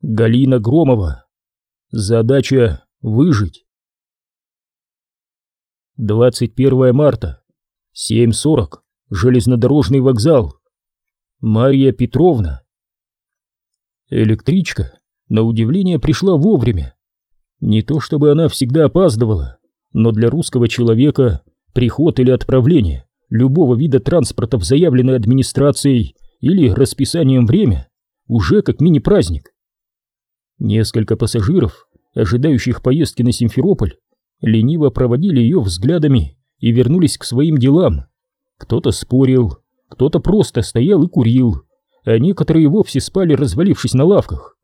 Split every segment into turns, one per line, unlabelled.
Галина Громова. Задача выжить. 21 марта. 7.40. Железнодорожный вокзал. Марья Петровна. Электричка, на удивление, пришла вовремя. Не то чтобы она всегда опаздывала, но для русского человека приход или отправление любого вида транспорта в заявленной администрацией или расписанием время уже как мини-праздник. Несколько пассажиров, ожидающих поездки на Симферополь, лениво проводили ее взглядами и вернулись к своим делам. Кто-то спорил, кто-то просто стоял и курил, а некоторые вовсе спали, развалившись на лавках.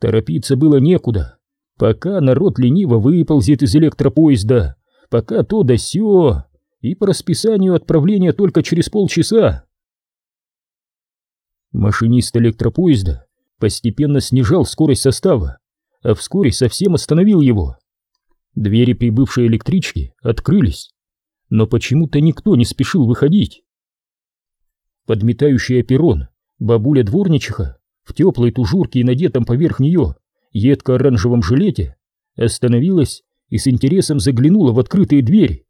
Торопиться было некуда. Пока народ лениво выползет из электропоезда, пока то да сё, и по расписанию отправления только через полчаса. Машинист электропоезда постепенно снижал скорость состава, а вскоре совсем остановил его. Двери прибывшей электрички открылись, но почему-то никто не спешил выходить. Подметающая перрон бабуля дворничиха в теплой тужурке и надетом поверх нее едко-оранжевом жилете остановилась и с интересом заглянула в открытые двери.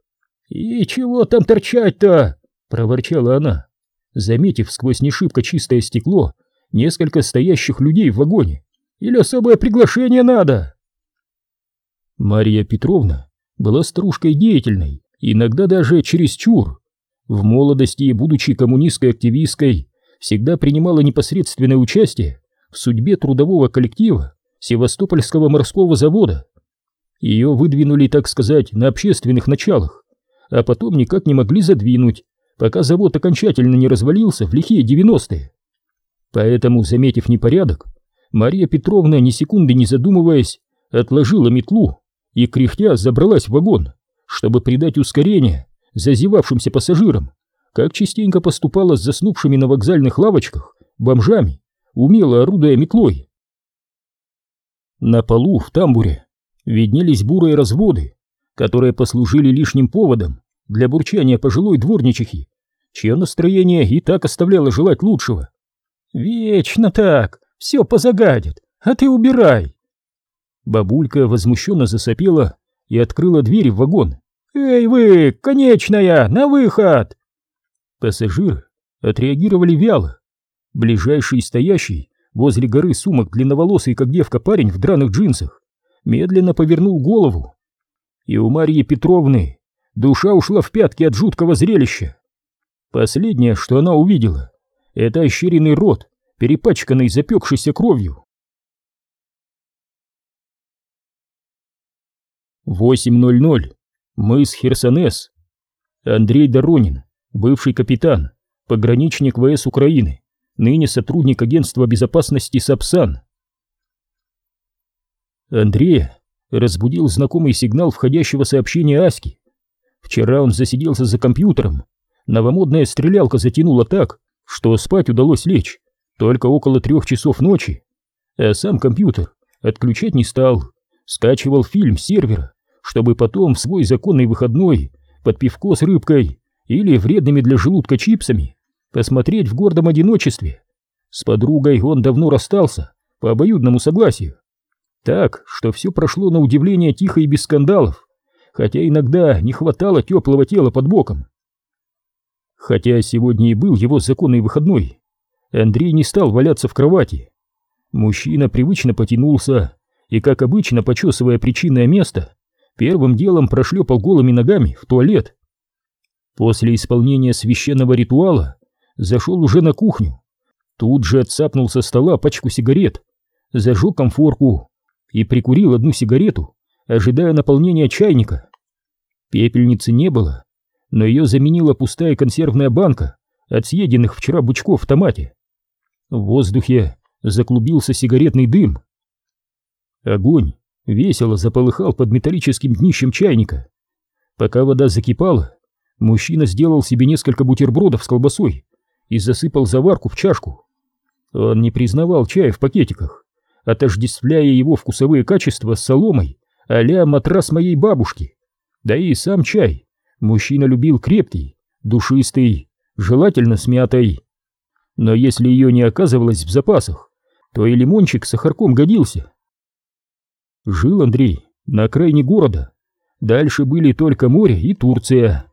«И чего там торчать-то?» — проворчала она, заметив сквозь нешибко чистое стекло несколько стоящих людей в вагоне. Или особое приглашение надо?» Мария Петровна была старушкой деятельной, иногда даже чересчур. В молодости, будучи коммунистской активисткой, всегда принимала непосредственное участие в судьбе трудового коллектива Севастопольского морского завода. Ее выдвинули, так сказать, на общественных началах, а потом никак не могли задвинуть, пока завод окончательно не развалился в лихие девяностые. Поэтому, заметив непорядок, Мария Петровна, ни секунды не задумываясь, отложила метлу и, кряхтя, забралась в вагон, чтобы придать ускорение зазевавшимся пассажирам, как частенько поступала с заснувшими на вокзальных лавочках бомжами, умело орудуя метлой. На полу в тамбуре виднелись бурые разводы, которые послужили лишним поводом для бурчания пожилой дворничихи, чье настроение и так оставляло желать лучшего. «Вечно так, все позагадит, а ты убирай!» Бабулька возмущенно засопела и открыла дверь в вагон. «Эй вы, конечная, на выход!» Пассажиры отреагировали вяло. Ближайший стоящий возле горы сумок длинноволосый, как девка парень в драных джинсах, медленно повернул голову. И у Марьи Петровны душа ушла в пятки от жуткого зрелища. Последнее, что она увидела, это ощеренный рот, перепачканный запекшейся кровью. 8.00. Мыс Херсонес. Андрей Доронин, бывший капитан, пограничник ВС Украины, ныне сотрудник агентства безопасности САПСАН. Андрея разбудил знакомый сигнал входящего сообщения Аськи. Вчера он засиделся за компьютером, новомодная стрелялка затянула так, что спать удалось лечь только около трех часов ночи, а сам компьютер отключать не стал, скачивал фильм с сервера, чтобы потом в свой законный выходной под пивко с рыбкой или вредными для желудка чипсами посмотреть в гордом одиночестве. С подругой он давно расстался по обоюдному согласию. Так, что все прошло на удивление тихо и без скандалов, хотя иногда не хватало теплого тела под боком. Хотя сегодня и был его законный выходной, Андрей не стал валяться в кровати. Мужчина привычно потянулся и, как обычно, почесывая причинное место, первым делом прошлепал голыми ногами в туалет. После исполнения священного ритуала зашел уже на кухню, тут же отцапнул со стола пачку сигарет, зажег комфорку и прикурил одну сигарету, ожидая наполнения чайника. Пепельницы не было, но ее заменила пустая консервная банка от съеденных вчера бычков в томате. В воздухе заклубился сигаретный дым. Огонь весело заполыхал под металлическим днищем чайника. Пока вода закипала, мужчина сделал себе несколько бутербродов с колбасой и засыпал заварку в чашку. Он не признавал чая в пакетиках, отождествляя его вкусовые качества с соломой а матрас моей бабушки. Да и сам чай мужчина любил крепкий, душистый, желательно с мятой. Но если ее не оказывалось в запасах, то и лимончик с сахарком годился. Жил Андрей на окраине города. Дальше были только море и Турция.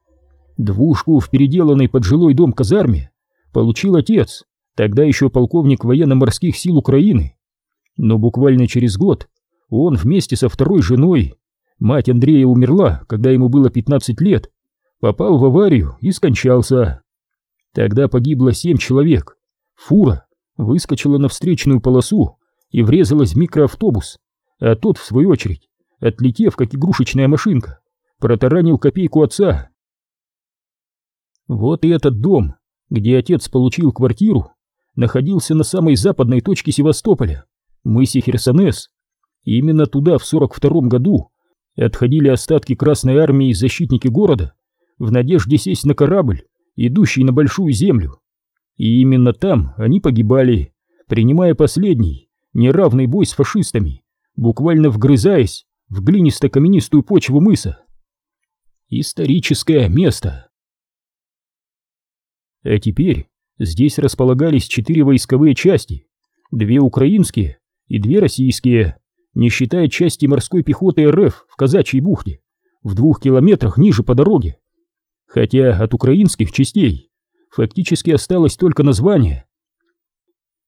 Двушку в переделанной под жилой дом казарме получил отец, тогда еще полковник военно-морских сил Украины. Но буквально через год он вместе со второй женой, мать Андрея умерла, когда ему было 15 лет, попал в аварию и скончался. Тогда погибло семь человек. Фура выскочила на встречную полосу и врезалась в микроавтобус, а тот, в свою очередь, отлетев, как игрушечная машинка, протаранил копейку отца. Вот и этот дом, где отец получил квартиру, находился на самой западной точке Севастополя, мысе Херсонес. Именно туда в 42 году отходили остатки Красной Армии и защитники города в надежде сесть на корабль, идущий на Большую Землю. И именно там они погибали, принимая последний, неравный бой с фашистами, буквально вгрызаясь в глинисто-каменистую почву мыса. Историческое место. А теперь здесь располагались четыре войсковые части, две украинские и две российские, не считая части морской пехоты РФ в Казачьей бухте, в двух километрах ниже по дороге. Хотя от украинских частей фактически осталось только название.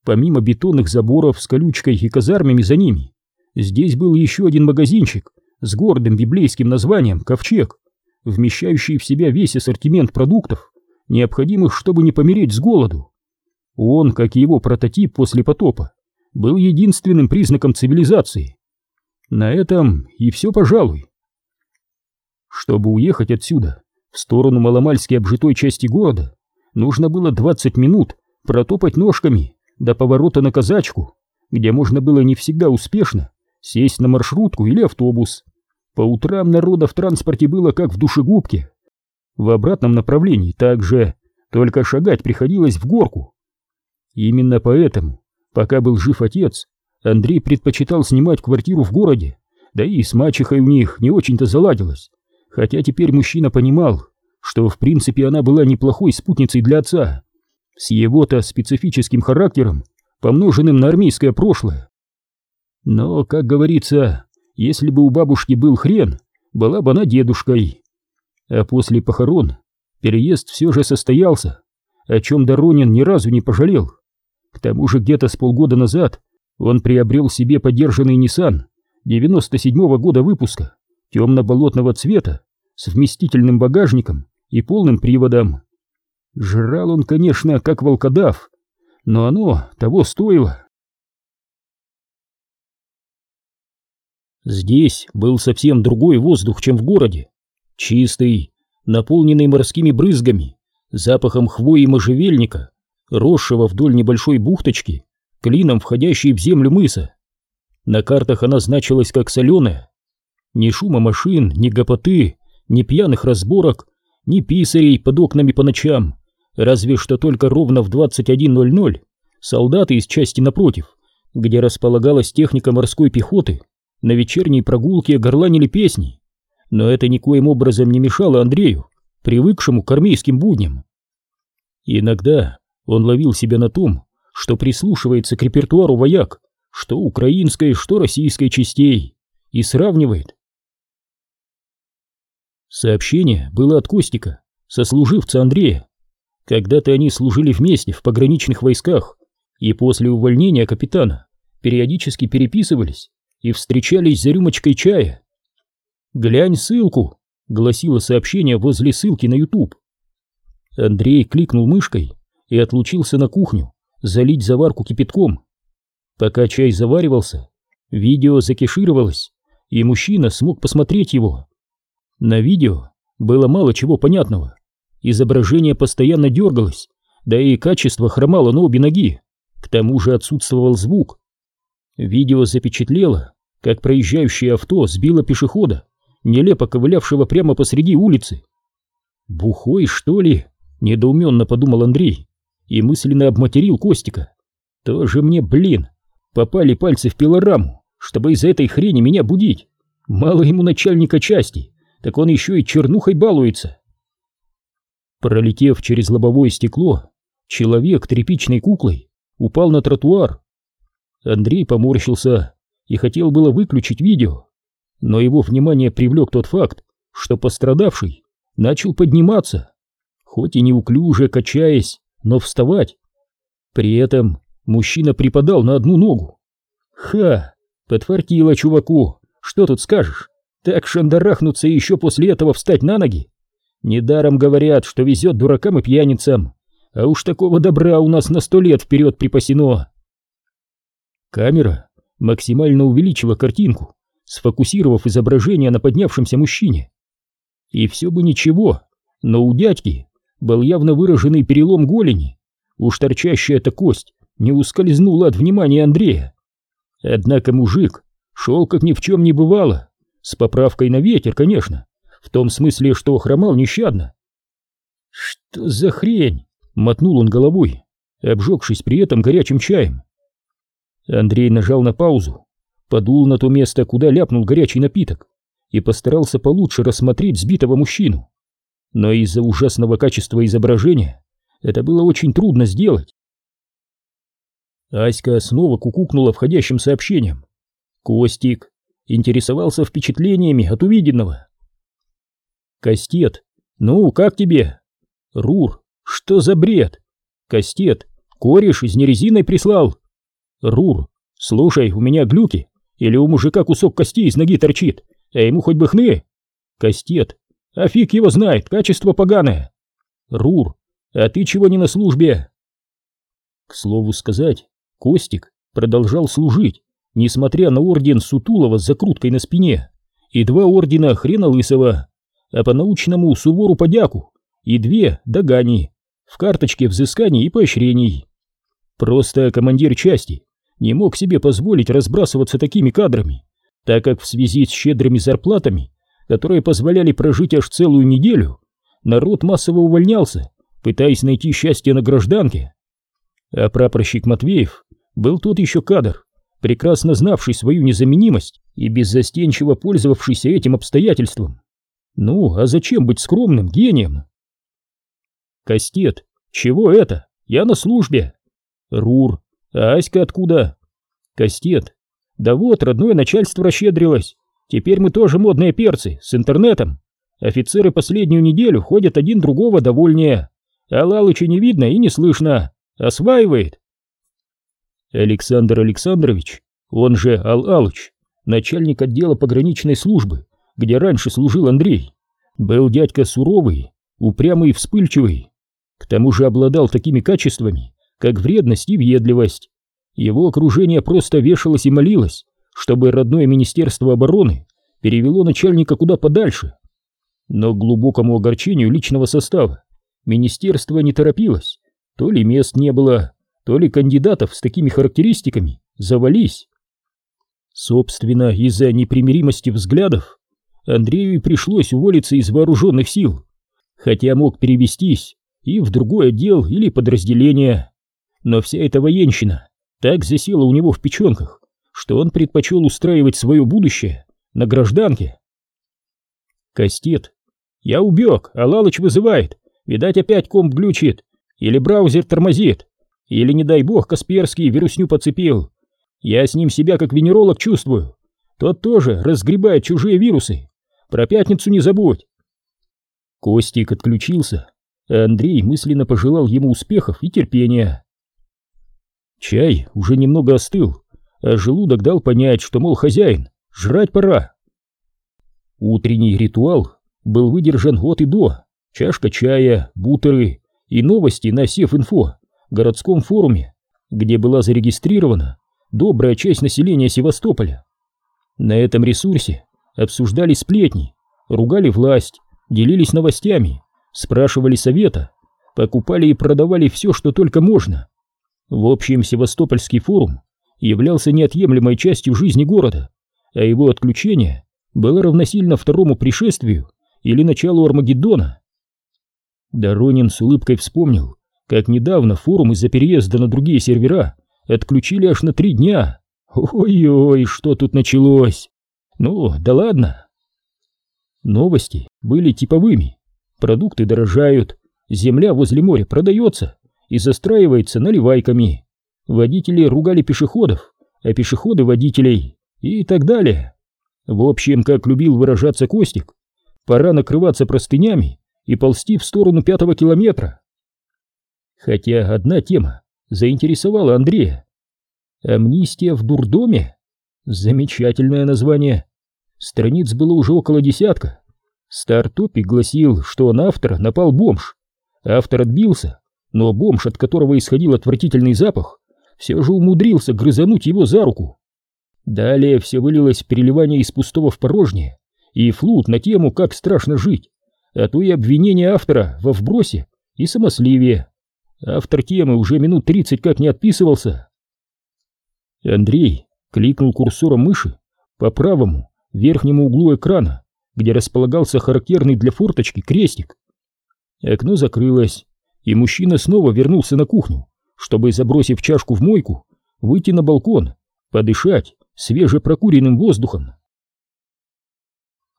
Помимо бетонных заборов с колючкой и казармами за ними, здесь был еще один магазинчик с гордым библейским названием «Ковчег», вмещающий в себя весь ассортимент продуктов, необходимых, чтобы не помереть с голоду. Он, как и его прототип после потопа, был единственным признаком цивилизации. На этом и все, пожалуй. Чтобы уехать отсюда, в сторону маломальски обжитой части города, нужно было 20 минут протопать ножками до поворота на казачку, где можно было не всегда успешно сесть на маршрутку или автобус. По утрам народа в транспорте было как в душегубке. В обратном направлении также, только шагать приходилось в горку. Именно поэтому, пока был жив отец, Андрей предпочитал снимать квартиру в городе, да и с мачехой у них не очень-то заладилось. Хотя теперь мужчина понимал, что в принципе она была неплохой спутницей для отца, с его-то специфическим характером, помноженным на армейское прошлое. Но, как говорится, если бы у бабушки был хрен, была бы она дедушкой. А после похорон переезд все же состоялся, о чем Доронин ни разу не пожалел. К тому же где-то с полгода назад он приобрел себе подержанный Nissan 97-го года выпуска, темно-болотного цвета, с вместительным багажником и полным приводом. Жрал он, конечно, как волкодав, но оно того стоило. Здесь был совсем другой воздух, чем в городе. Чистый, наполненный морскими брызгами, запахом хвои и можжевельника, росшего вдоль небольшой бухточки, клином входящей в землю мыса. На картах она значилась как соленая. Ни шума машин, ни гопоты, ни пьяных разборок, ни писарей под окнами по ночам, разве что только ровно в 21.00 солдаты из части напротив, где располагалась техника морской пехоты, на вечерней прогулке горланили песни, но это никоим образом не мешало Андрею, привыкшему к армейским будням. Иногда он ловил себя на том, что прислушивается к репертуару вояк, что украинской, что российской частей, и сравнивает, Сообщение было от Костика, сослуживца Андрея. Когда-то они служили вместе в пограничных войсках и после увольнения капитана периодически переписывались и встречались за рюмочкой чая. «Глянь ссылку», — гласило сообщение возле ссылки на YouTube. Андрей кликнул мышкой и отлучился на кухню залить заварку кипятком. Пока чай заваривался, видео закешировалось, и мужчина смог посмотреть его. На видео было мало чего понятного. Изображение постоянно дергалось, да и качество хромало на обе ноги. К тому же отсутствовал звук. Видео запечатлело, как проезжающее авто сбило пешехода, нелепо ковылявшего прямо посреди улицы. «Бухой, что ли?» — недоуменно подумал Андрей и мысленно обматерил Костика. «Тоже мне, блин, попали пальцы в пилораму, чтобы из-за этой хрени меня будить. Мало ему начальника части, так он еще и чернухой балуется. Пролетев через лобовое стекло, человек тряпичной куклой упал на тротуар. Андрей поморщился и хотел было выключить видео, но его внимание привлек тот факт, что пострадавший начал подниматься, хоть и неуклюже, качаясь, но вставать. При этом мужчина припадал на одну ногу. Ха, подфартило чуваку, что тут скажешь? Так шандарахнуться и еще после этого встать на ноги? Недаром говорят, что везет дуракам и пьяницам, а уж такого добра у нас на сто лет вперед припасено. Камера максимально увеличила картинку, сфокусировав изображение на поднявшемся мужчине. И все бы ничего, но у дядьки был явно выраженный перелом голени, уж торчащая эта кость не ускользнула от внимания Андрея. Однако мужик шел как ни в чем не бывало, с поправкой на ветер, конечно, в том смысле, что хромал нещадно. «Что за хрень?» — мотнул он головой, обжегшись при этом горячим чаем. Андрей нажал на паузу, подул на то место, куда ляпнул горячий напиток, и постарался получше рассмотреть сбитого мужчину. Но из-за ужасного качества изображения это было очень трудно сделать. Аська снова кукукнула входящим сообщением. Костик интересовался впечатлениями от увиденного. Кастет, ну, как тебе? Рур, что за бред? Кастет, кореш из нерезиной прислал. Рур, слушай, у меня глюки, или у мужика кусок кости из ноги торчит, а ему хоть бы хны. Кастет, а фиг его знает, качество поганое. Рур, а ты чего не на службе? К слову сказать, Костик продолжал служить, несмотря на орден Сутулова с закруткой на спине и два ордена Хрена Лысого, а по научному Сувору Подяку и две Дагани в карточке взысканий и поощрений. Просто командир части не мог себе позволить разбрасываться такими кадрами, так как в связи с щедрыми зарплатами, которые позволяли прожить аж целую неделю, народ массово увольнялся, пытаясь найти счастье на гражданке. А прапорщик Матвеев был тот еще кадр, прекрасно знавший свою незаменимость и беззастенчиво пользовавшийся этим обстоятельством. Ну, а зачем быть скромным гением? Кастет, чего это? Я на службе. Рур, а Аська откуда? Кастет, да вот, родное начальство расщедрилось. Теперь мы тоже модные перцы, с интернетом. Офицеры последнюю неделю ходят один другого довольнее. А Лалыча не видно и не слышно. Осваивает. Александр Александрович, он же Ал-Алыч, начальник отдела пограничной службы, где раньше служил Андрей, был дядька суровый, упрямый и вспыльчивый. К тому же обладал такими качествами, как вредность и въедливость. Его окружение просто вешалось и молилось, чтобы родное Министерство обороны перевело начальника куда подальше. Но к глубокому огорчению личного состава министерство не торопилось, то ли мест не было, то ли кандидатов с такими характеристиками завались. Собственно, из-за непримиримости взглядов Андрею пришлось уволиться из вооруженных сил, хотя мог перевестись и в другой отдел или подразделение. Но вся эта военщина так засела у него в печенках, что он предпочел устраивать свое будущее на гражданке. Кастет. Я убег, а Лалыч вызывает. Видать, опять комп глючит. Или браузер тормозит. Или, не дай бог, Касперский вирусню подцепил. Я с ним себя как венеролог чувствую. Тот тоже разгребает чужие вирусы. Про пятницу не забудь. Костик отключился, Андрей мысленно пожелал ему успехов и терпения. Чай уже немного остыл, а желудок дал понять, что, мол, хозяин, жрать пора. Утренний ритуал был выдержан от и до. Чашка чая, бутеры и новости на Сев-Инфо, городском форуме, где была зарегистрирована добрая часть населения Севастополя. На этом ресурсе обсуждали сплетни, ругали власть, делились новостями, спрашивали совета, покупали и продавали все, что только можно. В общем, Севастопольский форум являлся неотъемлемой частью жизни города, а его отключение было равносильно второму пришествию или началу Армагеддона. Доронин с улыбкой вспомнил, как недавно форум из-за переезда на другие сервера отключили аж на три дня. Ой-ой, что тут началось? Ну, да ладно. Новости были типовыми. Продукты дорожают, земля возле моря продается и застраивается наливайками. Водители ругали пешеходов, а пешеходы водителей и так далее. В общем, как любил выражаться Костик, пора накрываться простынями и ползти в сторону пятого километра. Хотя одна тема заинтересовала Андрея. «Амнистия в дурдоме?» Замечательное название. Страниц было уже около десятка. Стартопик гласил, что на автора напал бомж. Автор отбился, но бомж, от которого исходил отвратительный запах, все же умудрился грызануть его за руку. Далее все вылилось переливание из пустого в порожнее и флут на тему «Как страшно жить», а то и обвинение автора во вбросе и самосливе. Автор темы уже минут тридцать как не отписывался. Андрей кликнул курсором мыши по правому верхнему углу экрана, где располагался характерный для форточки крестик. Окно закрылось, и мужчина снова вернулся на кухню, чтобы, забросив чашку в мойку, выйти на балкон, подышать свежепрокуренным воздухом.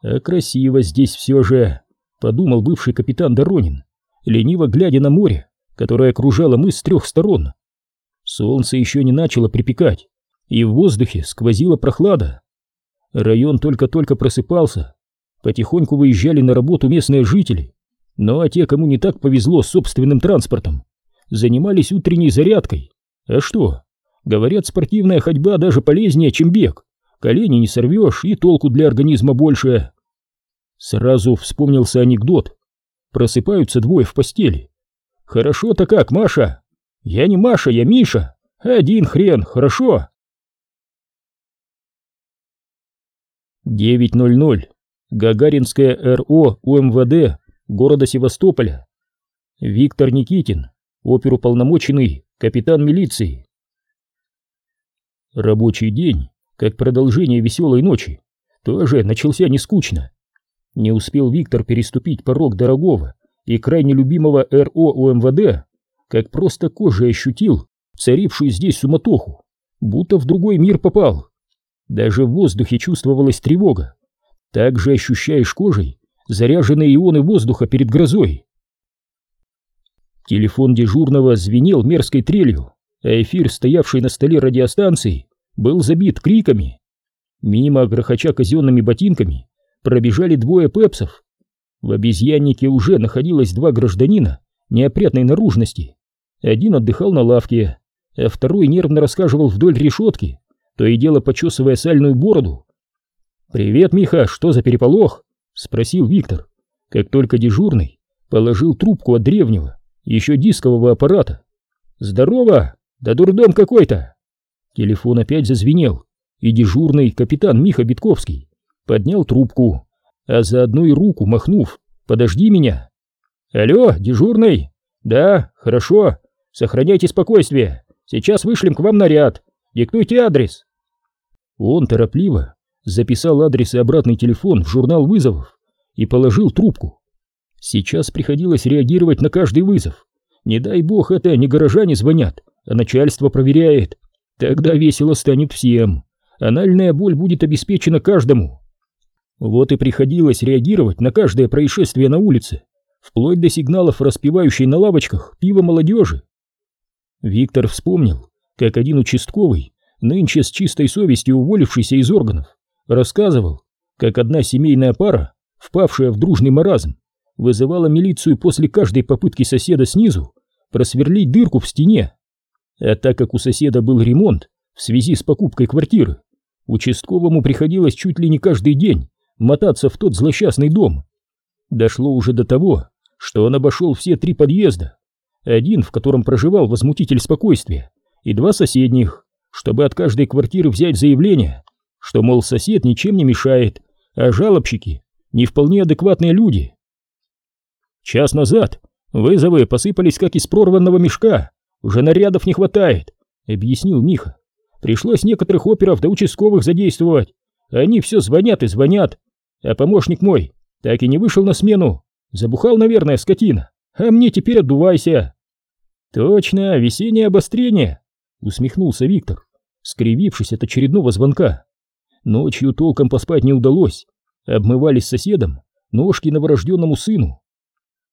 «А красиво здесь все же», — подумал бывший капитан Доронин, лениво глядя на море, которое окружало мыс с трех сторон. Солнце еще не начало припекать, и в воздухе сквозила прохлада. Район только-только просыпался, потихоньку выезжали на работу местные жители, ну а те, кому не так повезло с собственным транспортом, занимались утренней зарядкой. А что? Говорят, спортивная ходьба даже полезнее, чем бег. Колени не сорвешь, и толку для организма больше. Сразу вспомнился анекдот. Просыпаются двое в постели. Хорошо-то как, Маша? Я не Маша, я Миша. Один хрен, хорошо? 9.00. Гагаринская РО УМВД города Севастополя. Виктор Никитин, оперуполномоченный, капитан милиции. Рабочий день, как продолжение веселой ночи, тоже начался не скучно. Не успел Виктор переступить порог дорогого и крайне любимого РО УМВД, как просто кожей ощутил царившую здесь суматоху, будто в другой мир попал. Даже в воздухе чувствовалась тревога. Так же ощущаешь кожей заряженные ионы воздуха перед грозой. Телефон дежурного звенел мерзкой трелью, а эфир, стоявший на столе радиостанции, был забит криками. Мимо, грохоча казенными ботинками, пробежали двое пепсов. В обезьяннике уже находилось два гражданина неопрятной наружности. Один отдыхал на лавке, а второй нервно рассказывал вдоль решетки, то и дело почесывая сальную бороду. «Привет, Миха, что за переполох?» — спросил Виктор, как только дежурный положил трубку от древнего, еще дискового аппарата. «Здорово! Да дурдом какой-то!» Телефон опять зазвенел, и дежурный капитан Миха Битковский поднял трубку, а заодно и руку махнув «Подожди меня!» «Алло, дежурный?» «Да, хорошо. Сохраняйте спокойствие. Сейчас вышлем к вам наряд. Диктуйте адрес». Он торопливо записал адрес и обратный телефон в журнал вызовов и положил трубку. Сейчас приходилось реагировать на каждый вызов. Не дай бог это не горожане звонят, а начальство проверяет. Тогда весело станет всем. Анальная боль будет обеспечена каждому. Вот и приходилось реагировать на каждое происшествие на улице, вплоть до сигналов, распивающей на лавочках пиво молодежи. Виктор вспомнил, как один участковый, нынче с чистой совестью уволившийся из органов, рассказывал, как одна семейная пара, впавшая в дружный маразм, вызывала милицию после каждой попытки соседа снизу просверлить дырку в стене. А так как у соседа был ремонт в связи с покупкой квартиры, участковому приходилось чуть ли не каждый день мотаться в тот злосчастный дом. Дошло уже до того, что он обошел все три подъезда, один, в котором проживал возмутитель спокойствия, и два соседних, чтобы от каждой квартиры взять заявление, что, мол, сосед ничем не мешает, а жалобщики не вполне адекватные люди. Час назад вызовы посыпались как из прорванного мешка, уже нарядов не хватает, объяснил Миха. Пришлось некоторых оперов до участковых задействовать. Они все звонят и звонят. А помощник мой так и не вышел на смену. Забухал, наверное, скотина. А мне теперь отдувайся. Точно, весеннее обострение, усмехнулся Виктор, скривившись от очередного звонка. Ночью толком поспать не удалось. Обмывались с соседом ножки новорожденному сыну.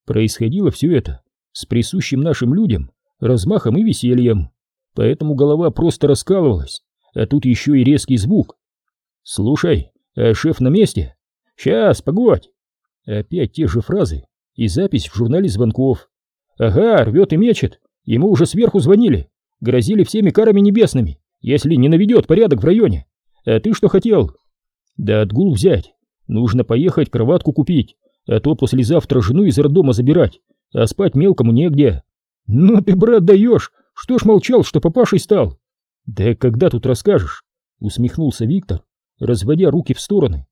Происходило все это с присущим нашим людям размахом и весельем, поэтому голова просто раскалывалась, а тут еще и резкий звук. «Слушай, а шеф на месте?» «Сейчас, погодь!» Опять те же фразы и запись в журнале звонков. «Ага, рвет и мечет. Ему уже сверху звонили. Грозили всеми карами небесными, если не наведет порядок в районе. А ты что хотел?» «Да отгул взять. Нужно поехать кроватку купить, а то послезавтра жену из роддома забирать, а спать мелкому негде». «Ну ты, брат, даешь! Что ж молчал, что папашей стал?» «Да когда тут расскажешь?» — усмехнулся Виктор, разводя руки в стороны.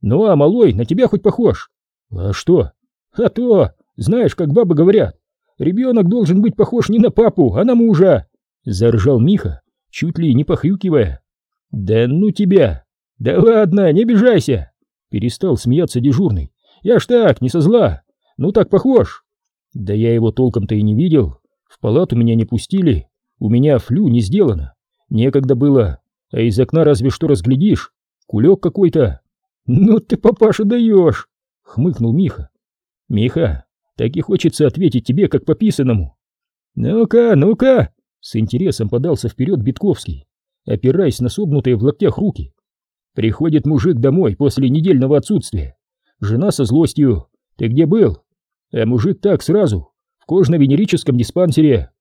«Ну а малой на тебя хоть похож?» «А что?» «А то, знаешь, как бабы говорят, ребенок должен быть похож не на папу, а на мужа!» Заржал Миха, чуть ли не похрюкивая. «Да ну тебя! Да ладно, не обижайся!» Перестал смеяться дежурный. «Я ж так, не со зла! Ну так похож!» «Да я его толком-то и не видел. В палату меня не пустили, у меня флю не сделано. Некогда было, а из окна разве что разглядишь. Кулек какой-то. Ну ты, папаша, даешь, хмыкнул Миха. Миха, так и хочется ответить тебе, как пописанному. Ну-ка, ну-ка, с интересом подался вперед Битковский, опираясь на согнутые в локтях руки. Приходит мужик домой после недельного отсутствия. Жена со злостью. Ты где был? А мужик так сразу, в кожно-венерическом диспансере.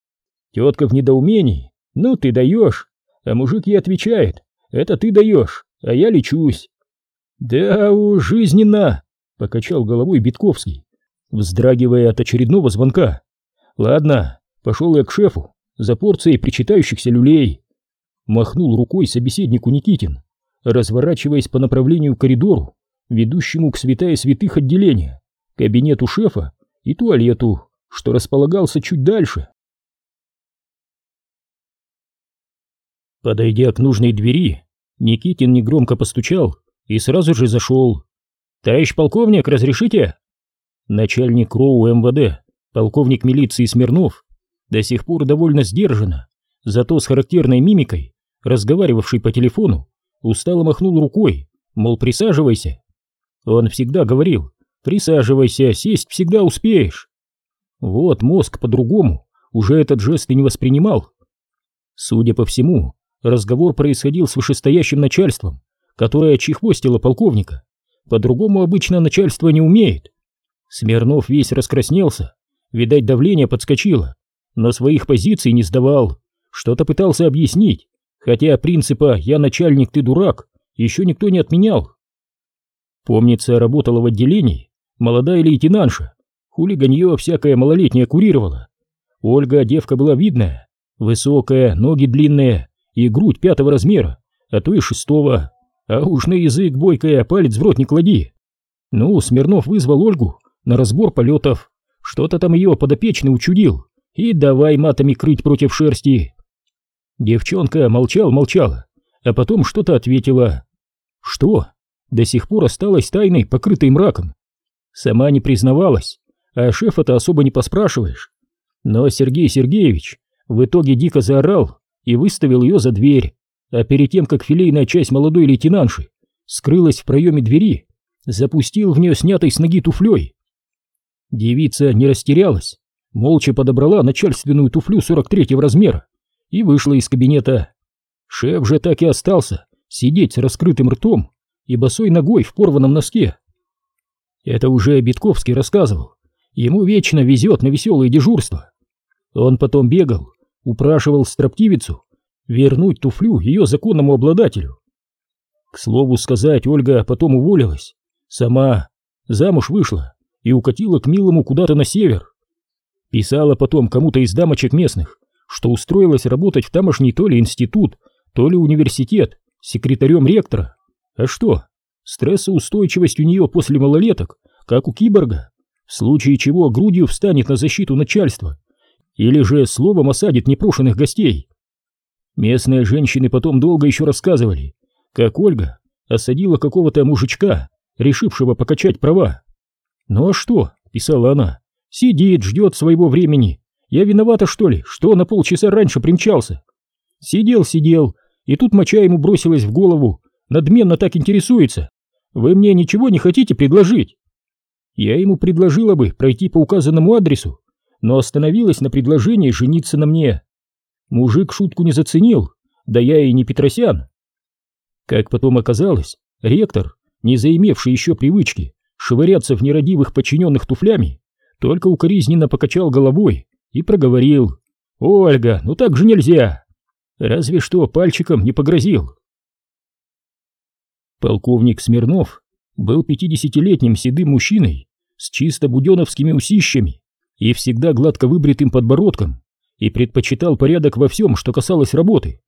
Тетка в недоумении. Ну ты даешь. А мужик ей отвечает, это ты даешь, а я лечусь. Да жизненно, покачал головой Битковский, вздрагивая от очередного звонка. Ладно, пошел я к шефу за порцией причитающихся люлей. Махнул рукой собеседнику Никитин, разворачиваясь по направлению к коридору, ведущему к святая святых отделения, кабинету шефа и туалету, что располагался чуть дальше. Подойдя к нужной двери, Никитин негромко постучал и сразу же зашел. «Товарищ полковник, разрешите?» Начальник РОУ МВД, полковник милиции Смирнов, до сих пор довольно сдержанно, зато с характерной мимикой, разговаривавший по телефону, устало махнул рукой, мол, присаживайся. Он всегда говорил, присаживайся, сесть всегда успеешь. Вот мозг по-другому уже этот жест и не воспринимал. Судя по всему, Разговор происходил с вышестоящим начальством, которое чехвостило полковника. По-другому обычно начальство не умеет. Смирнов весь раскраснелся, видать, давление подскочило, но своих позиций не сдавал, что-то пытался объяснить, хотя принципа «я начальник, ты дурак» еще никто не отменял. Помнится, работала в отделении молодая лейтенантша, хулиганье всякое малолетнее курировала. Ольга девка была видная, высокая, ноги длинные, и грудь пятого размера, а то и шестого. А уж на язык бойкая палец в рот не клади. Ну, Смирнов вызвал Ольгу на разбор полетов. Что-то там ее подопечный учудил. И давай матами крыть против шерсти. Девчонка молчал-молчала, а потом что-то ответила. Что? До сих пор осталась тайной, покрытой мраком. Сама не признавалась, а шефа-то особо не поспрашиваешь. Но Сергей Сергеевич в итоге дико заорал, и выставил ее за дверь, а перед тем, как филейная часть молодой лейтенанши скрылась в проеме двери, запустил в нее снятой с ноги туфлей. Девица не растерялась, молча подобрала начальственную туфлю 43-го размера и вышла из кабинета. Шеф же так и остался сидеть с раскрытым ртом и босой ногой в порванном носке. Это уже Битковский рассказывал. Ему вечно везет на веселые дежурства. Он потом бегал, упрашивал строптивицу вернуть туфлю ее законному обладателю. К слову сказать, Ольга потом уволилась, сама замуж вышла и укатила к милому куда-то на север. Писала потом кому-то из дамочек местных, что устроилась работать в тамошний то ли институт, то ли университет, секретарем ректора. А что, стрессоустойчивость у нее после малолеток, как у киборга, в случае чего грудью встанет на защиту начальства или же словом осадит непрошенных гостей. Местные женщины потом долго еще рассказывали, как Ольга осадила какого-то мужичка, решившего покачать права. «Ну а что?» — писала она. «Сидит, ждет своего времени. Я виновата, что ли, что на полчаса раньше примчался?» Сидел, сидел, и тут моча ему бросилась в голову, надменно так интересуется. «Вы мне ничего не хотите предложить?» Я ему предложила бы пройти по указанному адресу, но остановилась на предложении жениться на мне. Мужик шутку не заценил, да я и не Петросян. Как потом оказалось, ректор, не заимевший еще привычки швыряться в нерадивых подчиненных туфлями, только укоризненно покачал головой и проговорил. «Ольга, ну так же нельзя!» Разве что пальчиком не погрозил. Полковник Смирнов был пятидесятилетним седым мужчиной с чисто буденовскими усищами и всегда гладко выбритым подбородком и предпочитал порядок во всем, что касалось работы.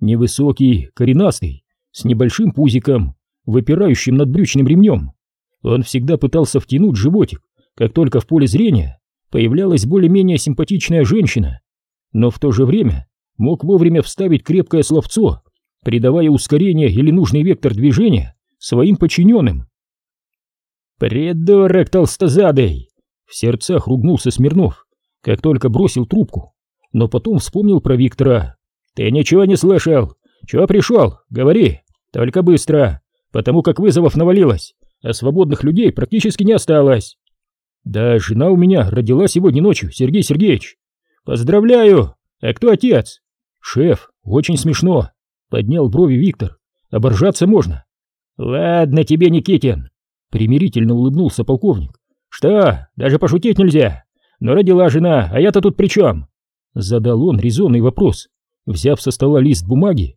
Невысокий, коренастый, с небольшим пузиком, выпирающим над брючным ремнем, он всегда пытался втянуть животик, как только в поле зрения появлялась более-менее симпатичная женщина, но в то же время мог вовремя вставить крепкое словцо, придавая ускорение или нужный вектор движения своим подчиненным. «Придурок толстозадый!» В сердцах ругнулся Смирнов, как только бросил трубку, но потом вспомнил про Виктора. «Ты ничего не слышал? Чего пришел? Говори, только быстро, потому как вызовов навалилось, а свободных людей практически не осталось». «Да, жена у меня родила сегодня ночью, Сергей Сергеевич». «Поздравляю! А кто отец?» «Шеф, очень смешно!» — поднял брови Виктор. «Оборжаться можно!» «Ладно тебе, Никитин!» — примирительно улыбнулся полковник. «Что, даже пошутить нельзя? Но родила жена, а я-то тут при чем?» Задал он резонный вопрос, взяв со стола лист бумаги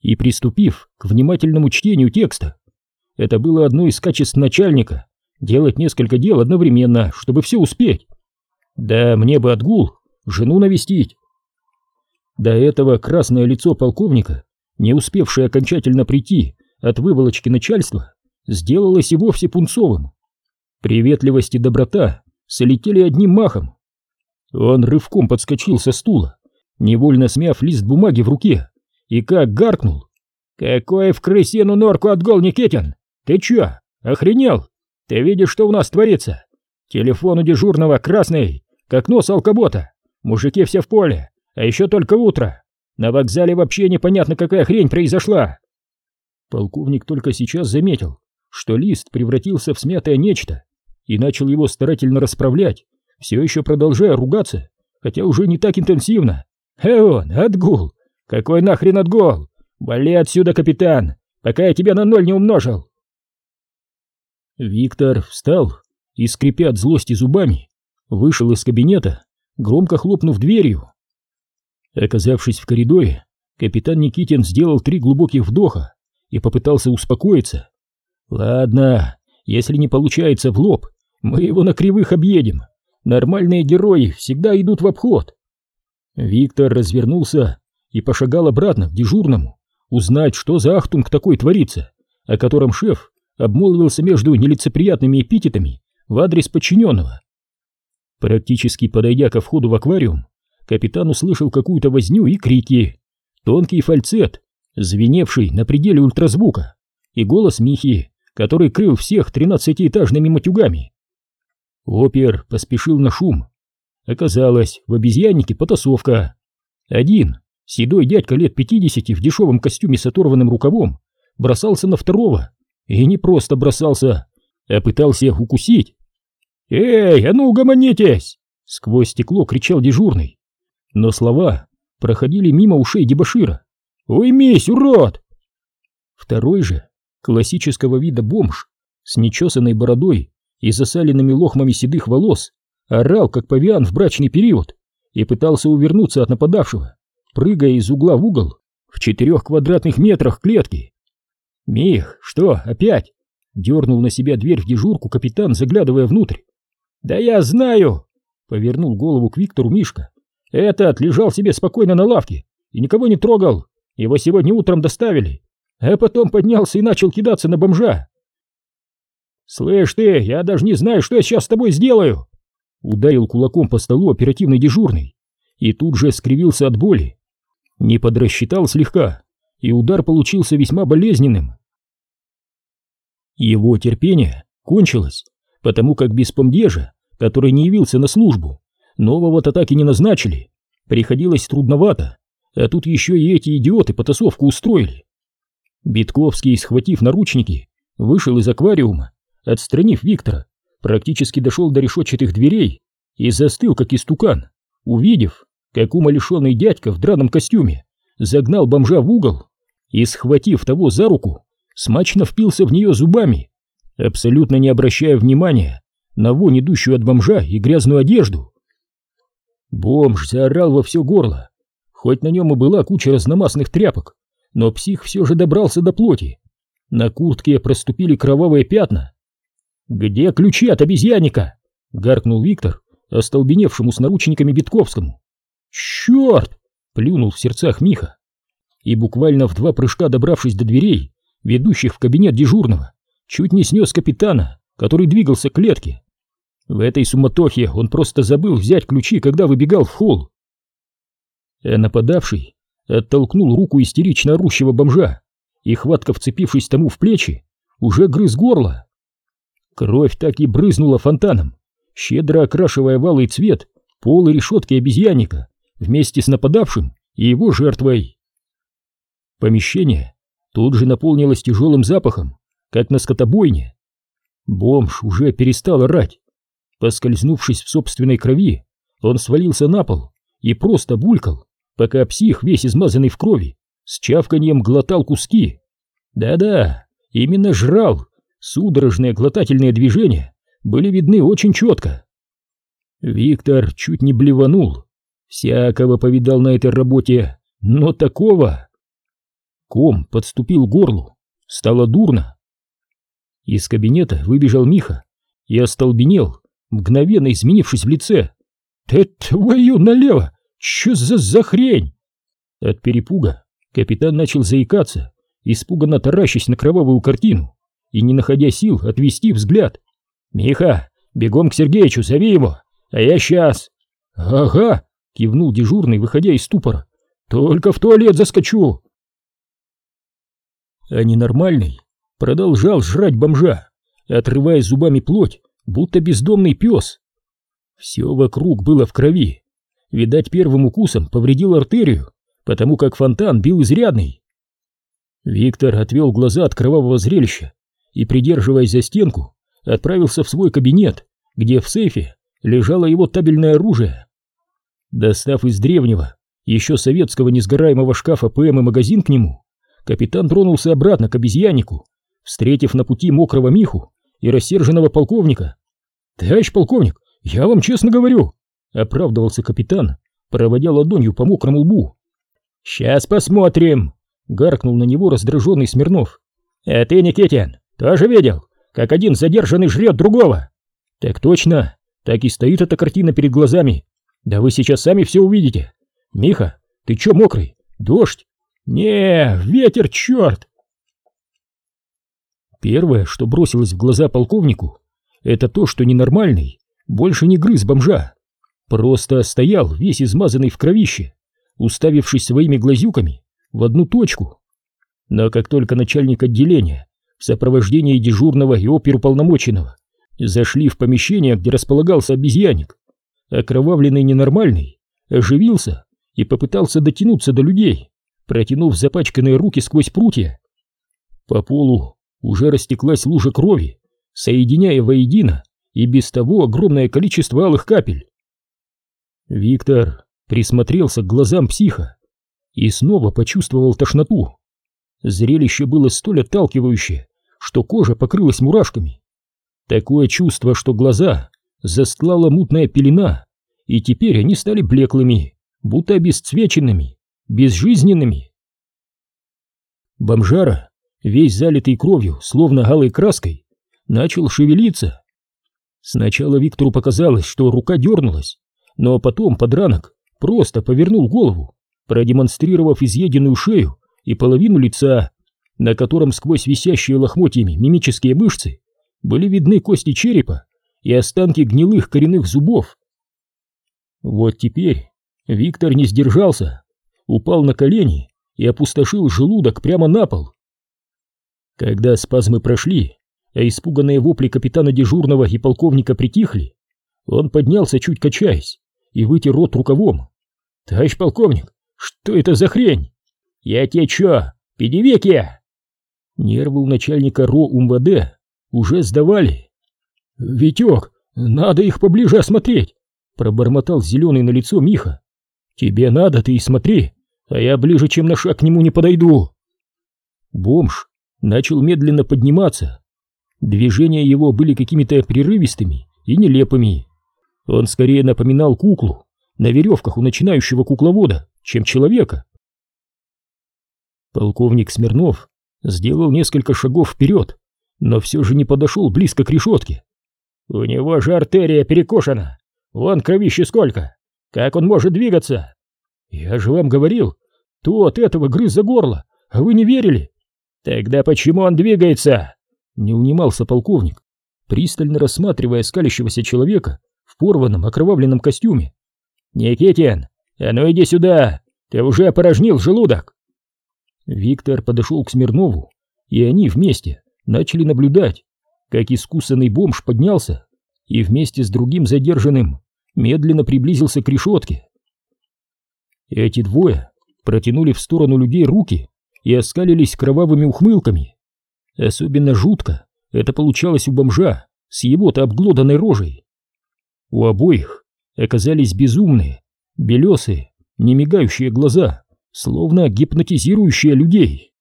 и приступив к внимательному чтению текста. Это было одно из качеств начальника — делать несколько дел одновременно, чтобы все успеть. Да мне бы отгул, жену навестить. До этого красное лицо полковника, не успевшее окончательно прийти от выволочки начальства, сделалось и вовсе пунцовым. Приветливость и доброта слетели одним махом. Он рывком подскочил со стула, невольно смяв лист бумаги в руке, и как гаркнул. «Какой в крысину норку отгол, Никитин! Ты чё, охренел? Ты видишь, что у нас творится? Телефон у дежурного красный, как нос алкобота. Мужики все в поле, а еще только утро. На вокзале вообще непонятно, какая хрень произошла. Полковник только сейчас заметил, что лист превратился в смятое нечто и начал его старательно расправлять, все еще продолжая ругаться, хотя уже не так интенсивно. «Э он, отгул! Какой нахрен отгул? Вали отсюда, капитан, пока я тебя на ноль не умножил!» Виктор встал и, скрипя от злости зубами, вышел из кабинета, громко хлопнув дверью. Оказавшись в коридоре, капитан Никитин сделал три глубоких вдоха и попытался успокоиться. «Ладно, если не получается в лоб, мы его на кривых объедем. Нормальные герои всегда идут в обход». Виктор развернулся и пошагал обратно к дежурному, узнать, что за ахтунг такой творится, о котором шеф обмолвился между нелицеприятными эпитетами в адрес подчиненного. Практически подойдя ко входу в аквариум, капитан услышал какую-то возню и крики. Тонкий фальцет, звеневший на пределе ультразвука, и голос Михи, который крыл всех тринадцатиэтажными матюгами. Опер поспешил на шум. Оказалось, в обезьяннике потасовка. Один, седой дядька лет пятидесяти в дешевом костюме с оторванным рукавом, бросался на второго. И не просто бросался, а пытался их укусить. «Эй, а ну угомонитесь!» — сквозь стекло кричал дежурный но слова проходили мимо ушей дебошира. «Уймись, урод!» Второй же, классического вида бомж, с нечесанной бородой и засаленными лохмами седых волос, орал, как павиан в брачный период, и пытался увернуться от нападавшего, прыгая из угла в угол в четырех квадратных метрах клетки. «Мих, что, опять?» — дернул на себя дверь в дежурку капитан, заглядывая внутрь. «Да я знаю!» — повернул голову к Виктору Мишка. Этот лежал себе спокойно на лавке и никого не трогал. Его сегодня утром доставили, а потом поднялся и начал кидаться на бомжа. «Слышь ты, я даже не знаю, что я сейчас с тобой сделаю!» Ударил кулаком по столу оперативный дежурный и тут же скривился от боли. Не подрасчитал слегка, и удар получился весьма болезненным. Его терпение кончилось, потому как без помдежа, который не явился на службу, Нового-то так и не назначили. Приходилось трудновато, а тут еще и эти идиоты потасовку устроили. Битковский, схватив наручники, вышел из аквариума, отстранив Виктора, практически дошел до решетчатых дверей и застыл, как истукан, увидев, как умалишенный дядька в драном костюме загнал бомжа в угол и, схватив того за руку, смачно впился в нее зубами, абсолютно не обращая внимания на вонь, идущую от бомжа и грязную одежду. Бомж заорал во все горло, хоть на нем и была куча разномастных тряпок, но псих все же добрался до плоти. На куртке проступили кровавые пятна. «Где ключи от обезьянника?» — гаркнул Виктор, остолбеневшему с наручниками Битковскому. «Черт!» — плюнул в сердцах Миха. И буквально в два прыжка добравшись до дверей, ведущих в кабинет дежурного, чуть не снес капитана, который двигался к клетке. В этой суматохе он просто забыл взять ключи, когда выбегал в холл. А нападавший оттолкнул руку истерично орущего бомжа и, хватко вцепившись тому в плечи, уже грыз горло. Кровь так и брызнула фонтаном, щедро окрашивая валый цвет пол и решетки обезьянника вместе с нападавшим и его жертвой. Помещение тут же наполнилось тяжелым запахом, как на скотобойне. Бомж уже перестал орать. Поскользнувшись в собственной крови, он свалился на пол и просто булькал, пока псих, весь измазанный в крови, с чавканьем глотал куски. Да-да, именно жрал. Судорожные глотательные движения были видны очень четко. Виктор чуть не блеванул. Всякого повидал на этой работе, но такого... Ком подступил к горлу, стало дурно. Из кабинета выбежал Миха и остолбенел, мгновенно изменившись в лице. «Ты твою налево! Чё за за хрень?» От перепуга капитан начал заикаться, испуганно таращась на кровавую картину и не находя сил отвести взгляд. «Миха, бегом к Сергеичу, зови его, а я сейчас!» «Ага!» — кивнул дежурный, выходя из ступора. «Только в туалет заскочу!» а ненормальный продолжал жрать бомжа, отрывая зубами плоть, будто бездомный пес. Все вокруг было в крови. Видать, первым укусом повредил артерию, потому как фонтан бил изрядный. Виктор отвел глаза от кровавого зрелища и, придерживаясь за стенку, отправился в свой кабинет, где в сейфе лежало его табельное оружие. Достав из древнего, еще советского несгораемого шкафа ПМ и магазин к нему, капитан тронулся обратно к обезьяннику, встретив на пути мокрого Миху и рассерженного полковника. «Товарищ полковник, я вам честно говорю», — оправдывался капитан, проводя ладонью по мокрому лбу. «Сейчас посмотрим», — гаркнул на него раздраженный Смирнов. «А ты, Никитин, тоже видел, как один задержанный жрет другого?» «Так точно, так и стоит эта картина перед глазами. Да вы сейчас сами все увидите. Миха, ты чё мокрый? Дождь? «Не, ветер, черт!» Первое, что бросилось в глаза полковнику, это то, что ненормальный больше не грыз бомжа, просто стоял весь измазанный в кровище, уставившись своими глазюками в одну точку. Но как только начальник отделения в сопровождении дежурного и оперуполномоченного зашли в помещение, где располагался обезьянник, окровавленный ненормальный оживился и попытался дотянуться до людей протянув запачканные руки сквозь прутья. По полу уже растеклась лужа крови, соединяя воедино и без того огромное количество алых капель. Виктор присмотрелся к глазам психа и снова почувствовал тошноту. Зрелище было столь отталкивающее, что кожа покрылась мурашками. Такое чувство, что глаза застлала мутная пелена, и теперь они стали блеклыми, будто обесцвеченными безжизненными. Бомжара, весь залитый кровью, словно алой краской, начал шевелиться. Сначала Виктору показалось, что рука дернулась, но потом подранок просто повернул голову, продемонстрировав изъеденную шею и половину лица, на котором сквозь висящие лохмотьями мимические мышцы были видны кости черепа и останки гнилых коренных зубов. Вот теперь Виктор не сдержался упал на колени и опустошил желудок прямо на пол. Когда спазмы прошли, а испуганные вопли капитана дежурного и полковника притихли, он поднялся, чуть качаясь, и вытер рот рукавом. «Товарищ полковник, что это за хрень? Я тебе чё, педевекия?» Нервы у начальника РО УМВД уже сдавали. «Витек, надо их поближе осмотреть!» Пробормотал зеленый на лицо Миха. «Тебе надо, ты и смотри, а я ближе, чем на шаг к нему не подойду. Бомж начал медленно подниматься. Движения его были какими-то прерывистыми и нелепыми. Он скорее напоминал куклу на веревках у начинающего кукловода, чем человека. Полковник Смирнов сделал несколько шагов вперед, но все же не подошел близко к решетке. «У него же артерия перекошена! Вон кровище сколько! Как он может двигаться?» «Я же вам говорил, тот этого грыз за горло, а вы не верили?» «Тогда почему он двигается?» Не унимался полковник, пристально рассматривая скалящегося человека в порванном окровавленном костюме. «Никитин, а ну иди сюда! Ты уже опорожнил желудок!» Виктор подошел к Смирнову, и они вместе начали наблюдать, как искусанный бомж поднялся и вместе с другим задержанным медленно приблизился к решетке. Эти двое протянули в сторону людей руки и оскалились кровавыми ухмылками. Особенно жутко это получалось у бомжа с его-то обглоданной рожей. У обоих оказались безумные, белесые, немигающие глаза, словно гипнотизирующие людей.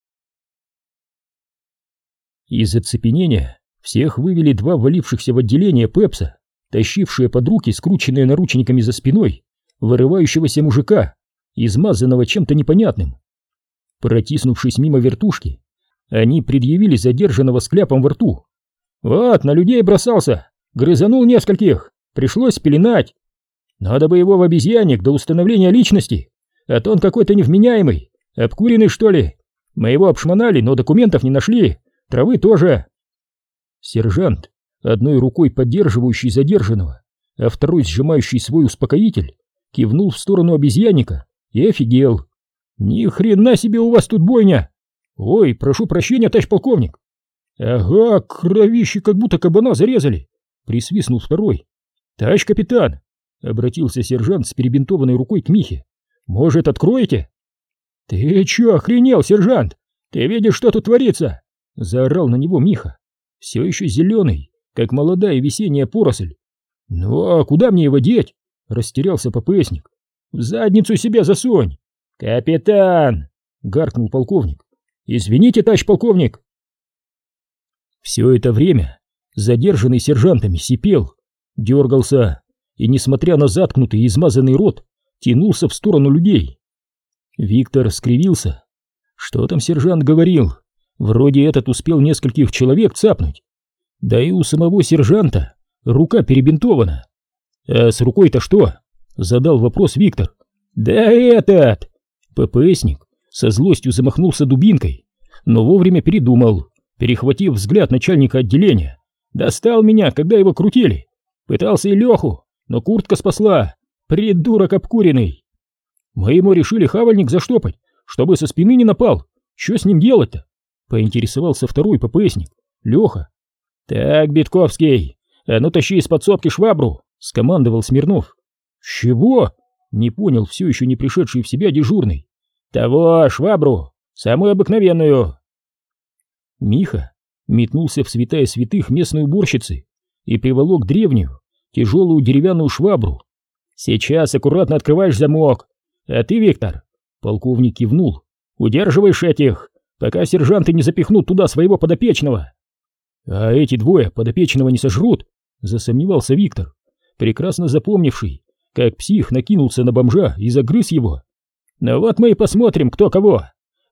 Из оцепенения всех вывели два валившихся в отделение Пепса, тащившие под руки скрученные наручниками за спиной вырывающегося мужика, измазанного чем-то непонятным. Протиснувшись мимо вертушки, они предъявили задержанного с кляпом во рту. «Вот, на людей бросался, грызанул нескольких, пришлось пеленать. Надо бы его в обезьянник до установления личности, а то он какой-то невменяемый, обкуренный что ли. Мы его обшмонали, но документов не нашли, травы тоже». Сержант, одной рукой поддерживающий задержанного, а второй сжимающий свой успокоитель, кивнул в сторону обезьянника и офигел. «Ни хрена себе у вас тут бойня! Ой, прошу прощения, товарищ полковник!» «Ага, кровище, как будто кабана зарезали!» — присвистнул второй. «Товарищ капитан!» — обратился сержант с перебинтованной рукой к Михе. «Может, откроете?» «Ты чё, охренел, сержант? Ты видишь, что тут творится?» — заорал на него Миха. «Все еще зеленый, как молодая весенняя поросль». «Ну а куда мне его деть?» — растерялся ППСник. «В задницу себе засунь!» «Капитан!» — гаркнул полковник. «Извините, товарищ полковник!» Все это время задержанный сержантами сипел, дергался и, несмотря на заткнутый и измазанный рот, тянулся в сторону людей. Виктор скривился. Что там сержант говорил? Вроде этот успел нескольких человек цапнуть. Да и у самого сержанта рука перебинтована. А с рукой-то что? Задал вопрос Виктор. Да этот! ППСник со злостью замахнулся дубинкой, но вовремя передумал, перехватив взгляд начальника отделения. Достал меня, когда его крутили. Пытался и Леху, но куртка спасла. Придурок обкуренный. Мы ему решили хавальник заштопать, чтобы со спины не напал. Что с ним делать-то? Поинтересовался второй ППСник, Леха. Так, Битковский, а ну тащи из подсобки швабру, скомандовал Смирнов. Чего? Не понял все еще не пришедший в себя дежурный. Того, швабру, самую обыкновенную. Миха метнулся в святая святых местной уборщицы и приволок древнюю, тяжелую деревянную швабру. Сейчас аккуратно открываешь замок. А ты, Виктор, полковник кивнул, удерживаешь этих, пока сержанты не запихнут туда своего подопечного. А эти двое подопечного не сожрут, засомневался Виктор, прекрасно запомнивший, как псих накинулся на бомжа и загрыз его. Ну вот мы и посмотрим, кто кого.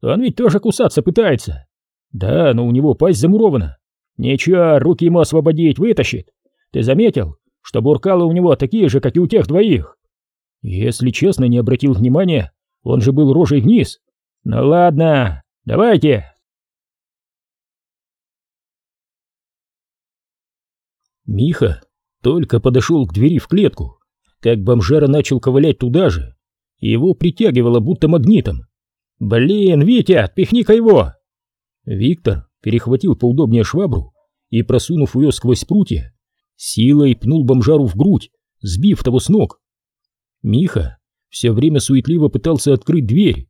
Он ведь тоже кусаться пытается. Да, но у него пасть замурована. Ничего, руки ему освободить, вытащит. Ты заметил, что буркалы у него такие же, как и у тех двоих? Если честно, не обратил внимания, он же был рожей вниз. Ну ладно, давайте. Миха только подошел к двери в клетку, как бомжара начал ковылять туда же. Его притягивало будто магнитом. «Блин, Витя, отпихни-ка его!» Виктор перехватил поудобнее швабру и, просунув ее сквозь прутья, силой пнул бомжару в грудь, сбив того с ног. Миха все время суетливо пытался открыть дверь,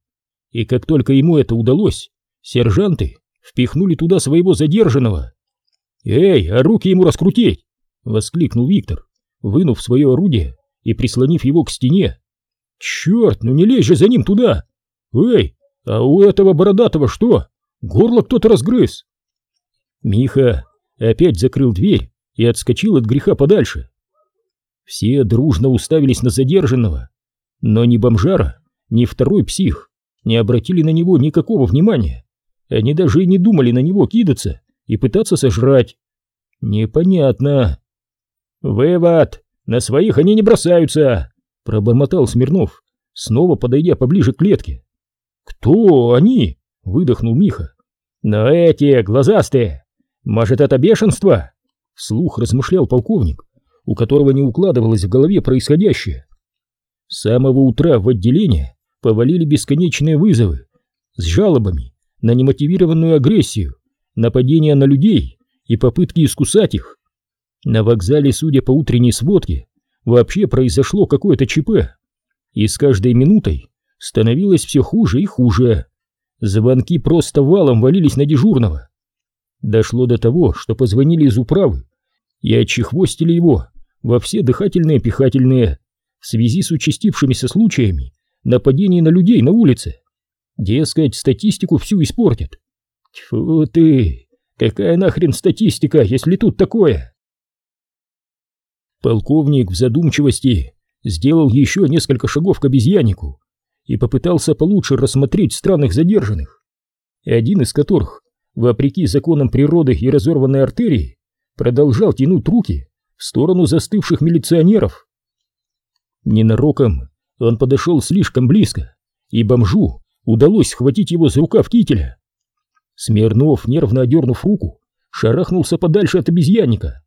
и как только ему это удалось, сержанты впихнули туда своего задержанного. «Эй, а руки ему раскрутить!» — воскликнул Виктор, вынув свое орудие и прислонив его к стене. «Черт, ну не лезь же за ним туда!» Эй, а у этого бородатого что? Горло кто-то разгрыз. Миха опять закрыл дверь и отскочил от греха подальше. Все дружно уставились на задержанного, но ни бомжара, ни второй псих не обратили на него никакого внимания. Они даже и не думали на него кидаться и пытаться сожрать. Непонятно. «Вывод! На своих они не бросаются!» — пробормотал Смирнов, снова подойдя поближе к клетке. «Кто они?» — выдохнул Миха. «Но эти, глазастые! Может, это бешенство?» — вслух размышлял полковник, у которого не укладывалось в голове происходящее. С самого утра в отделение повалили бесконечные вызовы с жалобами на немотивированную агрессию, нападения на людей и попытки искусать их. На вокзале, судя по утренней сводке, вообще произошло какое-то ЧП, и с каждой минутой становилось все хуже и хуже. Звонки просто валом валились на дежурного. Дошло до того, что позвонили из управы и отчехвостили его во все дыхательные пихательные в связи с участившимися случаями нападений на людей на улице. Дескать, статистику всю испортят. Тьфу ты, какая нахрен статистика, если тут такое? Полковник в задумчивости сделал еще несколько шагов к обезьяннику и попытался получше рассмотреть странных задержанных, один из которых, вопреки законам природы и разорванной артерии, продолжал тянуть руки в сторону застывших милиционеров. Ненароком он подошел слишком близко, и бомжу удалось схватить его за рукав кителя. Смирнов, нервно одернув руку, шарахнулся подальше от обезьянника.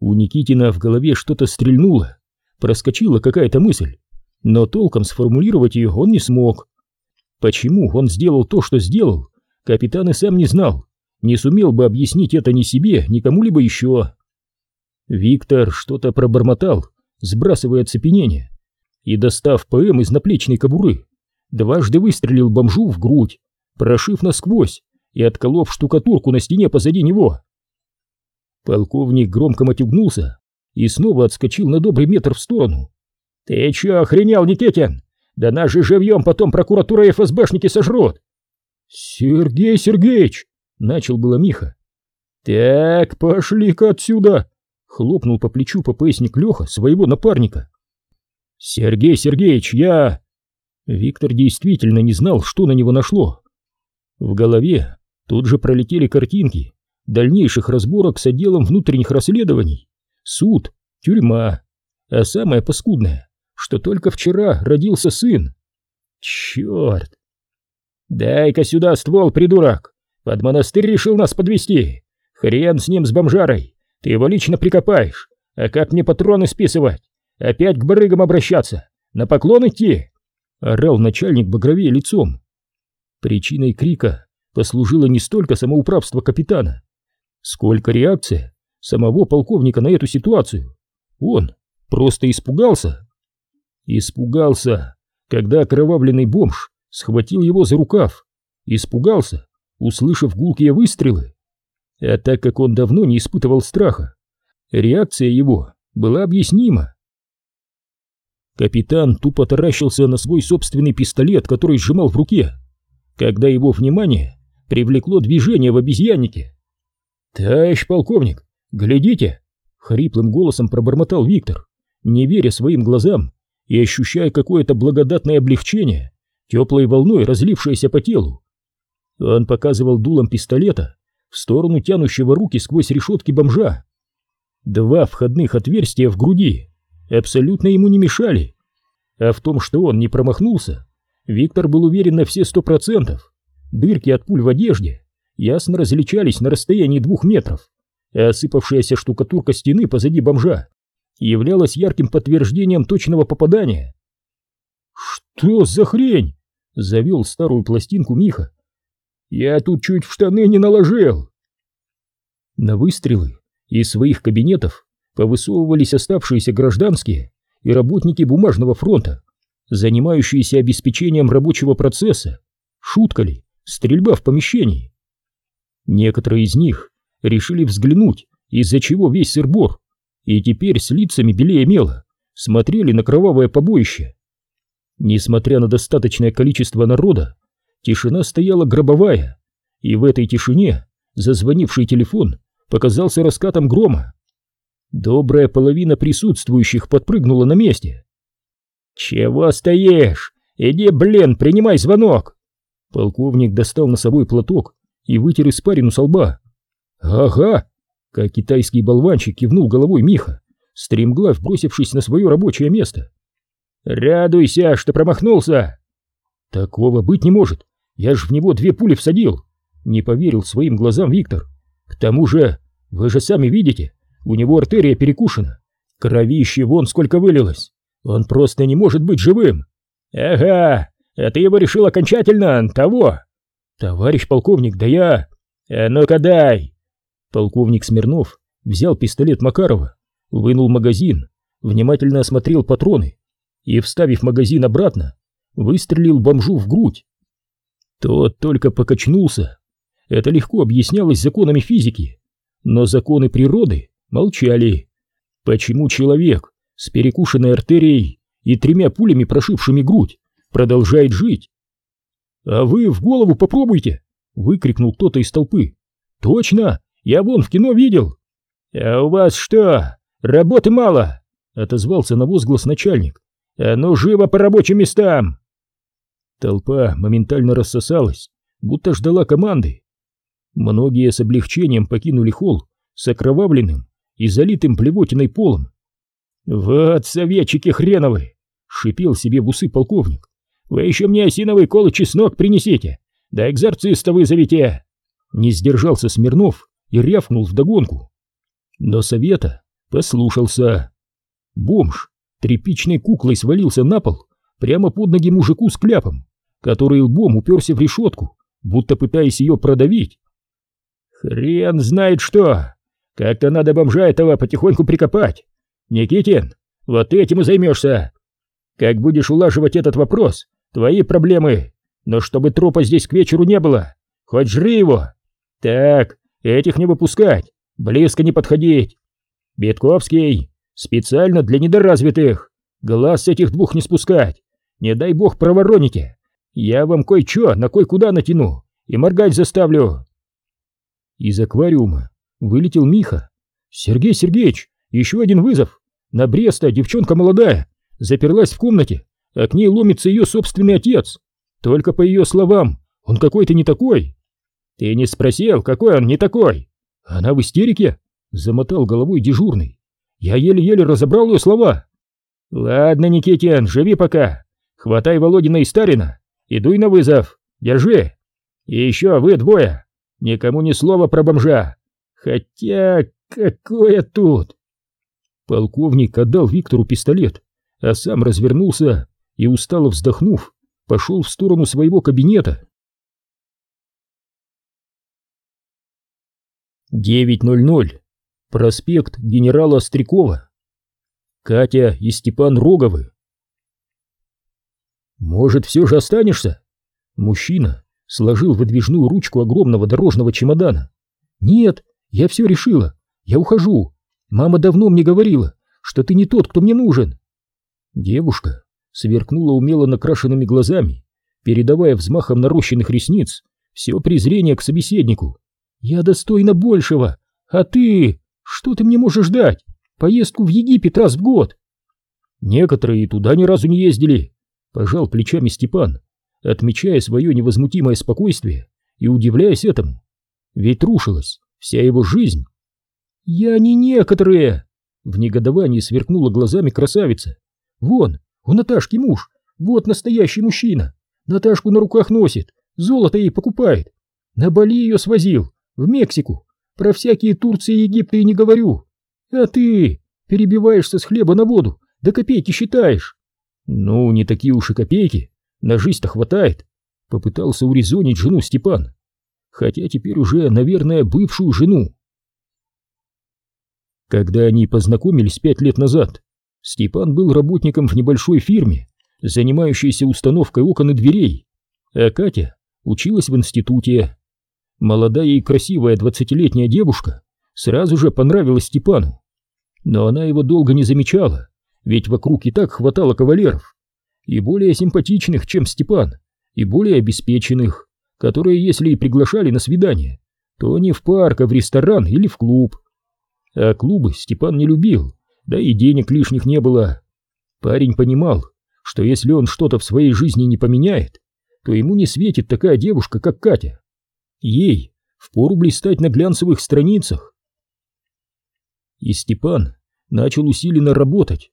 У Никитина в голове что-то стрельнуло, проскочила какая-то мысль, но толком сформулировать ее он не смог. Почему он сделал то, что сделал, капитан и сам не знал, не сумел бы объяснить это ни себе, ни кому-либо еще. Виктор что-то пробормотал, сбрасывая оцепенение, и, достав ПМ из наплечной кобуры, дважды выстрелил бомжу в грудь, прошив насквозь и отколов штукатурку на стене позади него. Полковник громко матюгнулся и снова отскочил на добрый метр в сторону. «Ты чё, охренел, Никитин? Да нас же живьем потом прокуратура и ФСБшники сожрут!» «Сергей Сергеевич!» — начал было Миха. «Так, пошли-ка отсюда!» — хлопнул по плечу ППСник Леха своего напарника. «Сергей Сергеевич, я...» Виктор действительно не знал, что на него нашло. В голове тут же пролетели картинки дальнейших разборок с отделом внутренних расследований, суд, тюрьма, а самое паскудное, что только вчера родился сын. Черт! Дай-ка сюда ствол, придурок! Под монастырь решил нас подвести. Хрен с ним, с бомжарой. Ты его лично прикопаешь. А как мне патроны списывать? Опять к барыгам обращаться? На поклон идти? Орал начальник багровее лицом. Причиной крика послужило не столько самоуправство капитана, сколько реакция самого полковника на эту ситуацию. Он просто испугался. Испугался, когда окровавленный бомж схватил его за рукав. Испугался, услышав гулкие выстрелы. А так как он давно не испытывал страха, реакция его была объяснима. Капитан тупо таращился на свой собственный пистолет, который сжимал в руке, когда его внимание привлекло движение в обезьяннике. «Товарищ полковник, глядите!» — хриплым голосом пробормотал Виктор, не веря своим глазам и ощущая какое-то благодатное облегчение, теплой волной разлившееся по телу. Он показывал дулом пистолета в сторону тянущего руки сквозь решетки бомжа. Два входных отверстия в груди абсолютно ему не мешали. А в том, что он не промахнулся, Виктор был уверен на все сто процентов. Дырки от пуль в одежде ясно различались на расстоянии двух метров, а осыпавшаяся штукатурка стены позади бомжа являлась ярким подтверждением точного попадания. «Что за хрень?» — завел старую пластинку Миха. «Я тут чуть в штаны не наложил!» На выстрелы из своих кабинетов повысовывались оставшиеся гражданские и работники бумажного фронта, занимающиеся обеспечением рабочего процесса. Шутка ли? Стрельба в помещении. Некоторые из них решили взглянуть, из-за чего весь сырбор, и теперь с лицами белее мела смотрели на кровавое побоище. Несмотря на достаточное количество народа, тишина стояла гробовая, и в этой тишине зазвонивший телефон показался раскатом грома. Добрая половина присутствующих подпрыгнула на месте. «Чего стоишь? Иди, блин, принимай звонок!» Полковник достал носовой платок и вытер испарину со лба. «Ага!» — как китайский болванчик кивнул головой Миха, стремглав бросившись на свое рабочее место. «Радуйся, что промахнулся!» «Такого быть не может! Я ж в него две пули всадил!» Не поверил своим глазам Виктор. «К тому же, вы же сами видите, у него артерия перекушена. Кровище вон сколько вылилось. Он просто не может быть живым!» «Ага, а ты его решил окончательно, того!» «Товарищ полковник, да я...» «А ну-ка дай!» Полковник Смирнов взял пистолет Макарова, вынул магазин, внимательно осмотрел патроны и, вставив магазин обратно, выстрелил бомжу в грудь. Тот только покачнулся. Это легко объяснялось законами физики, но законы природы молчали. Почему человек с перекушенной артерией и тремя пулями, прошившими грудь, продолжает жить? «А вы в голову попробуйте!» — выкрикнул кто-то из толпы. «Точно! Я вон в кино видел!» «А у вас что, работы мало?» — отозвался на возглас начальник. «А ну живо по рабочим местам!» Толпа моментально рассосалась, будто ждала команды. Многие с облегчением покинули холл с окровавленным и залитым плевотиной полом. «Вот советчики хреновы!» — шипел себе в усы полковник. «Вы еще мне осиновый кол и чеснок принесите, да экзорциста вызовите!» Не сдержался Смирнов и рявкнул вдогонку. Но совета послушался. Бомж тряпичной куклой свалился на пол прямо под ноги мужику с кляпом, который лбом уперся в решетку, будто пытаясь ее продавить. «Хрен знает что! Как-то надо бомжа этого потихоньку прикопать! Никитин, вот этим и займешься! Как будешь улаживать этот вопрос, твои проблемы, но чтобы трупа здесь к вечеру не было, хоть жри его! Так, этих не выпускать, близко не подходить! Бетковский, Специально для недоразвитых. Глаз с этих двух не спускать. Не дай бог провороните. Я вам кое-что на кое-куда натяну и моргать заставлю. Из аквариума вылетел Миха. Сергей Сергеевич, еще один вызов. На Бреста девчонка молодая. Заперлась в комнате, а к ней ломится ее собственный отец. Только по ее словам, он какой-то не такой. Ты не спросил, какой он не такой? Она в истерике? Замотал головой дежурный. Я еле-еле разобрал ее слова. Ладно, Никитин, живи пока. Хватай Володина и Старина и дуй на вызов. Держи. И еще вы двое. Никому ни слова про бомжа. Хотя, какое тут? Полковник отдал Виктору пистолет, а сам развернулся и, устало вздохнув, пошел в сторону своего кабинета. 9.00 Проспект генерала Острякова. Катя и Степан Роговы. «Может, все же останешься?» Мужчина сложил выдвижную ручку огромного дорожного чемодана. «Нет, я все решила. Я ухожу. Мама давно мне говорила, что ты не тот, кто мне нужен». Девушка сверкнула умело накрашенными глазами, передавая взмахом нарощенных ресниц все презрение к собеседнику. «Я достойна большего, а ты...» Что ты мне можешь дать? Поездку в Египет раз в год. Некоторые туда ни разу не ездили, пожал плечами Степан, отмечая свое невозмутимое спокойствие и удивляясь этому. Ведь рушилась вся его жизнь. Я не некоторые, в негодовании сверкнула глазами красавица. Вон, у Наташки муж, вот настоящий мужчина. Наташку на руках носит, золото ей покупает. На Бали ее свозил, в Мексику, про всякие Турции и Египты и не говорю. А ты перебиваешься с хлеба на воду, да копейки считаешь. Ну, не такие уж и копейки, на жизнь-то хватает. Попытался урезонить жену Степан. Хотя теперь уже, наверное, бывшую жену. Когда они познакомились пять лет назад, Степан был работником в небольшой фирме, занимающейся установкой окон и дверей, а Катя училась в институте. Молодая и красивая двадцатилетняя девушка сразу же понравилась Степану. Но она его долго не замечала, ведь вокруг и так хватало кавалеров. и более симпатичных, чем Степан, и более обеспеченных, которые, если и приглашали на свидание, то не в парк, а в ресторан или в клуб. А клубы Степан не любил, да и денег лишних не было. Парень понимал, что если он что-то в своей жизни не поменяет, то ему не светит такая девушка, как Катя. Ей впору блистать на глянцевых страницах. И Степан начал усиленно работать.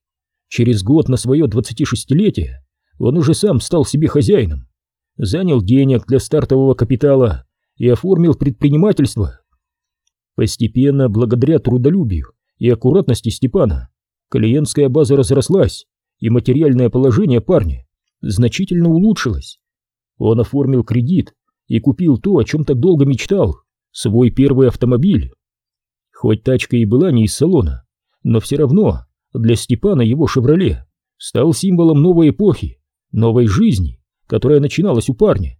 Через год на свое 26-летие он уже сам стал себе хозяином, занял денег для стартового капитала и оформил предпринимательство. Постепенно, благодаря трудолюбию и аккуратности Степана, клиентская база разрослась, и материальное положение парня значительно улучшилось. Он оформил кредит и купил то, о чем так долго мечтал, свой первый автомобиль. Хоть тачка и была не из салона, но все равно для Степана его «Шевроле» стал символом новой эпохи, новой жизни, которая начиналась у парня.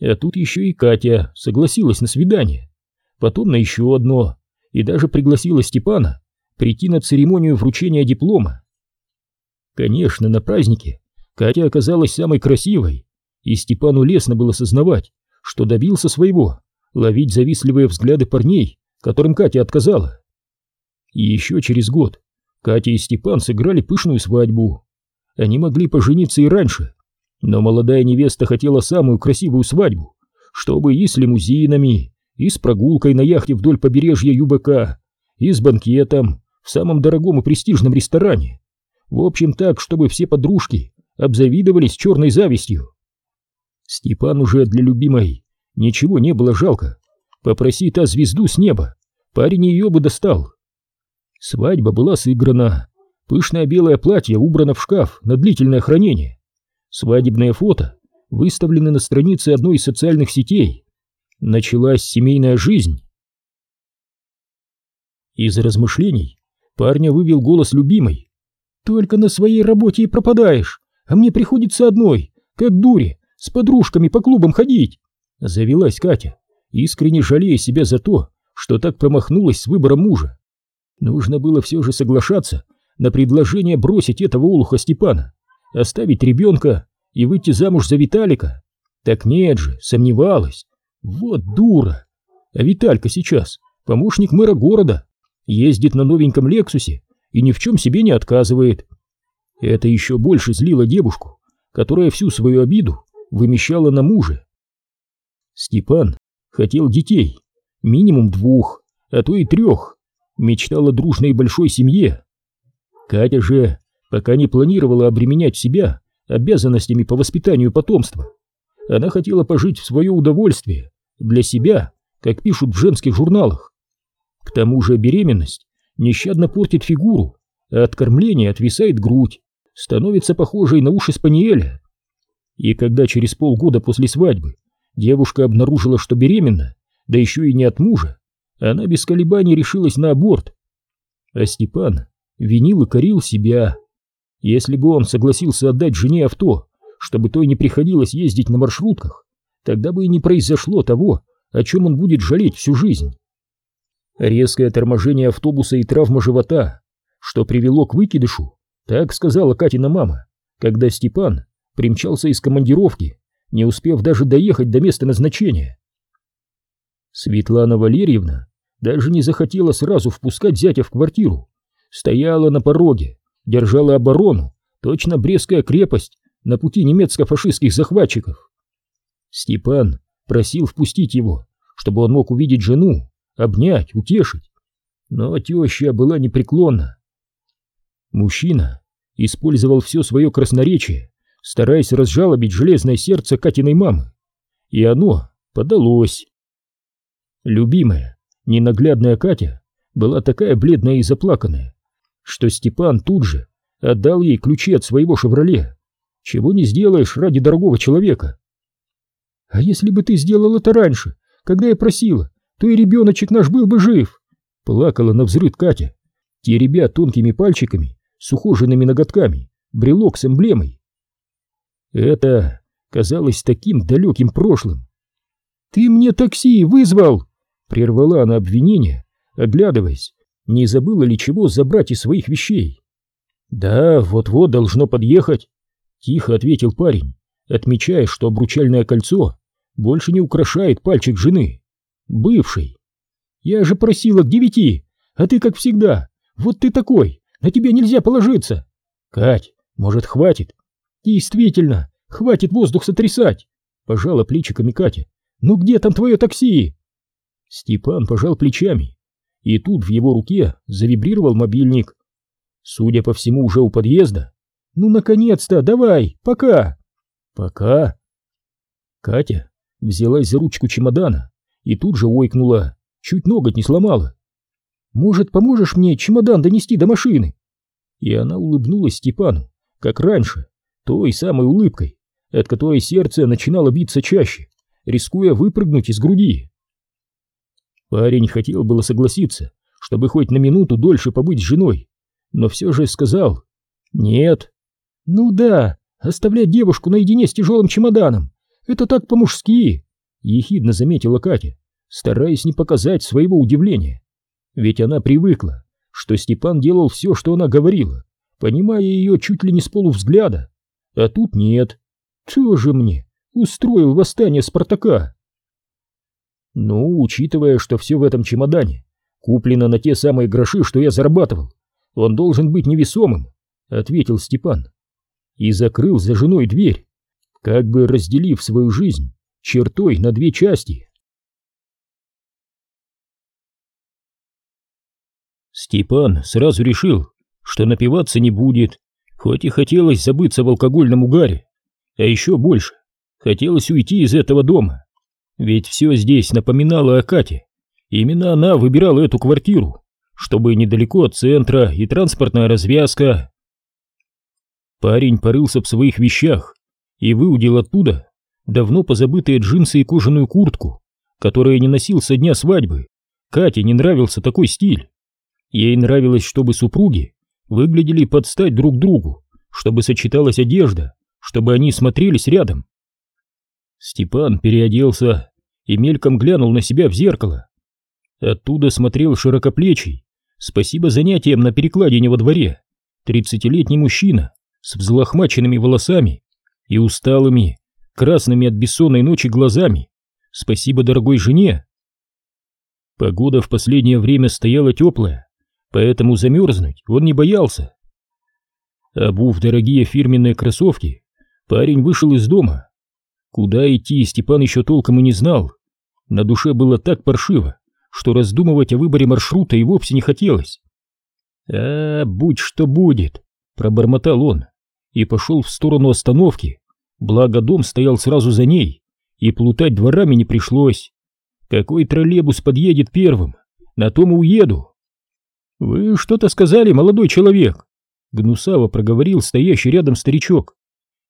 А тут еще и Катя согласилась на свидание, потом на еще одно, и даже пригласила Степана прийти на церемонию вручения диплома. Конечно, на празднике Катя оказалась самой красивой, и Степану лестно было сознавать, что добился своего, ловить завистливые взгляды парней, которым Катя отказала. И еще через год Катя и Степан сыграли пышную свадьбу. Они могли пожениться и раньше, но молодая невеста хотела самую красивую свадьбу, чтобы и с лимузинами, и с прогулкой на яхте вдоль побережья ЮБК, и с банкетом в самом дорогом и престижном ресторане. В общем так, чтобы все подружки обзавидовались черной завистью. Степан уже для любимой ничего не было жалко. Попроси та звезду с неба, парень ее бы достал. Свадьба была сыграна, пышное белое платье убрано в шкаф на длительное хранение. Свадебные фото выставлены на странице одной из социальных сетей. Началась семейная жизнь. Из размышлений парня вывел голос любимой. «Только на своей работе и пропадаешь, а мне приходится одной, как дуре, с подружками по клубам ходить!» Завелась Катя, искренне жалея себя за то, что так промахнулась с выбором мужа. Нужно было все же соглашаться на предложение бросить этого улуха Степана, оставить ребенка и выйти замуж за Виталика. Так нет же, сомневалась. Вот дура. А Виталька сейчас помощник мэра города, ездит на новеньком Лексусе и ни в чем себе не отказывает. Это еще больше злило девушку, которая всю свою обиду вымещала на муже. Степан хотел детей, минимум двух, а то и трех, мечтал о дружной большой семье. Катя же пока не планировала обременять себя обязанностями по воспитанию потомства. Она хотела пожить в свое удовольствие, для себя, как пишут в женских журналах. К тому же беременность нещадно портит фигуру, а от кормления отвисает грудь, становится похожей на уши спаниеля. И когда через полгода после свадьбы девушка обнаружила, что беременна, да еще и не от мужа, она без колебаний решилась на аборт. А Степан винил и корил себя. Если бы он согласился отдать жене авто, чтобы той не приходилось ездить на маршрутках, тогда бы и не произошло того, о чем он будет жалеть всю жизнь. Резкое торможение автобуса и травма живота, что привело к выкидышу, так сказала Катина мама, когда Степан примчался из командировки, не успев даже доехать до места назначения. Светлана Валерьевна даже не захотела сразу впускать зятя в квартиру, стояла на пороге, держала оборону, точно Брестская крепость на пути немецко-фашистских захватчиков. Степан просил впустить его, чтобы он мог увидеть жену, обнять, утешить. Но теща была непреклонна. Мужчина использовал все свое красноречие, стараясь разжалобить железное сердце Катиной мамы. И оно подалось. Любимая, ненаглядная Катя была такая бледная и заплаканная, что Степан тут же отдал ей ключи от своего «Шевроле». Чего не сделаешь ради дорогого человека. А если бы ты сделал это раньше, когда я просила, то и ребеночек наш был бы жив. Плакала на взрыв Катя, теребя тонкими пальчиками с ухоженными ноготками брелок с эмблемой. Это казалось таким далеким прошлым. «Ты мне такси вызвал!» — прервала она обвинение, оглядываясь, не забыла ли чего забрать из своих вещей. «Да, вот-вот должно подъехать». Тихо ответил парень, отмечая, что обручальное кольцо больше не украшает пальчик жены. Бывший. Я же просила к девяти, а ты как всегда. Вот ты такой, на тебя нельзя положиться. Кать, может, хватит? Действительно, хватит воздух сотрясать. Пожала плечиками Катя. Ну где там твое такси? Степан пожал плечами, и тут в его руке завибрировал мобильник. Судя по всему, уже у подъезда. Ну, наконец-то, давай, пока. Пока. Катя взялась за ручку чемодана и тут же ойкнула, чуть ноготь не сломала. «Может, поможешь мне чемодан донести до машины?» И она улыбнулась Степану, как раньше, той самой улыбкой, от которой сердце начинало биться чаще, рискуя выпрыгнуть из груди. Парень хотел было согласиться, чтобы хоть на минуту дольше побыть с женой, но все же сказал «нет». «Ну да, оставлять девушку наедине с тяжелым чемоданом, это так по-мужски», — ехидно заметила Катя, стараясь не показать своего удивления. Ведь она привыкла, что Степан делал все, что она говорила, понимая ее чуть ли не с полувзгляда. А тут нет. Тоже мне устроил восстание Спартака. Ну, учитывая, что все в этом чемодане куплено на те самые гроши, что я зарабатывал, он должен быть невесомым, ответил Степан. И закрыл за женой дверь, как бы разделив свою жизнь чертой на две части. Степан сразу решил, что напиваться не будет, хоть и хотелось забыться в алкогольном угаре, а еще больше хотелось уйти из этого дома, ведь все здесь напоминало о Кате, именно она выбирала эту квартиру, чтобы недалеко от центра и транспортная развязка. Парень порылся в своих вещах и выудил оттуда давно позабытые джинсы и кожаную куртку, которую не носил со дня свадьбы. Кате не нравился такой стиль. Ей нравилось, чтобы супруги выглядели под стать друг другу, чтобы сочеталась одежда, чтобы они смотрелись рядом. Степан переоделся и мельком глянул на себя в зеркало. Оттуда смотрел широкоплечий, спасибо занятиям на перекладине во дворе, тридцатилетний мужчина с взлохмаченными волосами и усталыми, красными от бессонной ночи глазами. Спасибо дорогой жене. Погода в последнее время стояла теплая, поэтому замерзнуть он не боялся. Обув дорогие фирменные кроссовки, парень вышел из дома. Куда идти, Степан еще толком и не знал. На душе было так паршиво, что раздумывать о выборе маршрута и вовсе не хотелось. «А, будь что будет», — пробормотал он и пошел в сторону остановки, благо дом стоял сразу за ней, и плутать дворами не пришлось. Какой троллейбус подъедет первым, на том и уеду. «Вы что-то сказали, молодой человек?» Гнусаво проговорил стоящий рядом старичок.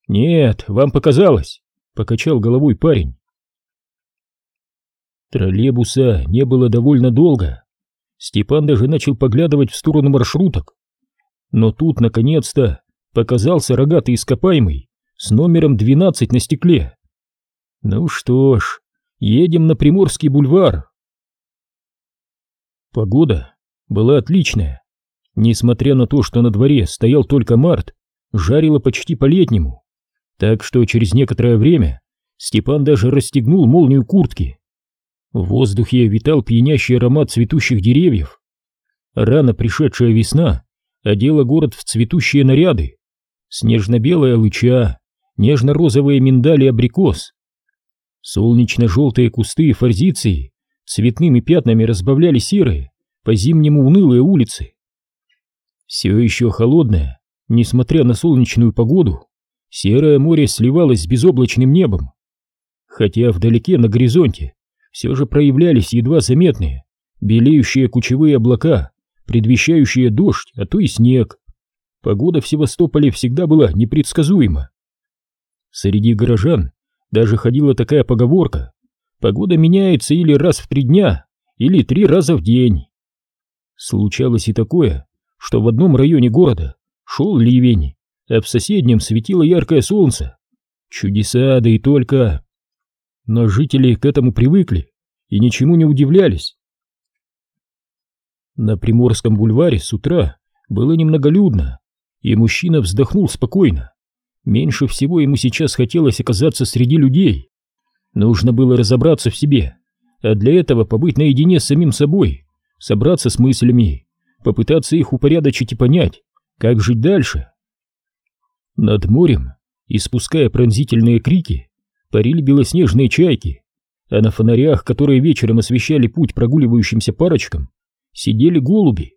«Нет, вам показалось», — покачал головой парень. Троллейбуса не было довольно долго. Степан даже начал поглядывать в сторону маршруток. Но тут, наконец-то, показался рогатый ископаемый с номером 12 на стекле. Ну что ж, едем на Приморский бульвар. Погода была отличная. Несмотря на то, что на дворе стоял только март, жарило почти по-летнему. Так что через некоторое время Степан даже расстегнул молнию куртки. В воздухе витал пьянящий аромат цветущих деревьев. Рано пришедшая весна одела город в цветущие наряды. Снежно-белая лыча, нежно-розовые миндали абрикос. Солнечно-желтые кусты форзиции цветными пятнами разбавляли серые, по-зимнему унылые улицы. Все еще холодное, несмотря на солнечную погоду, серое море сливалось с безоблачным небом. Хотя вдалеке на горизонте все же проявлялись едва заметные, белеющие кучевые облака, предвещающие дождь, а то и снег. Погода в Севастополе всегда была непредсказуема. Среди горожан даже ходила такая поговорка «Погода меняется или раз в три дня, или три раза в день». Случалось и такое, что в одном районе города шел ливень, а в соседнем светило яркое солнце. Чудеса, да и только. Но жители к этому привыкли и ничему не удивлялись. На Приморском бульваре с утра было немноголюдно, и мужчина вздохнул спокойно. Меньше всего ему сейчас хотелось оказаться среди людей. Нужно было разобраться в себе, а для этого побыть наедине с самим собой, собраться с мыслями, попытаться их упорядочить и понять, как жить дальше. Над морем, испуская пронзительные крики, парили белоснежные чайки, а на фонарях, которые вечером освещали путь прогуливающимся парочкам, сидели голуби.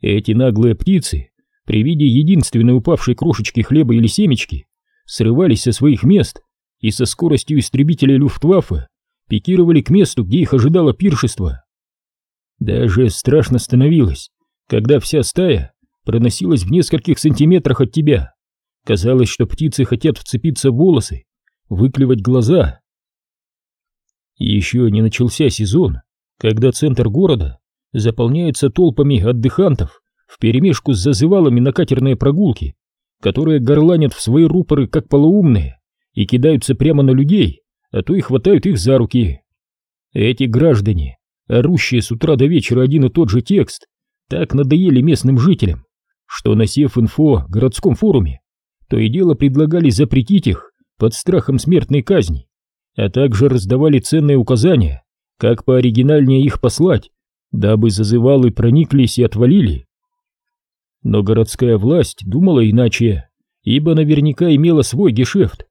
Эти наглые птицы при виде единственной упавшей крошечки хлеба или семечки срывались со своих мест и со скоростью истребителя Люфтваффе пикировали к месту, где их ожидало пиршество. Даже страшно становилось, когда вся стая проносилась в нескольких сантиметрах от тебя. Казалось, что птицы хотят вцепиться в волосы, выклевать глаза. Еще не начался сезон, когда центр города заполняется толпами отдыхантов вперемешку с зазывалами на катерные прогулки, которые горланят в свои рупоры как полоумные и кидаются прямо на людей, а то и хватают их за руки. Эти граждане, орущие с утра до вечера один и тот же текст, так надоели местным жителям, что, насев инфо в городском форуме, то и дело предлагали запретить их под страхом смертной казни, а также раздавали ценные указания, как пооригинальнее их послать, дабы зазывалы прониклись и отвалили. Но городская власть думала иначе, ибо наверняка имела свой гешефт.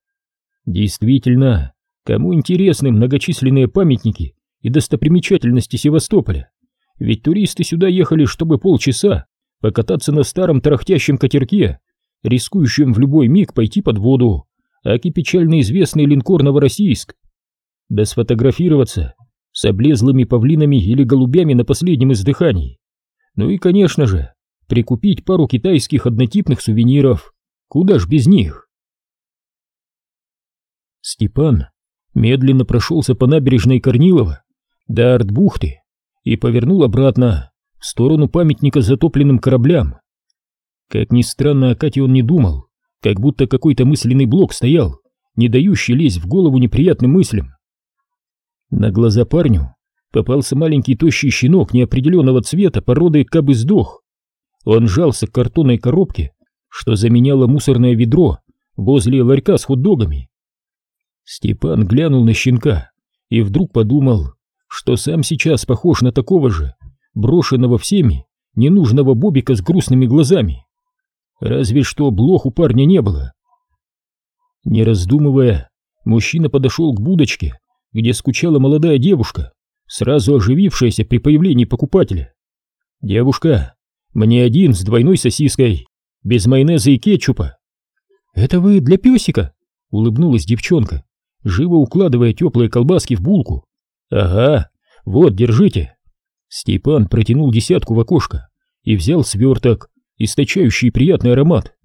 Действительно, кому интересны многочисленные памятники и достопримечательности Севастополя? Ведь туристы сюда ехали, чтобы полчаса покататься на старом тарахтящем катерке, рискующем в любой миг пойти под воду, аки печально известный линкор Новороссийск. Да сфотографироваться с облезлыми павлинами или голубями на последнем издыхании. Ну и, конечно же, прикупить пару китайских однотипных сувениров. Куда ж без них? Степан медленно прошелся по набережной Корнилова до Артбухты и повернул обратно в сторону памятника затопленным кораблям. Как ни странно, о Кате он не думал, как будто какой-то мысленный блок стоял, не дающий лезть в голову неприятным мыслям. На глаза парню попался маленький тощий щенок неопределенного цвета породы кабы сдох. Он жался к картонной коробке, что заменяло мусорное ведро возле ларька с хот-догами. Степан глянул на щенка и вдруг подумал, что сам сейчас похож на такого же, брошенного всеми, ненужного бобика с грустными глазами. Разве что блох у парня не было. Не раздумывая, мужчина подошел к будочке, где скучала молодая девушка, сразу оживившаяся при появлении покупателя. «Девушка, мне один с двойной сосиской, без майонеза и кетчупа». «Это вы для песика?» — улыбнулась девчонка, живо укладывая теплые колбаски в булку. «Ага, вот, держите». Степан протянул десятку в окошко и взял сверток, источающий приятный аромат.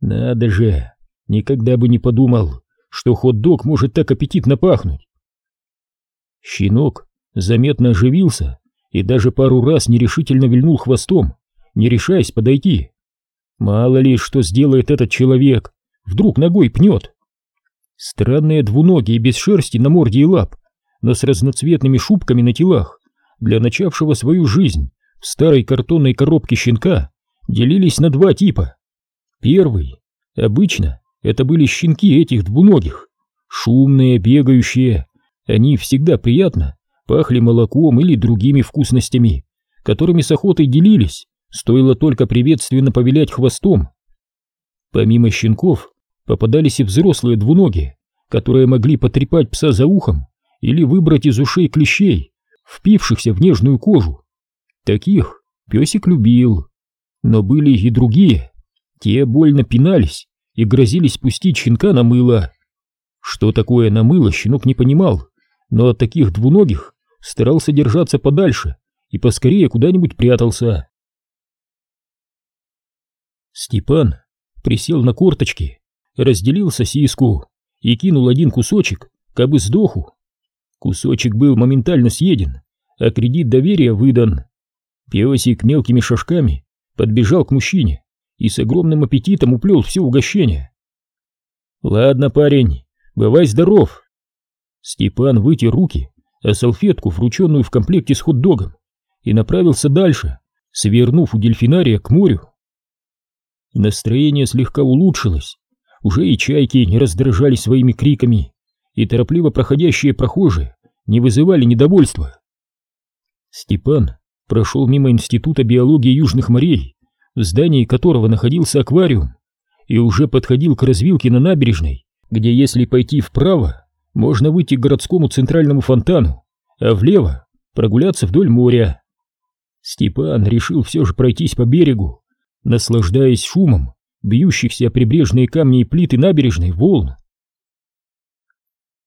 Надо же, никогда бы не подумал, что хот-дог может так аппетитно пахнуть. Щенок заметно оживился и даже пару раз нерешительно вильнул хвостом, не решаясь подойти. Мало ли, что сделает этот человек, вдруг ногой пнет. Странные двуногие без шерсти на морде и лап, но с разноцветными шубками на телах, для начавшего свою жизнь в старой картонной коробке щенка, делились на два типа. Первый, обычно, это были щенки этих двуногих, шумные, бегающие, они всегда приятно пахли молоком или другими вкусностями, которыми с охотой делились, стоило только приветственно повилять хвостом. Помимо щенков попадались и взрослые двуногие, которые могли потрепать пса за ухом или выбрать из ушей клещей, впившихся в нежную кожу. Таких песик любил. Но были и другие. Те больно пинались и грозились пустить щенка на мыло. Что такое на мыло, щенок не понимал, но от таких двуногих старался держаться подальше и поскорее куда-нибудь прятался. Степан присел на корточки, разделил сосиску и кинул один кусочек, как бы сдоху. Кусочек был моментально съеден, а кредит доверия выдан. Песик мелкими шажками подбежал к мужчине и с огромным аппетитом уплел все угощение. «Ладно, парень, бывай здоров!» Степан вытер руки о салфетку, врученную в комплекте с хот-догом, и направился дальше, свернув у дельфинария к морю. Настроение слегка улучшилось. уже и чайки не раздражали своими криками, и торопливо проходящие прохожие не вызывали недовольства. Степан прошел мимо Института биологии южных морей, в здании которого находился аквариум, и уже подходил к развилке на набережной, где если пойти вправо, можно выйти к городскому центральному фонтану, а влево прогуляться вдоль моря. Степан решил все же пройтись по берегу, наслаждаясь шумом бьющихся о прибрежные камни и плиты набережной волн.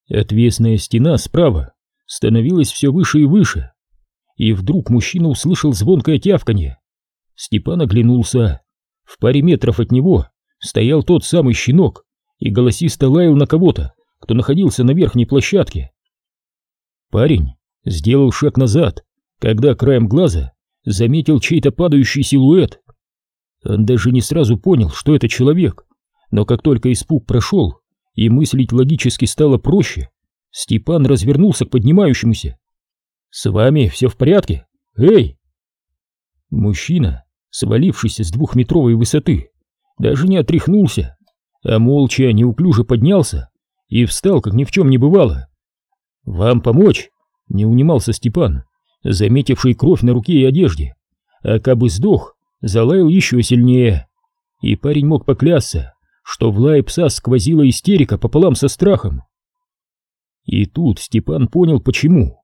Отвесная стена справа становилась все выше и выше, и вдруг мужчина услышал звонкое тявканье. Степан оглянулся. В паре метров от него стоял тот самый щенок и голосисто лаял на кого-то, кто находился на верхней площадке. Парень сделал шаг назад, когда краем глаза заметил чей-то падающий силуэт. Он даже не сразу понял, что это человек, но как только испуг прошел и мыслить логически стало проще, Степан развернулся к поднимающемуся. «С вами все в порядке? Эй!» Мужчина, свалившийся с двухметровой высоты, даже не отряхнулся, а молча неуклюже поднялся и встал, как ни в чем не бывало. «Вам помочь?» — не унимался Степан, заметивший кровь на руке и одежде. А кабы сдох, залаял еще сильнее. И парень мог поклясться, что в лае пса сквозила истерика пополам со страхом. И тут Степан понял, почему.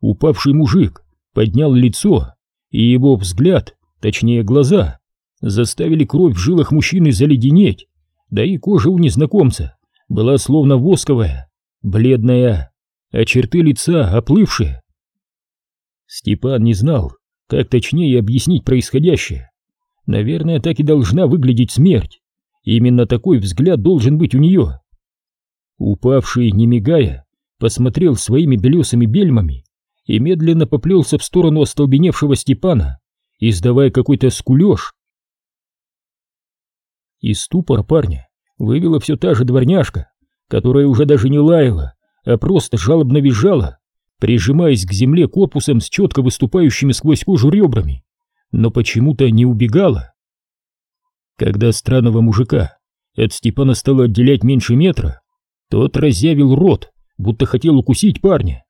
Упавший мужик поднял лицо, и его взгляд, точнее глаза, заставили кровь в жилах мужчины заледенеть, да и кожа у незнакомца была словно восковая, бледная, а черты лица оплывшие. Степан не знал, как точнее объяснить происходящее. Наверное, так и должна выглядеть смерть. Именно такой взгляд должен быть у нее. Упавший, не мигая, посмотрел своими белесыми бельмами и медленно поплелся в сторону остолбеневшего Степана, издавая какой-то скулеж. Из ступора парня вывела все та же дворняжка, которая уже даже не лаяла, а просто жалобно визжала, прижимаясь к земле корпусом с четко выступающими сквозь кожу ребрами, но почему-то не убегала. Когда странного мужика от Степана стало отделять меньше метра, тот разъявил рот, будто хотел укусить парня.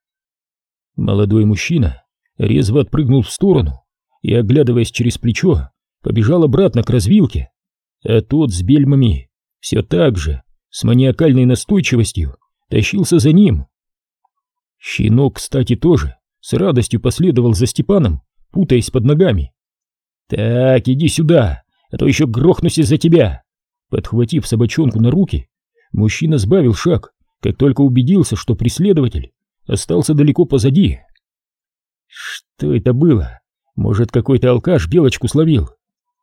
Молодой мужчина резво отпрыгнул в сторону и, оглядываясь через плечо, побежал обратно к развилке, а тот с бельмами все так же, с маниакальной настойчивостью, тащился за ним. Щенок, кстати, тоже с радостью последовал за Степаном, путаясь под ногами. «Так, иди сюда, а то еще грохнусь из-за тебя!» Подхватив собачонку на руки, мужчина сбавил шаг, как только убедился, что преследователь остался далеко позади. Что это было? Может, какой-то алкаш белочку словил?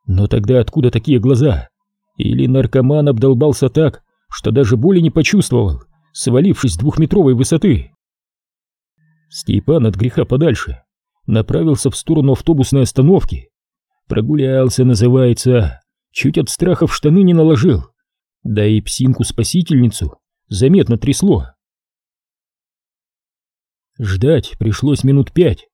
Но тогда откуда такие глаза? Или наркоман обдолбался так, что даже боли не почувствовал, свалившись с двухметровой высоты? Степан от греха подальше направился в сторону автобусной остановки. Прогулялся, называется, чуть от страха в штаны не наложил. Да и псинку-спасительницу заметно трясло. Ждать пришлось минут пять.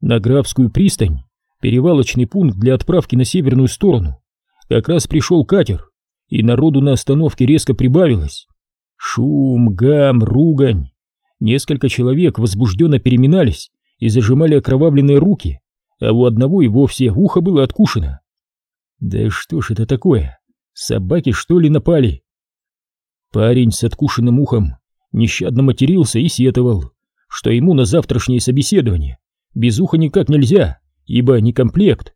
На Графскую пристань, перевалочный пункт для отправки на северную сторону, как раз пришел катер, и народу на остановке резко прибавилось. Шум, гам, ругань. Несколько человек возбужденно переминались и зажимали окровавленные руки, а у одного и вовсе ухо было откушено. Да что ж это такое? Собаки что ли напали? Парень с откушенным ухом нещадно матерился и сетовал, что ему на завтрашнее собеседование без уха никак нельзя, ибо не комплект.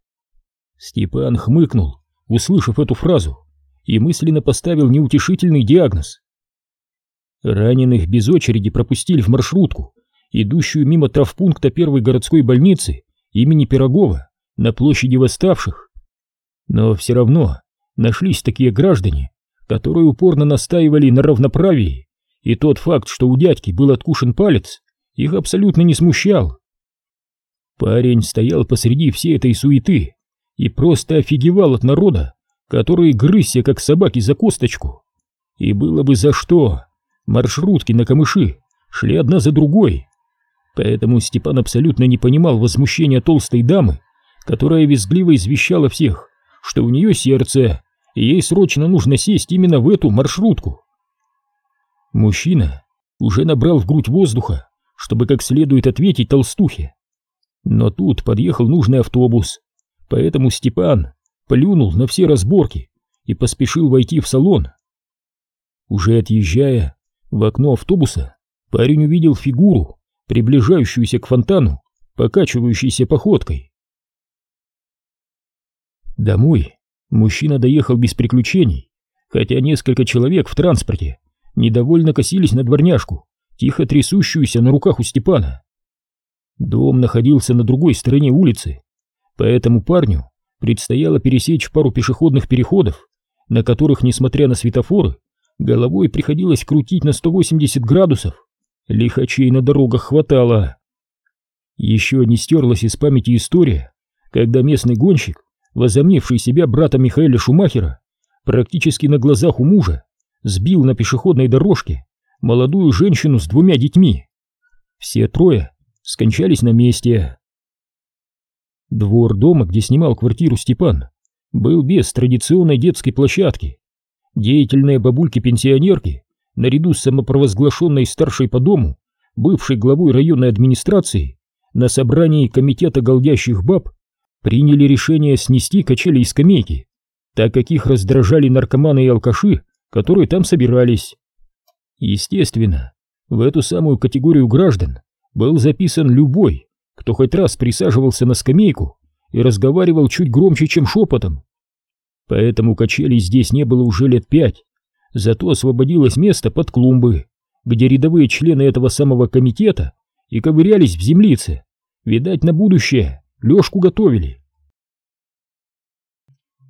Степан хмыкнул, услышав эту фразу, и мысленно поставил неутешительный диагноз. Раненых без очереди пропустили в маршрутку, идущую мимо травпункта первой городской больницы имени Пирогова на площади восставших. Но все равно нашлись такие граждане, которые упорно настаивали на равноправии, и тот факт, что у дядьки был откушен палец, их абсолютно не смущал. Парень стоял посреди всей этой суеты и просто офигевал от народа, который грызся, как собаки, за косточку. И было бы за что. Маршрутки на камыши шли одна за другой. Поэтому Степан абсолютно не понимал возмущения толстой дамы, которая визгливо извещала всех, что у нее сердце, и ей срочно нужно сесть именно в эту маршрутку. Мужчина уже набрал в грудь воздуха, чтобы как следует ответить толстухе. Но тут подъехал нужный автобус, поэтому Степан плюнул на все разборки и поспешил войти в салон. Уже отъезжая, в окно автобуса парень увидел фигуру, приближающуюся к фонтану, покачивающейся походкой. Домой мужчина доехал без приключений, хотя несколько человек в транспорте недовольно косились на дворняжку, тихо трясущуюся на руках у Степана. Дом находился на другой стороне улицы, поэтому парню предстояло пересечь пару пешеходных переходов, на которых, несмотря на светофоры, головой приходилось крутить на 180 градусов. Лихачей на дорогах хватало. Еще не стерлась из памяти история, когда местный гонщик, возомнивший себя брата Михаэля Шумахера, практически на глазах у мужа, сбил на пешеходной дорожке молодую женщину с двумя детьми. Все трое скончались на месте. Двор дома, где снимал квартиру Степан, был без традиционной детской площадки. Деятельные бабульки-пенсионерки, наряду с самопровозглашенной старшей по дому, бывшей главой районной администрации, на собрании комитета голдящих баб приняли решение снести качели и скамейки, так как их раздражали наркоманы и алкаши, которые там собирались. Естественно, в эту самую категорию граждан был записан любой, кто хоть раз присаживался на скамейку и разговаривал чуть громче, чем шепотом. Поэтому качелей здесь не было уже лет пять, зато освободилось место под клумбы, где рядовые члены этого самого комитета и ковырялись в землице. Видать, на будущее лёжку готовили.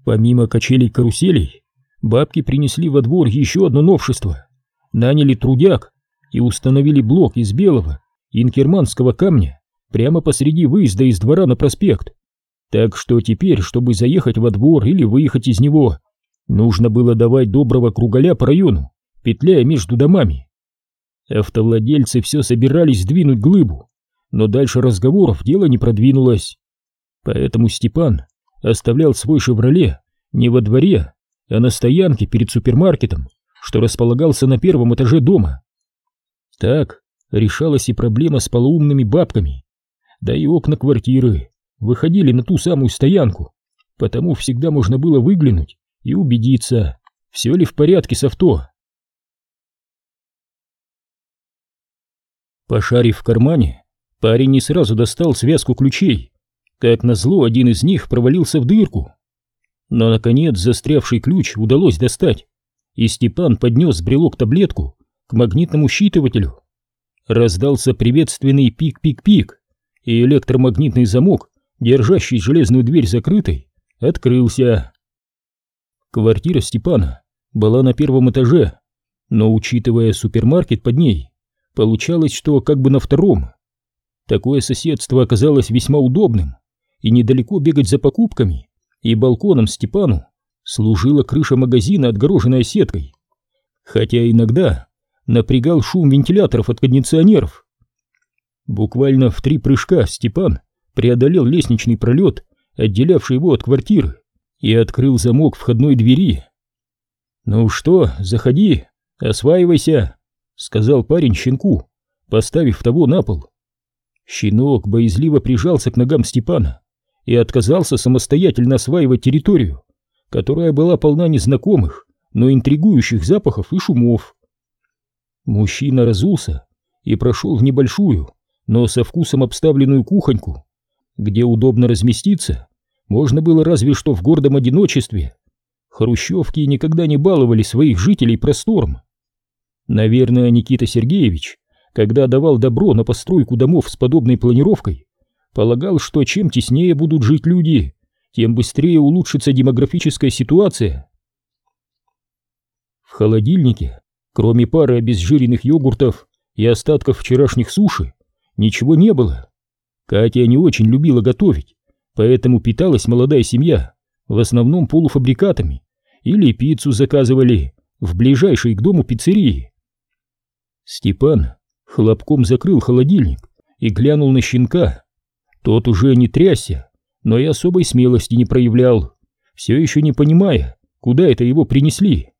Помимо качелей-каруселей, бабки принесли во двор еще одно новшество. Наняли трудяг и установили блок из белого инкерманского камня прямо посреди выезда из двора на проспект. Так что теперь, чтобы заехать во двор или выехать из него, нужно было давать доброго кругаля по району, петляя между домами. Автовладельцы все собирались сдвинуть глыбу, но дальше разговоров дело не продвинулось. Поэтому Степан оставлял свой «Шевроле» не во дворе, а на стоянке перед супермаркетом, что располагался на первом этаже дома. Так решалась и проблема с полуумными бабками, да и окна квартиры выходили на ту самую стоянку, потому всегда можно было выглянуть и убедиться, все ли в порядке с авто. Пошарив в кармане, парень не сразу достал связку ключей. Как назло, один из них провалился в дырку. Но, наконец, застрявший ключ удалось достать, и Степан поднес брелок-таблетку к магнитному считывателю. Раздался приветственный пик-пик-пик, и электромагнитный замок держащий железную дверь закрытой, открылся. Квартира Степана была на первом этаже, но, учитывая супермаркет под ней, получалось, что как бы на втором. Такое соседство оказалось весьма удобным, и недалеко бегать за покупками, и балконом Степану служила крыша магазина, отгороженная сеткой. Хотя иногда напрягал шум вентиляторов от кондиционеров. Буквально в три прыжка Степан преодолел лестничный пролет, отделявший его от квартиры, и открыл замок входной двери. «Ну что, заходи, осваивайся», — сказал парень щенку, поставив того на пол. Щенок боязливо прижался к ногам Степана и отказался самостоятельно осваивать территорию, которая была полна незнакомых, но интригующих запахов и шумов. Мужчина разулся и прошел в небольшую, но со вкусом обставленную кухоньку, где удобно разместиться, можно было разве что в гордом одиночестве. Хрущевки никогда не баловали своих жителей простором. Наверное, Никита Сергеевич, когда давал добро на постройку домов с подобной планировкой, полагал, что чем теснее будут жить люди, тем быстрее улучшится демографическая ситуация. В холодильнике, кроме пары обезжиренных йогуртов и остатков вчерашних суши, ничего не было. Катя не очень любила готовить, поэтому питалась молодая семья в основном полуфабрикатами или пиццу заказывали в ближайшей к дому пиццерии. Степан хлопком закрыл холодильник и глянул на щенка. Тот уже не трясся, но и особой смелости не проявлял, все еще не понимая, куда это его принесли.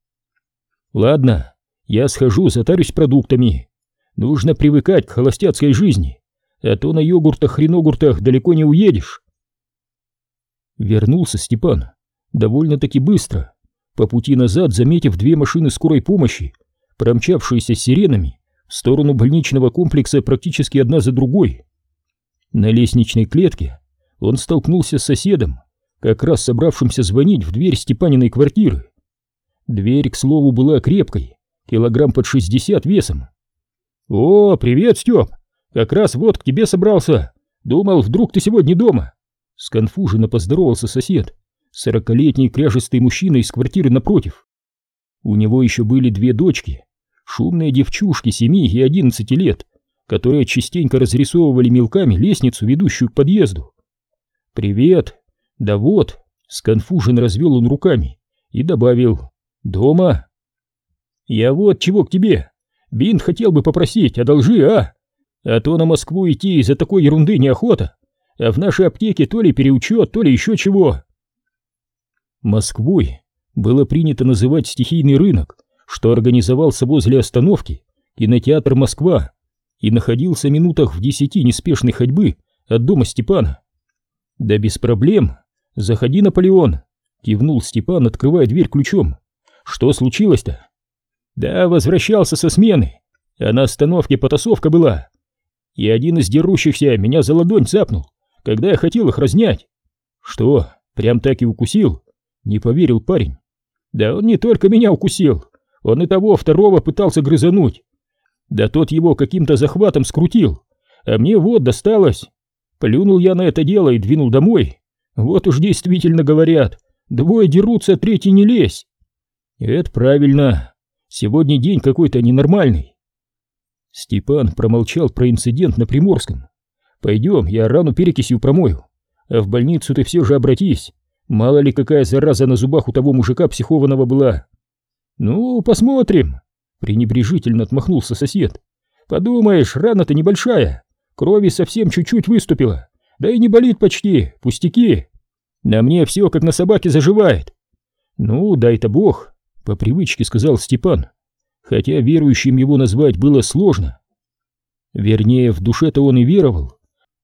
Ладно, я схожу, затарюсь продуктами. Нужно привыкать к холостяцкой жизни, а то на йогуртах-хреногуртах далеко не уедешь. Вернулся Степан довольно-таки быстро, по пути назад заметив две машины скорой помощи, промчавшиеся сиренами в сторону больничного комплекса практически одна за другой. На лестничной клетке он столкнулся с соседом, как раз собравшимся звонить в дверь Степаниной квартиры. Дверь, к слову, была крепкой, килограмм под шестьдесят весом. «О, привет, Степ! Как раз вот к тебе собрался. Думал, вдруг ты сегодня дома?» Сконфуженно поздоровался сосед, сорокалетний кряжестый мужчина из квартиры напротив. У него еще были две дочки, шумные девчушки семи и одиннадцати лет, которые частенько разрисовывали мелками лестницу, ведущую к подъезду. «Привет! Да вот!» — сконфужен развел он руками и добавил «Дома?» «Я вот чего к тебе! Бинт хотел бы попросить, одолжи, а? А то на Москву идти из-за такой ерунды неохота, а в нашей аптеке то ли переучет, то ли еще чего!» Москвой было принято называть стихийный рынок, что организовался возле остановки кинотеатр «Москва» и находился минутах в десяти неспешной ходьбы от дома Степана. «Да без проблем. Заходи, Наполеон», — кивнул Степан, открывая дверь ключом. «Что случилось-то?» «Да, возвращался со смены, а на остановке потасовка была. И один из дерущихся меня за ладонь цапнул, когда я хотел их разнять». «Что, прям так и укусил?» — не поверил парень. «Да он не только меня укусил, он и того второго пытался грызануть. Да тот его каким-то захватом скрутил, а мне вот досталось. Плюнул я на это дело и двинул домой. Вот уж действительно говорят, двое дерутся, третий не лезь. Это правильно. Сегодня день какой-то ненормальный. Степан промолчал про инцидент на Приморском. Пойдем, я рану перекисью промою. А в больницу ты все же обратись. Мало ли какая зараза на зубах у того мужика психованного была. «Ну, посмотрим», — пренебрежительно отмахнулся сосед. «Подумаешь, рана-то небольшая, крови совсем чуть-чуть выступила, да и не болит почти, пустяки. На мне все как на собаке заживает». «Ну, дай-то бог», — по привычке сказал Степан, хотя верующим его назвать было сложно. Вернее, в душе-то он и веровал,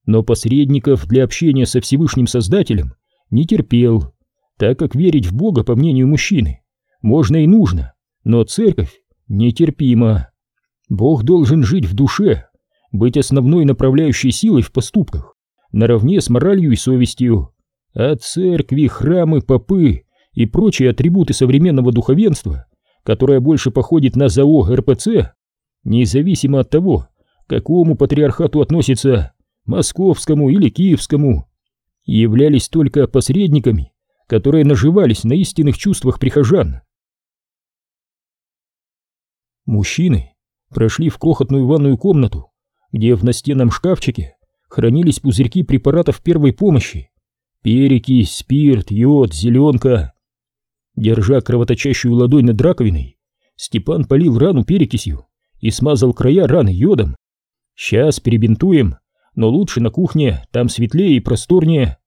но посредников для общения со Всевышним Создателем не терпел, так как верить в Бога, по мнению мужчины, можно и нужно, но церковь нетерпима. Бог должен жить в душе, быть основной направляющей силой в поступках, наравне с моралью и совестью. А церкви, храмы, попы и прочие атрибуты современного духовенства, которое больше походит на ЗАО РПЦ, независимо от того, к какому патриархату относится, московскому или киевскому, являлись только посредниками, которые наживались на истинных чувствах прихожан. Мужчины прошли в крохотную ванную комнату, где в настенном шкафчике хранились пузырьки препаратов первой помощи. Перекись, спирт, йод, зеленка. Держа кровоточащую ладонь над раковиной, Степан полил рану перекисью и смазал края раны йодом. «Сейчас перебинтуем, но лучше на кухне, там светлее и просторнее.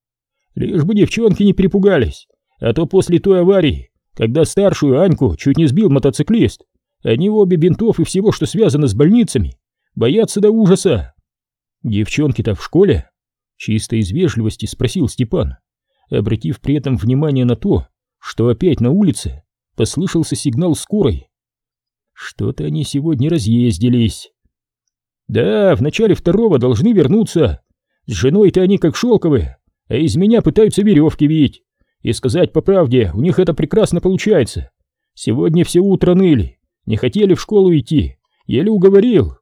Лишь бы девчонки не перепугались, а то после той аварии, когда старшую Аньку чуть не сбил мотоциклист, они обе бинтов и всего, что связано с больницами, боятся до ужаса. Девчонки-то в школе? Чисто из вежливости спросил Степан, обратив при этом внимание на то, что опять на улице послышался сигнал скорой. Что-то они сегодня разъездились. Да, в начале второго должны вернуться. С женой-то они как шелковые, а из меня пытаются веревки видеть. И сказать по правде, у них это прекрасно получается. Сегодня все утро ныли, не хотели в школу идти, еле уговорил.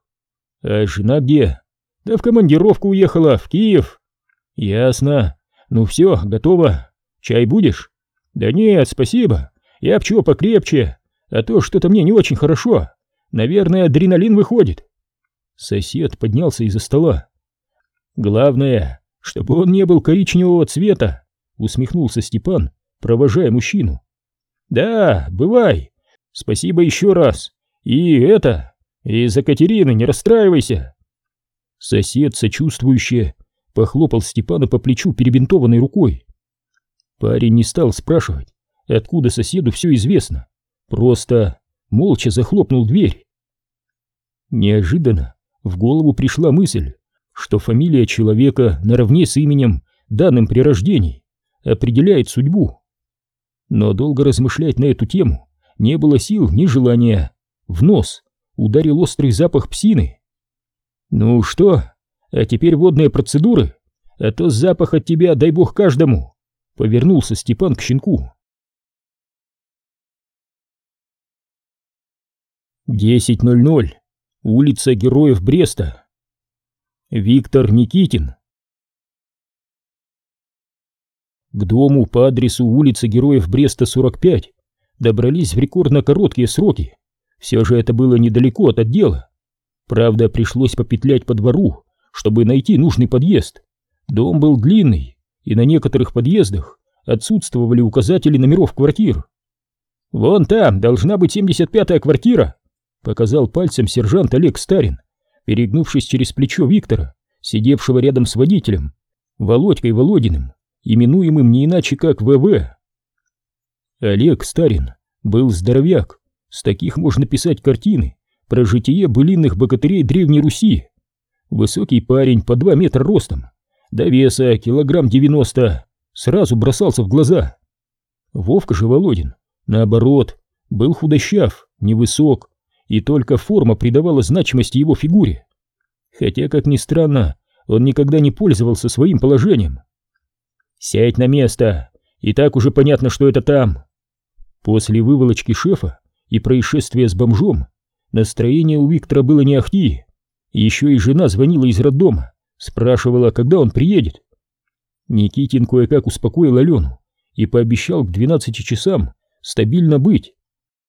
А жена где? Да в командировку уехала, в Киев. Ясно. Ну все, готово. Чай будешь? Да нет, спасибо. Я чего покрепче, а то что-то мне не очень хорошо. Наверное, адреналин выходит. Сосед поднялся из-за стола. Главное, чтобы он не был коричневого цвета, усмехнулся Степан, провожая мужчину. Да, бывай, Спасибо еще раз. И это... Из-за Катерины не расстраивайся. Сосед, сочувствующе, похлопал Степана по плечу перебинтованной рукой. Парень не стал спрашивать, откуда соседу все известно. Просто молча захлопнул дверь. Неожиданно в голову пришла мысль, что фамилия человека наравне с именем, данным при рождении, определяет судьбу. Но долго размышлять на эту тему не было сил ни желания. В нос ударил острый запах псины. «Ну что, а теперь водные процедуры, а то запах от тебя, дай бог каждому!» Повернулся Степан к щенку. Десять ноль ноль. Улица Героев Бреста. Виктор Никитин. К дому по адресу улица Героев Бреста 45 добрались в рекордно короткие сроки. Все же это было недалеко от отдела. Правда, пришлось попетлять по двору, чтобы найти нужный подъезд. Дом был длинный, и на некоторых подъездах отсутствовали указатели номеров квартир. «Вон там должна быть 75-я квартира», Показал пальцем сержант Олег Старин, перегнувшись через плечо Виктора, сидевшего рядом с водителем, Володькой Володиным, именуемым не иначе как ВВ. Олег Старин был здоровяк, с таких можно писать картины про житие былинных богатырей Древней Руси. Высокий парень по два метра ростом, до веса килограмм девяносто, сразу бросался в глаза. Вовка же Володин, наоборот, был худощав, невысок, и только форма придавала значимости его фигуре. Хотя, как ни странно, он никогда не пользовался своим положением. «Сядь на место, и так уже понятно, что это там». После выволочки шефа и происшествия с бомжом настроение у Виктора было не ахти. Еще и жена звонила из роддома, спрашивала, когда он приедет. Никитин кое-как успокоил Алену и пообещал к 12 часам стабильно быть.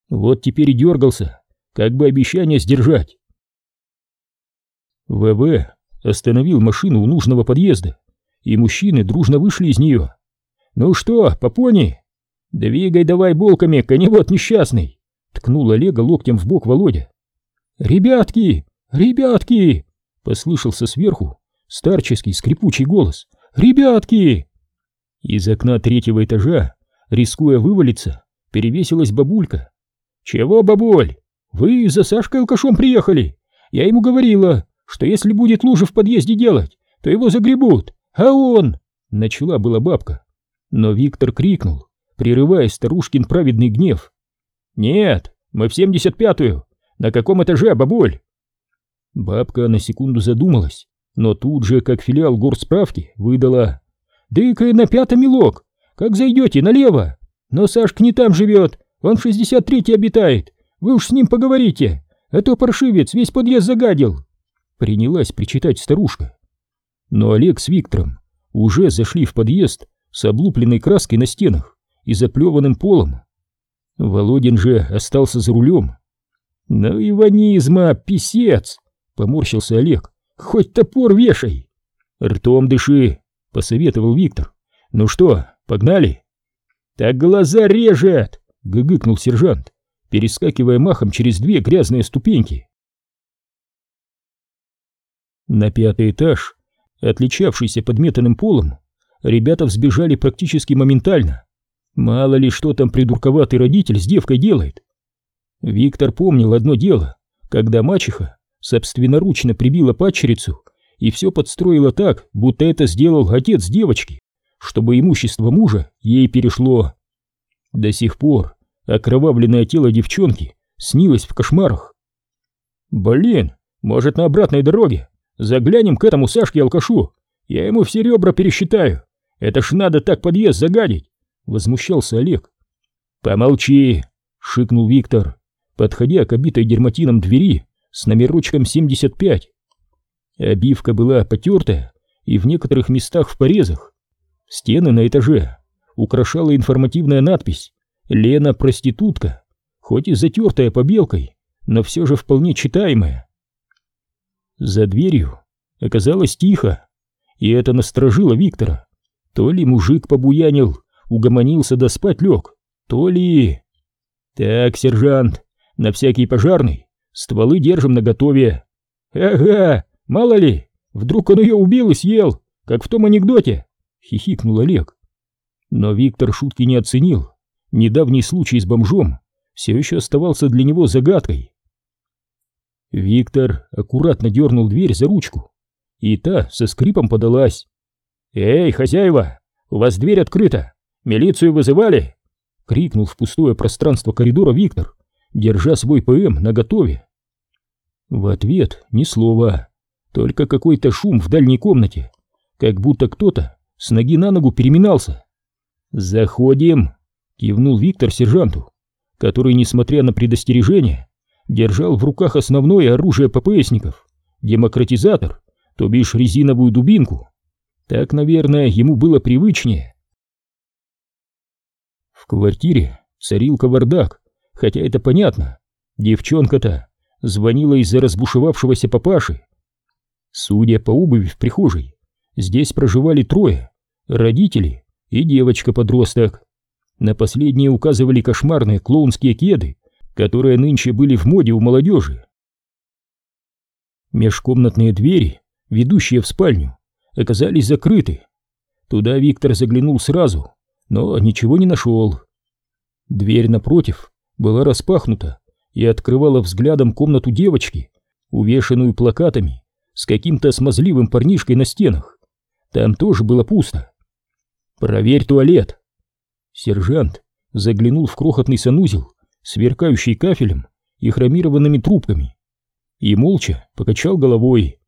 Вот теперь и дергался, как бы обещание сдержать. ВВ остановил машину у нужного подъезда, и мужчины дружно вышли из нее. «Ну что, по пони? Двигай давай булками, коневод несчастный!» Ткнул Олега локтем в бок Володя. «Ребятки! Ребятки!» Послышался сверху старческий скрипучий голос. «Ребятки!» Из окна третьего этажа, рискуя вывалиться, перевесилась бабулька. «Чего, бабуль? «Вы за Сашкой алкашом приехали? Я ему говорила, что если будет лужи в подъезде делать, то его загребут, а он...» Начала была бабка, но Виктор крикнул, прерывая старушкин праведный гнев. «Нет, мы в семьдесят пятую. На каком этаже, бабуль?» Бабка на секунду задумалась, но тут же, как филиал горсправки, выдала. «Дыка на пятом милок. Как зайдете, налево. Но Сашка не там живет, он в шестьдесят третий обитает. Вы уж с ним поговорите, а то паршивец весь подъезд загадил!» Принялась причитать старушка. Но Олег с Виктором уже зашли в подъезд с облупленной краской на стенах и заплеванным полом. Володин же остался за рулем. «Ну, иванизма, писец!» — поморщился Олег. «Хоть топор вешай!» «Ртом дыши!» — посоветовал Виктор. «Ну что, погнали?» «Так глаза режет!» — гыгыкнул сержант перескакивая махом через две грязные ступеньки. На пятый этаж, отличавшийся подметанным полом, ребята взбежали практически моментально. Мало ли что там придурковатый родитель с девкой делает. Виктор помнил одно дело, когда мачеха собственноручно прибила падчерицу и все подстроила так, будто это сделал отец девочки, чтобы имущество мужа ей перешло. До сих пор Окровавленное тело девчонки снилось в кошмарах. «Блин, может, на обратной дороге заглянем к этому Сашке-алкашу, я ему все ребра пересчитаю. Это ж надо так подъезд загадить!» — возмущался Олег. «Помолчи!» — шикнул Виктор, подходя к обитой дерматином двери с номерочком 75. Обивка была потертая и в некоторых местах в порезах. Стены на этаже украшала информативная надпись Лена проститутка, хоть и затертая побелкой, но все же вполне читаемая. За дверью оказалось тихо, и это насторожило Виктора. То ли мужик побуянил, угомонился да спать лег, то ли... Так, сержант, на всякий пожарный, стволы держим наготове. Ага, мало ли, вдруг он ее убил и съел, как в том анекдоте, хихикнул Олег. Но Виктор шутки не оценил недавний случай с бомжом все еще оставался для него загадкой. Виктор аккуратно дернул дверь за ручку, и та со скрипом подалась. «Эй, хозяева, у вас дверь открыта! Милицию вызывали?» — крикнул в пустое пространство коридора Виктор, держа свой ПМ наготове. В ответ ни слова, только какой-то шум в дальней комнате, как будто кто-то с ноги на ногу переминался. «Заходим!» — кивнул Виктор сержанту, который, несмотря на предостережение, держал в руках основное оружие ППСников — демократизатор, то бишь резиновую дубинку. Так, наверное, ему было привычнее. В квартире царил кавардак, хотя это понятно. Девчонка-то звонила из-за разбушевавшегося папаши. Судя по обуви в прихожей, здесь проживали трое — родители и девочка-подросток. На последние указывали кошмарные клоунские кеды, которые нынче были в моде у молодежи. Межкомнатные двери, ведущие в спальню, оказались закрыты. Туда Виктор заглянул сразу, но ничего не нашел. Дверь напротив была распахнута и открывала взглядом комнату девочки, увешанную плакатами с каким-то смазливым парнишкой на стенах. Там тоже было пусто. «Проверь туалет!» Сержант заглянул в крохотный санузел, сверкающий кафелем и хромированными трубками, и молча покачал головой.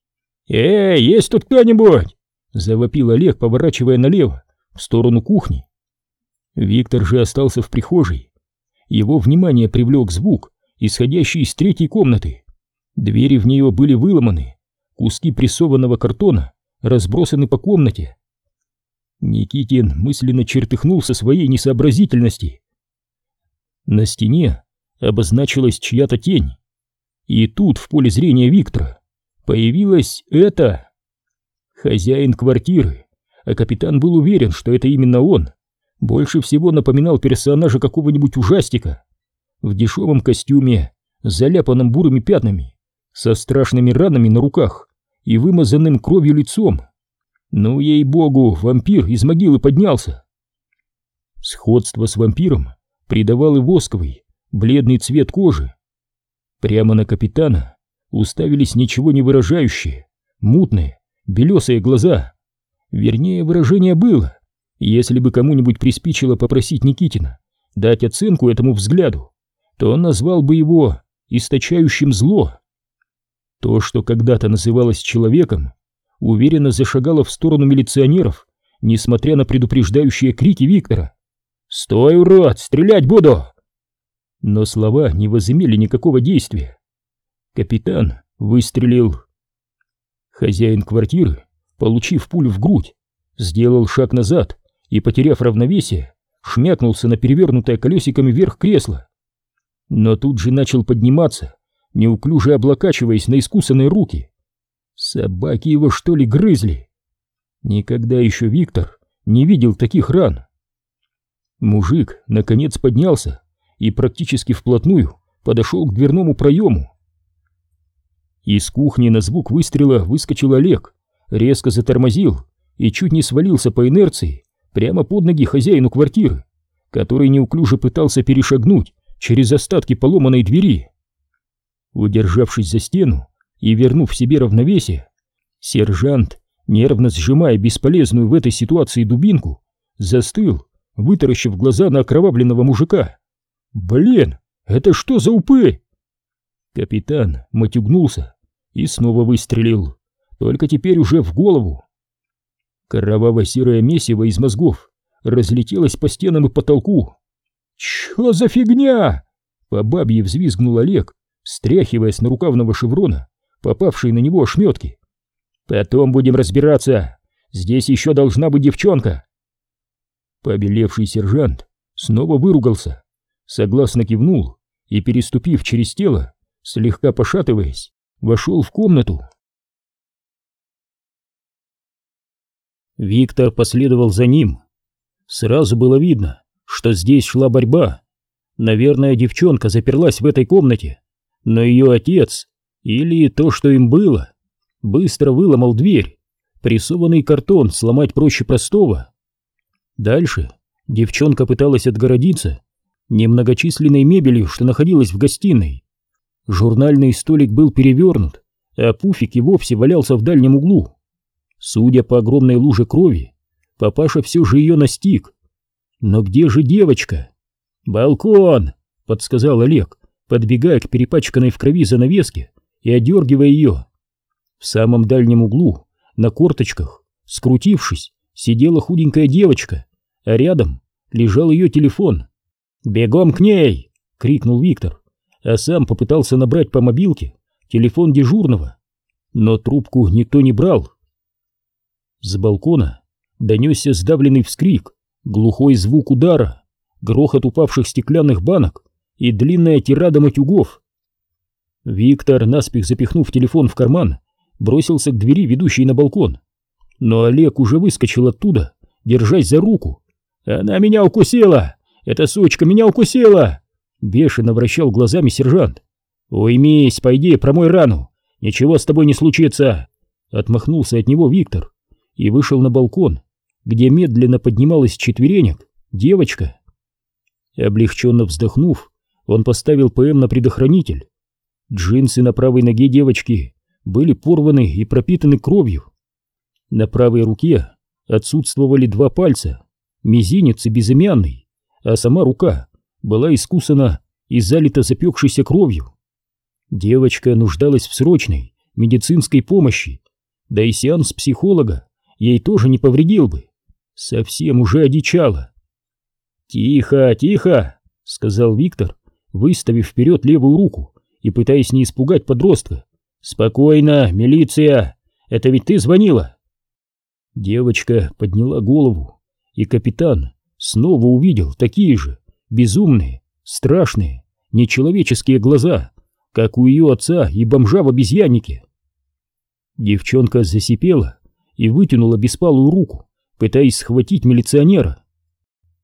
«Эй, есть тут кто-нибудь?» — завопил Олег, поворачивая налево, в сторону кухни. Виктор же остался в прихожей. Его внимание привлек звук, исходящий из третьей комнаты. Двери в нее были выломаны, куски прессованного картона разбросаны по комнате. Никитин мысленно чертыхнулся своей несообразительности. На стене обозначилась чья-то тень. И тут в поле зрения Виктора появилась эта... Хозяин квартиры, а капитан был уверен, что это именно он, больше всего напоминал персонажа какого-нибудь ужастика. В дешевом костюме, заляпанном бурыми пятнами, со страшными ранами на руках и вымазанным кровью лицом. Ну, ей-богу, вампир из могилы поднялся. Сходство с вампиром придавал и восковый, бледный цвет кожи. Прямо на капитана уставились ничего не выражающие, мутные, белесые глаза. Вернее, выражение было. Если бы кому-нибудь приспичило попросить Никитина дать оценку этому взгляду, то он назвал бы его источающим зло. То, что когда-то называлось человеком, уверенно зашагала в сторону милиционеров, несмотря на предупреждающие крики Виктора. «Стой, урод! Стрелять буду!» Но слова не возымели никакого действия. Капитан выстрелил. Хозяин квартиры, получив пулю в грудь, сделал шаг назад и, потеряв равновесие, шмякнулся на перевернутое колесиками вверх кресло. Но тут же начал подниматься, неуклюже облокачиваясь на искусанные руки. Собаки его что ли грызли? Никогда еще Виктор не видел таких ран. Мужик наконец поднялся и практически вплотную подошел к дверному проему. Из кухни на звук выстрела выскочил Олег, резко затормозил и чуть не свалился по инерции прямо под ноги хозяину квартиры, который неуклюже пытался перешагнуть через остатки поломанной двери. Удержавшись за стену, и, вернув себе равновесие, сержант, нервно сжимая бесполезную в этой ситуации дубинку, застыл, вытаращив глаза на окровавленного мужика. «Блин, это что за упы?» Капитан матюгнулся и снова выстрелил, только теперь уже в голову. Кроваво-серое месиво из мозгов разлетелось по стенам и потолку. «Чё за фигня?» По бабье взвизгнул Олег, стряхивая с нарукавного шеврона попавшие на него ошметки. «Потом будем разбираться. Здесь еще должна быть девчонка». Побелевший сержант снова выругался, согласно кивнул и, переступив через тело, слегка пошатываясь, вошел в комнату. Виктор последовал за ним. Сразу было видно, что здесь шла борьба. Наверное, девчонка заперлась в этой комнате, но ее отец или то, что им было. Быстро выломал дверь. Прессованный картон сломать проще простого. Дальше девчонка пыталась отгородиться немногочисленной мебелью, что находилась в гостиной. Журнальный столик был перевернут, а пуфик и вовсе валялся в дальнем углу. Судя по огромной луже крови, папаша все же ее настиг. Но где же девочка? «Балкон!» — подсказал Олег, подбегая к перепачканной в крови занавеске и одергивая ее. В самом дальнем углу, на корточках, скрутившись, сидела худенькая девочка, а рядом лежал ее телефон. «Бегом к ней!» — крикнул Виктор, а сам попытался набрать по мобилке телефон дежурного, но трубку никто не брал. С балкона донесся сдавленный вскрик, глухой звук удара, грохот упавших стеклянных банок и длинная тирада матюгов. Виктор, наспех запихнув телефон в карман, бросился к двери, ведущей на балкон. Но Олег уже выскочил оттуда, держась за руку. «Она меня укусила! Эта сучка меня укусила!» Бешено вращал глазами сержант. «Уймись, пойди, промой рану! Ничего с тобой не случится!» Отмахнулся от него Виктор и вышел на балкон, где медленно поднималась четверенек девочка. Облегченно вздохнув, он поставил ПМ на предохранитель. Джинсы на правой ноге девочки были порваны и пропитаны кровью. На правой руке отсутствовали два пальца, мизинец и безымянный, а сама рука была искусана и залита запекшейся кровью. Девочка нуждалась в срочной медицинской помощи, да и сеанс психолога ей тоже не повредил бы. Совсем уже одичала. «Тихо, тихо!» — сказал Виктор, выставив вперед левую руку и пытаясь не испугать подростка. «Спокойно, милиция! Это ведь ты звонила!» Девочка подняла голову, и капитан снова увидел такие же безумные, страшные, нечеловеческие глаза, как у ее отца и бомжа в обезьяннике. Девчонка засипела и вытянула беспалую руку, пытаясь схватить милиционера.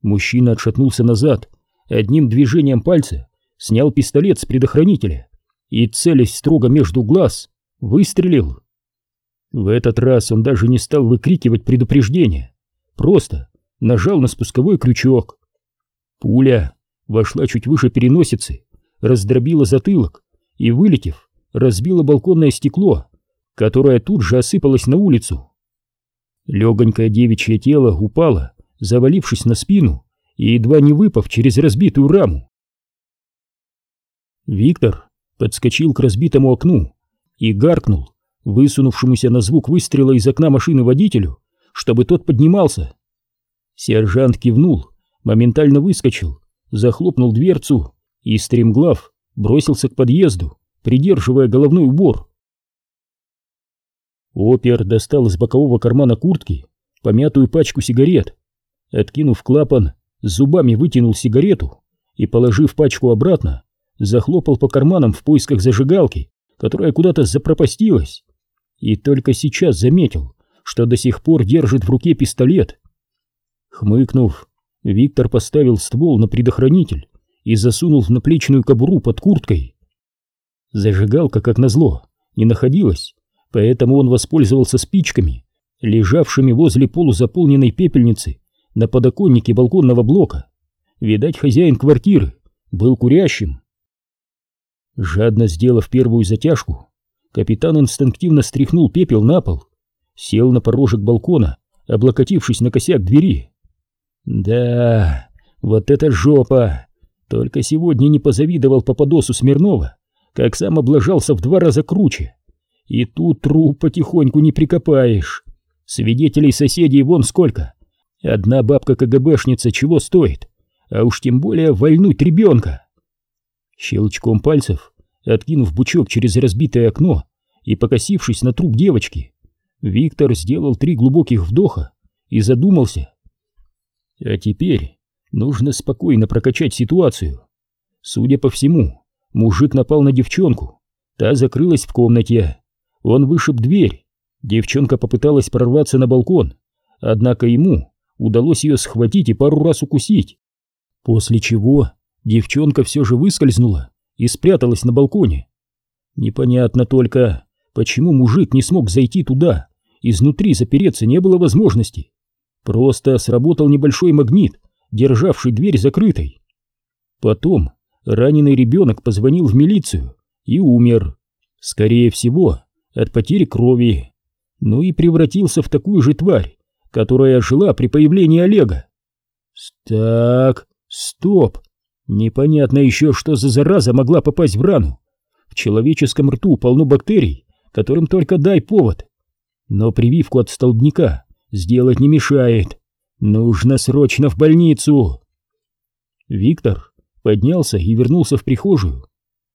Мужчина отшатнулся назад, одним движением пальца снял пистолет с предохранителя и, целясь строго между глаз, выстрелил. В этот раз он даже не стал выкрикивать предупреждение, просто нажал на спусковой крючок. Пуля вошла чуть выше переносицы, раздробила затылок и, вылетев, разбила балконное стекло, которое тут же осыпалось на улицу. Легонькое девичье тело упало, завалившись на спину и едва не выпав через разбитую раму. Виктор подскочил к разбитому окну и гаркнул высунувшемуся на звук выстрела из окна машины водителю, чтобы тот поднимался. Сержант кивнул, моментально выскочил, захлопнул дверцу и, стремглав, бросился к подъезду, придерживая головной убор. Опер достал из бокового кармана куртки помятую пачку сигарет, откинув клапан, зубами вытянул сигарету и, положив пачку обратно, захлопал по карманам в поисках зажигалки, которая куда-то запропастилась, и только сейчас заметил, что до сих пор держит в руке пистолет. Хмыкнув, Виктор поставил ствол на предохранитель и засунул в наплечную кобуру под курткой. Зажигалка, как назло, не находилась, поэтому он воспользовался спичками, лежавшими возле полузаполненной пепельницы на подоконнике балконного блока. Видать, хозяин квартиры был курящим. Жадно сделав первую затяжку, капитан инстинктивно стряхнул пепел на пол, сел на порожек балкона, облокотившись на косяк двери. Да, вот это жопа! Только сегодня не позавидовал Пападосу Смирнова, как сам облажался в два раза круче. И тут труп потихоньку не прикопаешь. Свидетелей соседей вон сколько. Одна бабка-КГБшница чего стоит, а уж тем более вольнуть ребенка. Щелчком пальцев, откинув бучок через разбитое окно и покосившись на труп девочки, Виктор сделал три глубоких вдоха и задумался. А теперь нужно спокойно прокачать ситуацию. Судя по всему, мужик напал на девчонку, та закрылась в комнате. Он вышиб дверь, девчонка попыталась прорваться на балкон, однако ему удалось ее схватить и пару раз укусить. После чего девчонка все же выскользнула и спряталась на балконе. Непонятно только, почему мужик не смог зайти туда, изнутри запереться не было возможности. Просто сработал небольшой магнит, державший дверь закрытой. Потом раненый ребенок позвонил в милицию и умер. Скорее всего, от потери крови. Ну и превратился в такую же тварь, которая жила при появлении Олега. Так, стоп. Непонятно еще, что за зараза могла попасть в рану. В человеческом рту полно бактерий, которым только дай повод. Но прививку от столбняка сделать не мешает. Нужно срочно в больницу. Виктор поднялся и вернулся в прихожую.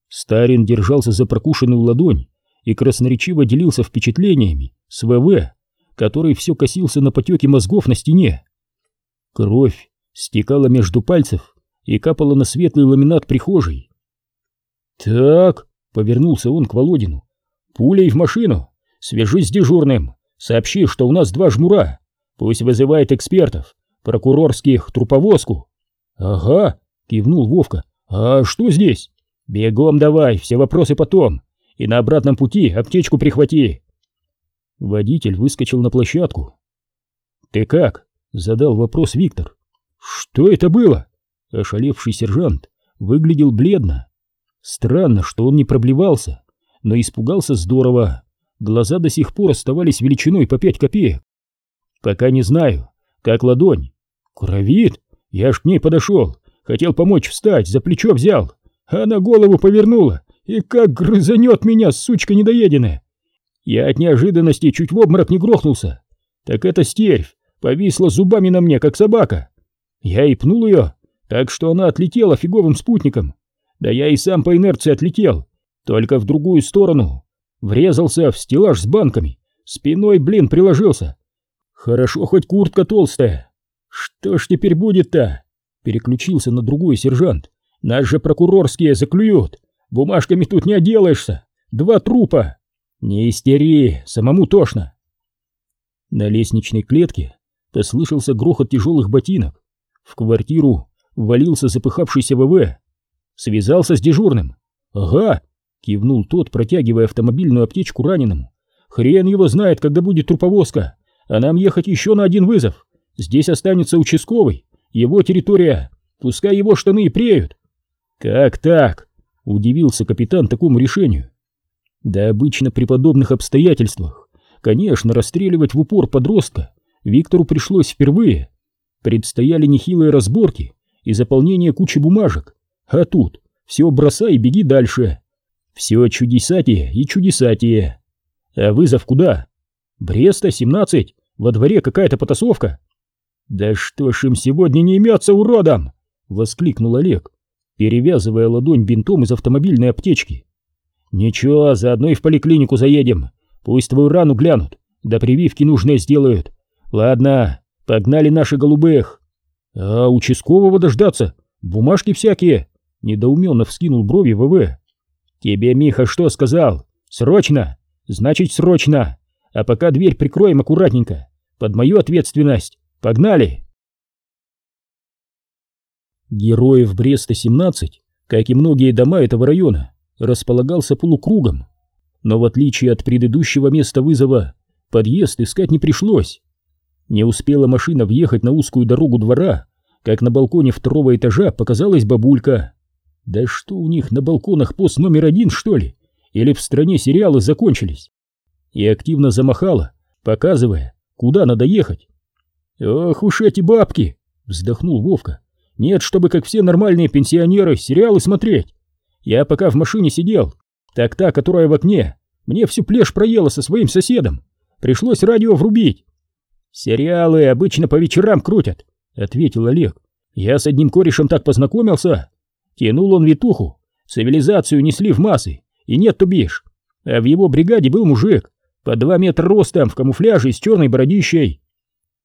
Старин держался за прокушенную ладонь и красноречиво делился впечатлениями с ВВ, который все косился на потеки мозгов на стене. Кровь стекала между пальцев и капала на светлый ламинат прихожей. «Так», — повернулся он к Володину, — «пулей в машину, свяжись с дежурным, сообщи, что у нас два жмура, пусть вызывает экспертов, прокурорских, труповозку». «Ага», — кивнул Вовка, — «а что здесь?» «Бегом давай, все вопросы потом, и на обратном пути аптечку прихвати». Водитель выскочил на площадку. «Ты как?» — задал вопрос Виктор. «Что это было?» Ошалевший сержант выглядел бледно. Странно, что он не проблевался, но испугался здорово. Глаза до сих пор оставались величиной по пять копеек. «Пока не знаю. Как ладонь?» «Кровит? Я ж к ней подошел. Хотел помочь встать, за плечо взял. А на голову повернула. И как грызанет меня, сучка недоеденная!» Я от неожиданности чуть в обморок не грохнулся. Так эта стервь повисла зубами на мне, как собака. Я и пнул ее, так что она отлетела фиговым спутником. Да я и сам по инерции отлетел, только в другую сторону. Врезался в стеллаж с банками, спиной, блин, приложился. Хорошо, хоть куртка толстая. Что ж теперь будет-то? Переключился на другой сержант. Нас же прокурорские заклюют. Бумажками тут не отделаешься. Два трупа. Не истери, самому тошно. На лестничной клетке послышался грохот тяжелых ботинок. В квартиру ввалился запыхавшийся ВВ. Связался с дежурным. «Ага», — кивнул тот, протягивая автомобильную аптечку раненому. «Хрен его знает, когда будет труповозка, а нам ехать еще на один вызов. Здесь останется участковый, его территория, пускай его штаны и преют». «Как так?» — удивился капитан такому решению. Да обычно при подобных обстоятельствах, конечно, расстреливать в упор подростка Виктору пришлось впервые. Предстояли нехилые разборки и заполнение кучи бумажек, а тут все бросай и беги дальше. Все чудесатие и чудесатие. А вызов куда? Бреста, 17, во дворе какая-то потасовка. Да что ж им сегодня не имется уродом! Воскликнул Олег, перевязывая ладонь бинтом из автомобильной аптечки. «Ничего, заодно и в поликлинику заедем. Пусть твою рану глянут, да прививки нужные сделают. Ладно, погнали наши голубых». «А участкового дождаться? Бумажки всякие?» Недоуменно вскинул брови ВВ. «Тебе Миха что сказал? Срочно? Значит, срочно. А пока дверь прикроем аккуратненько. Под мою ответственность. Погнали!» Героев Бреста-17, как и многие дома этого района, располагался полукругом, но в отличие от предыдущего места вызова, подъезд искать не пришлось. Не успела машина въехать на узкую дорогу двора, как на балконе второго этажа показалась бабулька. Да что у них на балконах пост номер один, что ли? Или в стране сериалы закончились? И активно замахала, показывая, куда надо ехать. «Ох уж эти бабки!» — вздохнул Вовка. «Нет, чтобы, как все нормальные пенсионеры, сериалы смотреть. Я пока в машине сидел, так та, которая в окне, мне всю плешь проела со своим соседом. Пришлось радио врубить. Сериалы обычно по вечерам крутят, ответил Олег. Я с одним корешем так познакомился. Тянул он витуху, цивилизацию несли в массы, и нет тубишь. А в его бригаде был мужик, по два метра ростом, в камуфляже с черной бородищей.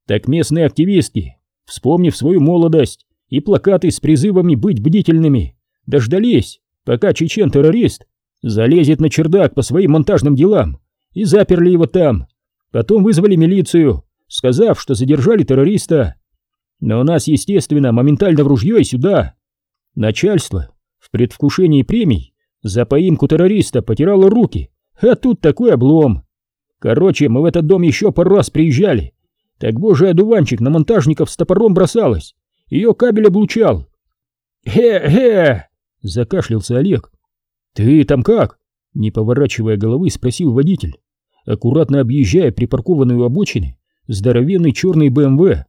Так местные активистки, вспомнив свою молодость и плакаты с призывами быть бдительными, дождались, пока чечен-террорист залезет на чердак по своим монтажным делам, и заперли его там. Потом вызвали милицию, сказав, что задержали террориста. Но нас, естественно, моментально в ружье и сюда. Начальство в предвкушении премий за поимку террориста потирало руки, а тут такой облом. Короче, мы в этот дом еще пару раз приезжали. Так божий одуванчик на монтажников с топором бросалась, ее кабель облучал. «Хе-хе!» — закашлялся Олег. «Ты там как?» — не поворачивая головы, спросил водитель, аккуратно объезжая припаркованную обочины здоровенный черный БМВ.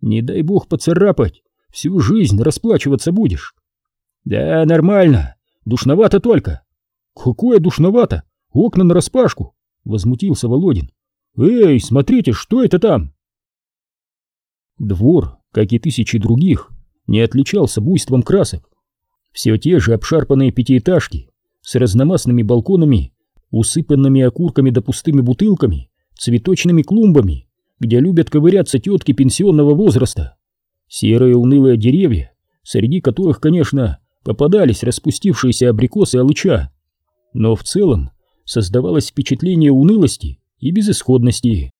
«Не дай бог поцарапать, всю жизнь расплачиваться будешь». «Да, нормально, душновато только». «Какое душновато? Окна нараспашку!» — возмутился Володин. «Эй, смотрите, что это там?» Двор, как и тысячи других, не отличался буйством красок. Все те же обшарпанные пятиэтажки с разномастными балконами, усыпанными окурками да пустыми бутылками, цветочными клумбами, где любят ковыряться тетки пенсионного возраста. Серые унылые деревья, среди которых, конечно, попадались распустившиеся абрикосы алыча. Но в целом создавалось впечатление унылости и безысходности.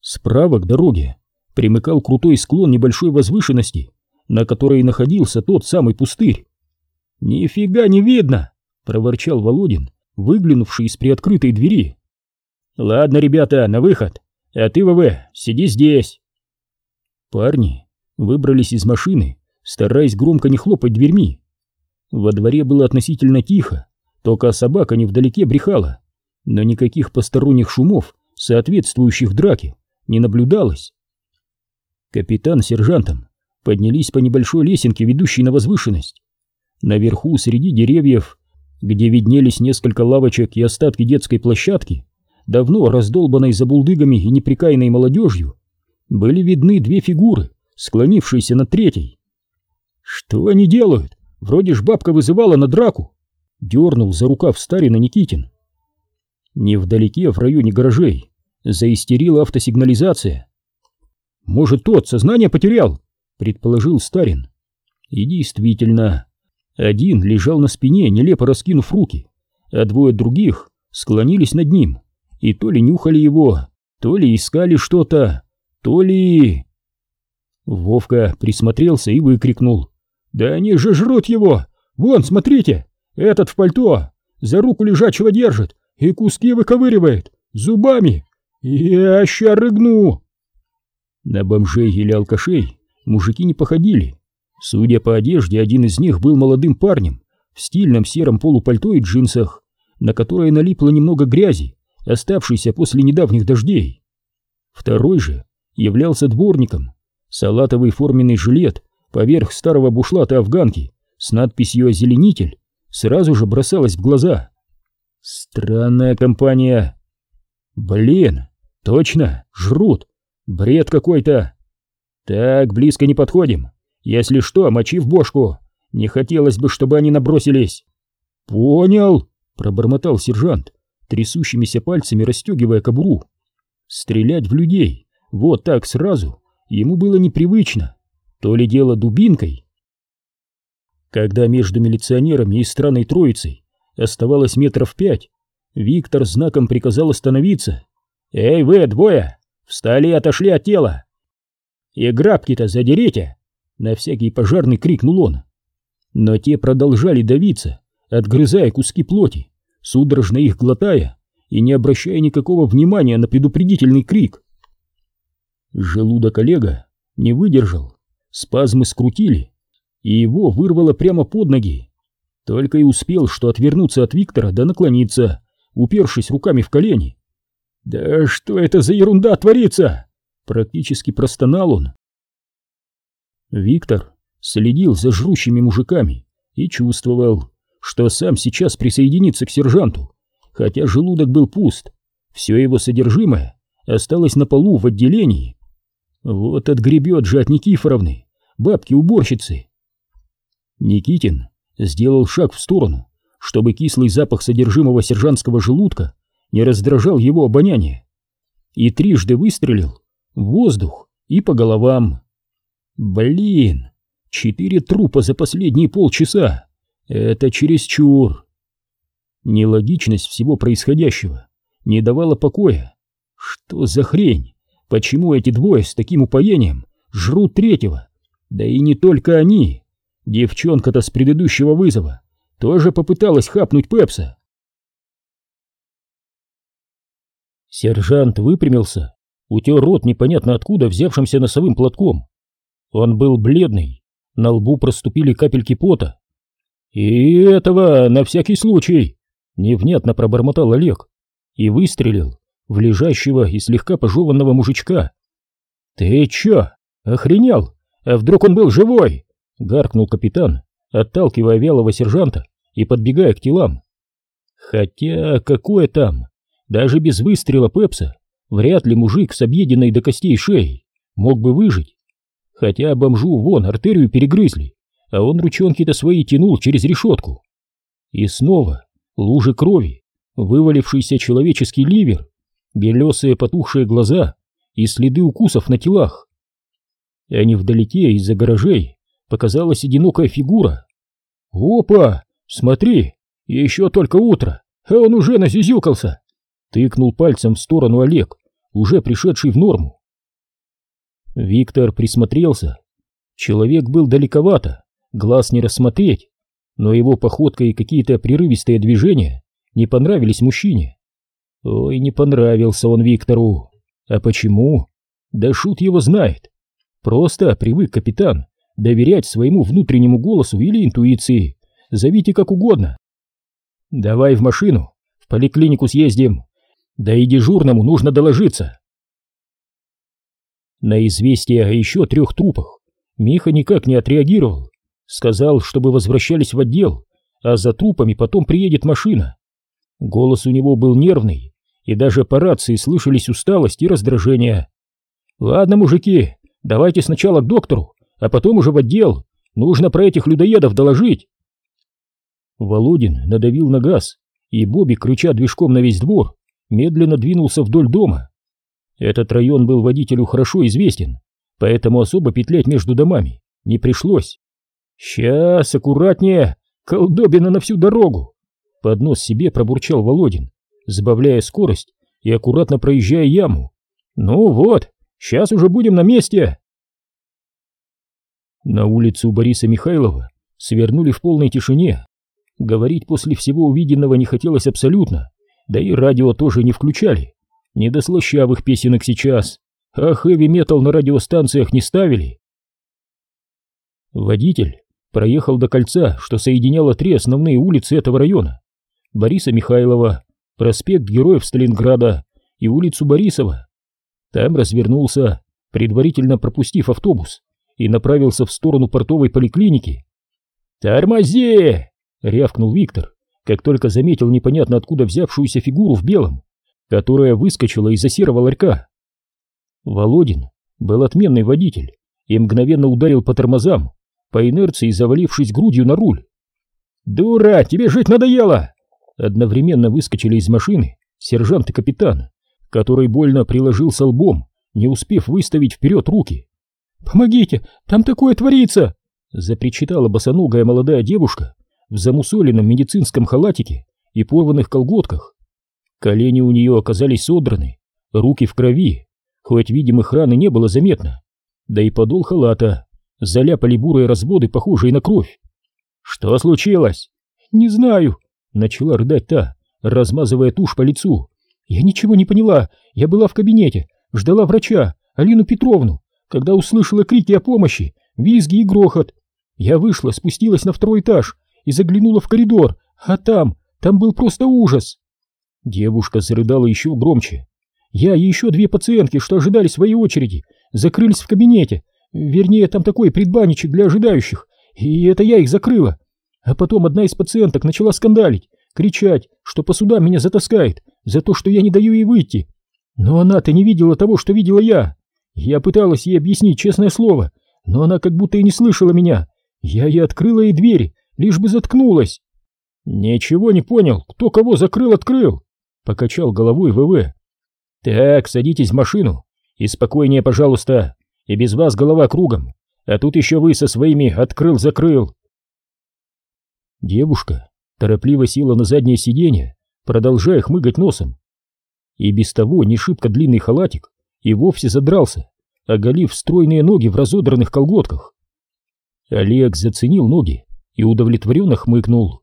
Справа к дороге примыкал крутой склон небольшой возвышенности, на которой находился тот самый пустырь. «Нифига не видно!» — проворчал Володин, выглянувший из приоткрытой двери. «Ладно, ребята, на выход, а ты, ВВ, сиди здесь!» Парни выбрались из машины, стараясь громко не хлопать дверьми. Во дворе было относительно тихо, только собака невдалеке брехала, но никаких посторонних шумов, соответствующих драке, не наблюдалось. Капитан с сержантом поднялись по небольшой лесенке, ведущей на возвышенность. Наверху, среди деревьев, где виднелись несколько лавочек и остатки детской площадки, давно раздолбанной забулдыгами и неприкаянной молодежью, были видны две фигуры, склонившиеся над третьей. «Что они делают? Вроде ж бабка вызывала на драку!» Дернул за рукав Старина Никитин. Невдалеке, в районе гаражей, заистерила автосигнализация. «Может, тот сознание потерял?» — предположил Старин. И действительно, один лежал на спине, нелепо раскинув руки, а двое других склонились над ним и то ли нюхали его, то ли искали что-то, то ли... Вовка присмотрелся и выкрикнул. «Да они же жрут его! Вон, смотрите! Этот в пальто! За руку лежачего держит и куски выковыривает! Зубами! Я ща рыгну!» На бомжей или алкашей мужики не походили. Судя по одежде, один из них был молодым парнем в стильном сером полупальто и джинсах, на которое налипло немного грязи, оставшейся после недавних дождей. Второй же являлся дворником. Салатовый форменный жилет поверх старого бушлата афганки с надписью «Озеленитель» сразу же бросалась в глаза. Странная компания. Блин, точно, жрут. Бред какой-то. Так, близко не подходим. Если что, мочи в бошку. Не хотелось бы, чтобы они набросились. Понял, пробормотал сержант, трясущимися пальцами расстегивая кобуру. Стрелять в людей, вот так сразу, ему было непривычно. То ли дело дубинкой, когда между милиционерами и странной троицей оставалось метров пять, Виктор знаком приказал остановиться. «Эй, вы, двое! Встали и отошли от тела!» «И грабки-то задерите!» На всякий пожарный крикнул он. Но те продолжали давиться, отгрызая куски плоти, судорожно их глотая и не обращая никакого внимания на предупредительный крик. Желудок Олега не выдержал, спазмы скрутили, и его вырвало прямо под ноги. Только и успел, что отвернуться от Виктора да наклониться, упершись руками в колени. «Да что это за ерунда творится?» Практически простонал он. Виктор следил за жрущими мужиками и чувствовал, что сам сейчас присоединится к сержанту, хотя желудок был пуст, все его содержимое осталось на полу в отделении. Вот отгребет же от Никифоровны, бабки-уборщицы, Никитин сделал шаг в сторону, чтобы кислый запах содержимого сержантского желудка не раздражал его обоняние, и трижды выстрелил в воздух и по головам. Блин, четыре трупа за последние полчаса. Это чересчур. Нелогичность всего происходящего не давала покоя. Что за хрень? Почему эти двое с таким упоением жрут третьего? Да и не только они. Девчонка-то с предыдущего вызова тоже попыталась хапнуть Пепса. Сержант выпрямился, утер рот непонятно откуда взявшимся носовым платком. Он был бледный, На лбу проступили капельки пота. «И этого на всякий случай!» — невнятно пробормотал Олег и выстрелил в лежащего и слегка пожеванного мужичка. «Ты чё, охренел? А вдруг он был живой?» — гаркнул капитан, отталкивая вялого сержанта и подбегая к телам. Хотя какое там, даже без выстрела Пепса, вряд ли мужик с объеденной до костей шеей мог бы выжить. Хотя бомжу вон артерию перегрызли, а он ручонки-то свои тянул через решетку. И снова лужи крови, вывалившийся человеческий ливер, белесые потухшие глаза и следы укусов на телах. А невдалеке из-за гаражей показалась одинокая фигура. «Опа! Смотри! Еще только утро, а он уже насюзюкался!» Тыкнул пальцем в сторону Олег, уже пришедший в норму. Виктор присмотрелся. Человек был далековато, глаз не рассмотреть, но его походка и какие-то прерывистые движения не понравились мужчине. Ой, не понравился он Виктору. А почему? Да шут его знает. Просто привык капитан доверять своему внутреннему голосу или интуиции. Зовите как угодно. Давай в машину, в поликлинику съездим. Да и дежурному нужно доложиться. На известие о еще трех трупах Миха никак не отреагировал. Сказал, чтобы возвращались в отдел, а за трупами потом приедет машина. Голос у него был нервный, и даже по рации слышались усталость и раздражение. «Ладно, мужики, давайте сначала к доктору, а потом уже в отдел. Нужно про этих людоедов доложить». Володин надавил на газ, и Бобик, крича движком на весь двор, медленно двинулся вдоль дома. Этот район был водителю хорошо известен, поэтому особо петлять между домами не пришлось. «Сейчас, аккуратнее! Колдобина на всю дорогу!» Под нос себе пробурчал Володин, сбавляя скорость и аккуратно проезжая яму. «Ну вот, сейчас уже будем на месте!» На улицу Бориса Михайлова свернули в полной тишине. Говорить после всего увиденного не хотелось абсолютно, да и радио тоже не включали. Не до слащавых песенок сейчас, а хэви-метал на радиостанциях не ставили. Водитель проехал до кольца, что соединяло три основные улицы этого района. Бориса Михайлова, проспект Героев Сталинграда и улицу Борисова. Там развернулся, предварительно пропустив автобус, и направился в сторону портовой поликлиники. «Тормози!» — рявкнул Виктор, как только заметил непонятно откуда взявшуюся фигуру в белом, которая выскочила из-за серого ларька. Володин был отменный водитель и мгновенно ударил по тормозам, по инерции завалившись грудью на руль. «Дура, тебе жить надоело!» Одновременно выскочили из машины сержант и капитан, который больно приложился лбом, не успев выставить вперед руки. «Помогите, там такое творится!» запричитала босоногая молодая девушка в замусоленном медицинском халатике и порванных колготках. Колени у нее оказались содраны, руки в крови, хоть видимых ран и не было заметно, да и подол халата заляпали бурые разводы, похожие на кровь. «Что случилось?» «Не знаю», Начала рыдать та, размазывая тушь по лицу. «Я ничего не поняла. Я была в кабинете, ждала врача, Алину Петровну, когда услышала крики о помощи, визги и грохот. Я вышла, спустилась на второй этаж и заглянула в коридор, а там, там был просто ужас!» Девушка зарыдала еще громче. «Я и еще две пациентки, что ожидали своей очереди, закрылись в кабинете. Вернее, там такой предбанничек для ожидающих, и это я их закрыла. А потом одна из пациенток начала скандалить, кричать, что по судам меня затаскает за то, что я не даю ей выйти. Но она-то не видела того, что видела я. Я пыталась ей объяснить честное слово, но она как будто и не слышала меня. Я ей открыла ей двери, лишь бы заткнулась. Ничего не понял, кто кого закрыл-открыл. Покачал головой ВВ. Так, садитесь в машину. И спокойнее, пожалуйста. И без вас голова кругом. А тут еще вы со своими открыл-закрыл. Девушка торопливо села на заднее сиденье, продолжая хмыгать носом. И без того не шибко длинный халатик и вовсе задрался, оголив стройные ноги в разодранных колготках. Олег заценил ноги и удовлетворенно хмыкнул.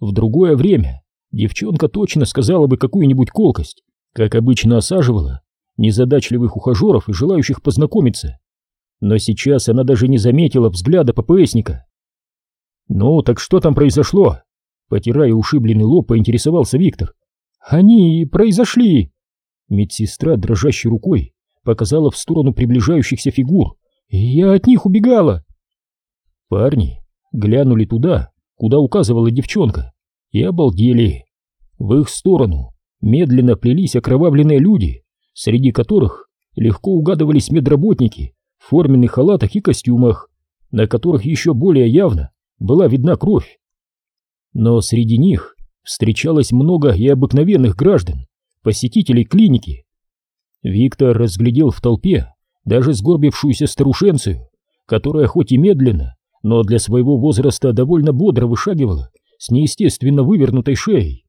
В другое время девчонка точно сказала бы какую-нибудь колкость, как обычно осаживала незадачливых ухажеров и желающих познакомиться. но сейчас она даже не заметила взгляда ППСника. «Ну, так что там произошло?» Потирая ушибленный лоб, поинтересовался Виктор. «Они произошли!» Медсестра, дрожащей рукой, показала в сторону приближающихся фигур. «Я от них убегала!» Парни глянули туда, куда указывала девчонка, и обалдели. В их сторону медленно плелись окровавленные люди, среди которых легко угадывались медработники в форменных халатах и костюмах, на которых еще более явно была видна кровь. Но среди них встречалось много и обыкновенных граждан, посетителей клиники. Виктор разглядел в толпе даже сгорбившуюся старушенцию, которая хоть и медленно, но для своего возраста довольно бодро вышагивала с неестественно вывернутой шеей.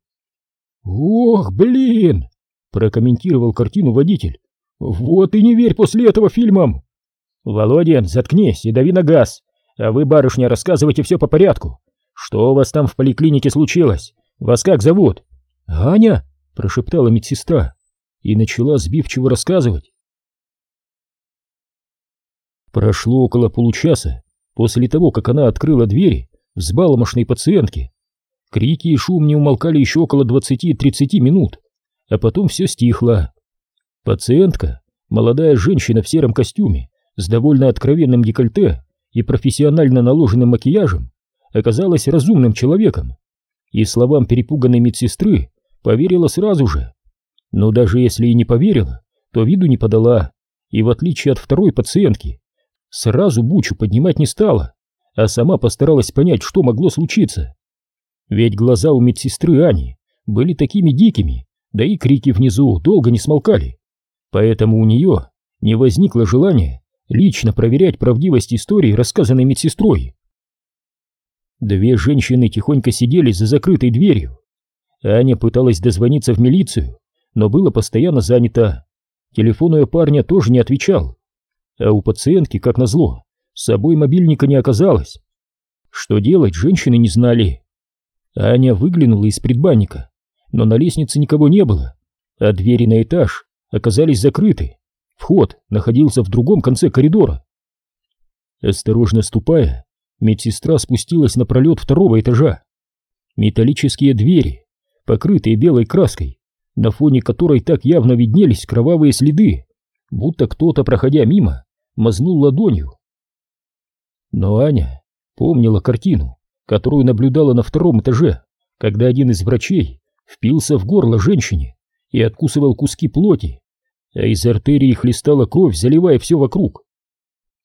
«Ох, блин!» — прокомментировал картину водитель. «Вот и не верь после этого фильмам!» «Володя, заткнись и дави на газ, а вы, барышня, рассказывайте все по порядку. Что у вас там в поликлинике случилось? Вас как зовут?» «Аня?» — прошептала медсестра и начала сбивчиво рассказывать. Прошло около получаса после того, как она открыла двери взбаломошной пациентки. Крики и шум не умолкали еще около 20-30 минут, а потом все стихло. Пациентка, молодая женщина в сером костюме, с довольно откровенным декольте и профессионально наложенным макияжем, оказалась разумным человеком, и словам перепуганной медсестры поверила сразу же. Но даже если и не поверила, то виду не подала, и в отличие от второй пациентки, сразу бучу поднимать не стала, а сама постаралась понять, что могло случиться. Ведь глаза у медсестры Ани были такими дикими, да и крики внизу долго не смолкали. Поэтому у нее не возникло желания лично проверять правдивость истории, рассказанной медсестрой. Две женщины тихонько сидели за закрытой дверью. Аня пыталась дозвониться в милицию, но было постоянно занято. Телефон ее парня тоже не отвечал. А у пациентки, как назло, с собой мобильника не оказалось. Что делать, женщины не знали. Аня выглянула из предбанника, но на лестнице никого не было, а двери на этаж оказались закрыты. Вход находился в другом конце коридора. Осторожно ступая, медсестра спустилась на пролет второго этажа. Металлические двери, покрытые белой краской, на фоне которой так явно виднелись кровавые следы, будто кто-то, проходя мимо, мазнул ладонью. Но Аня помнила картину, которую наблюдала на втором этаже, когда один из врачей впился в горло женщине и откусывал куски плоти, а из артерии хлестала кровь, заливая все вокруг.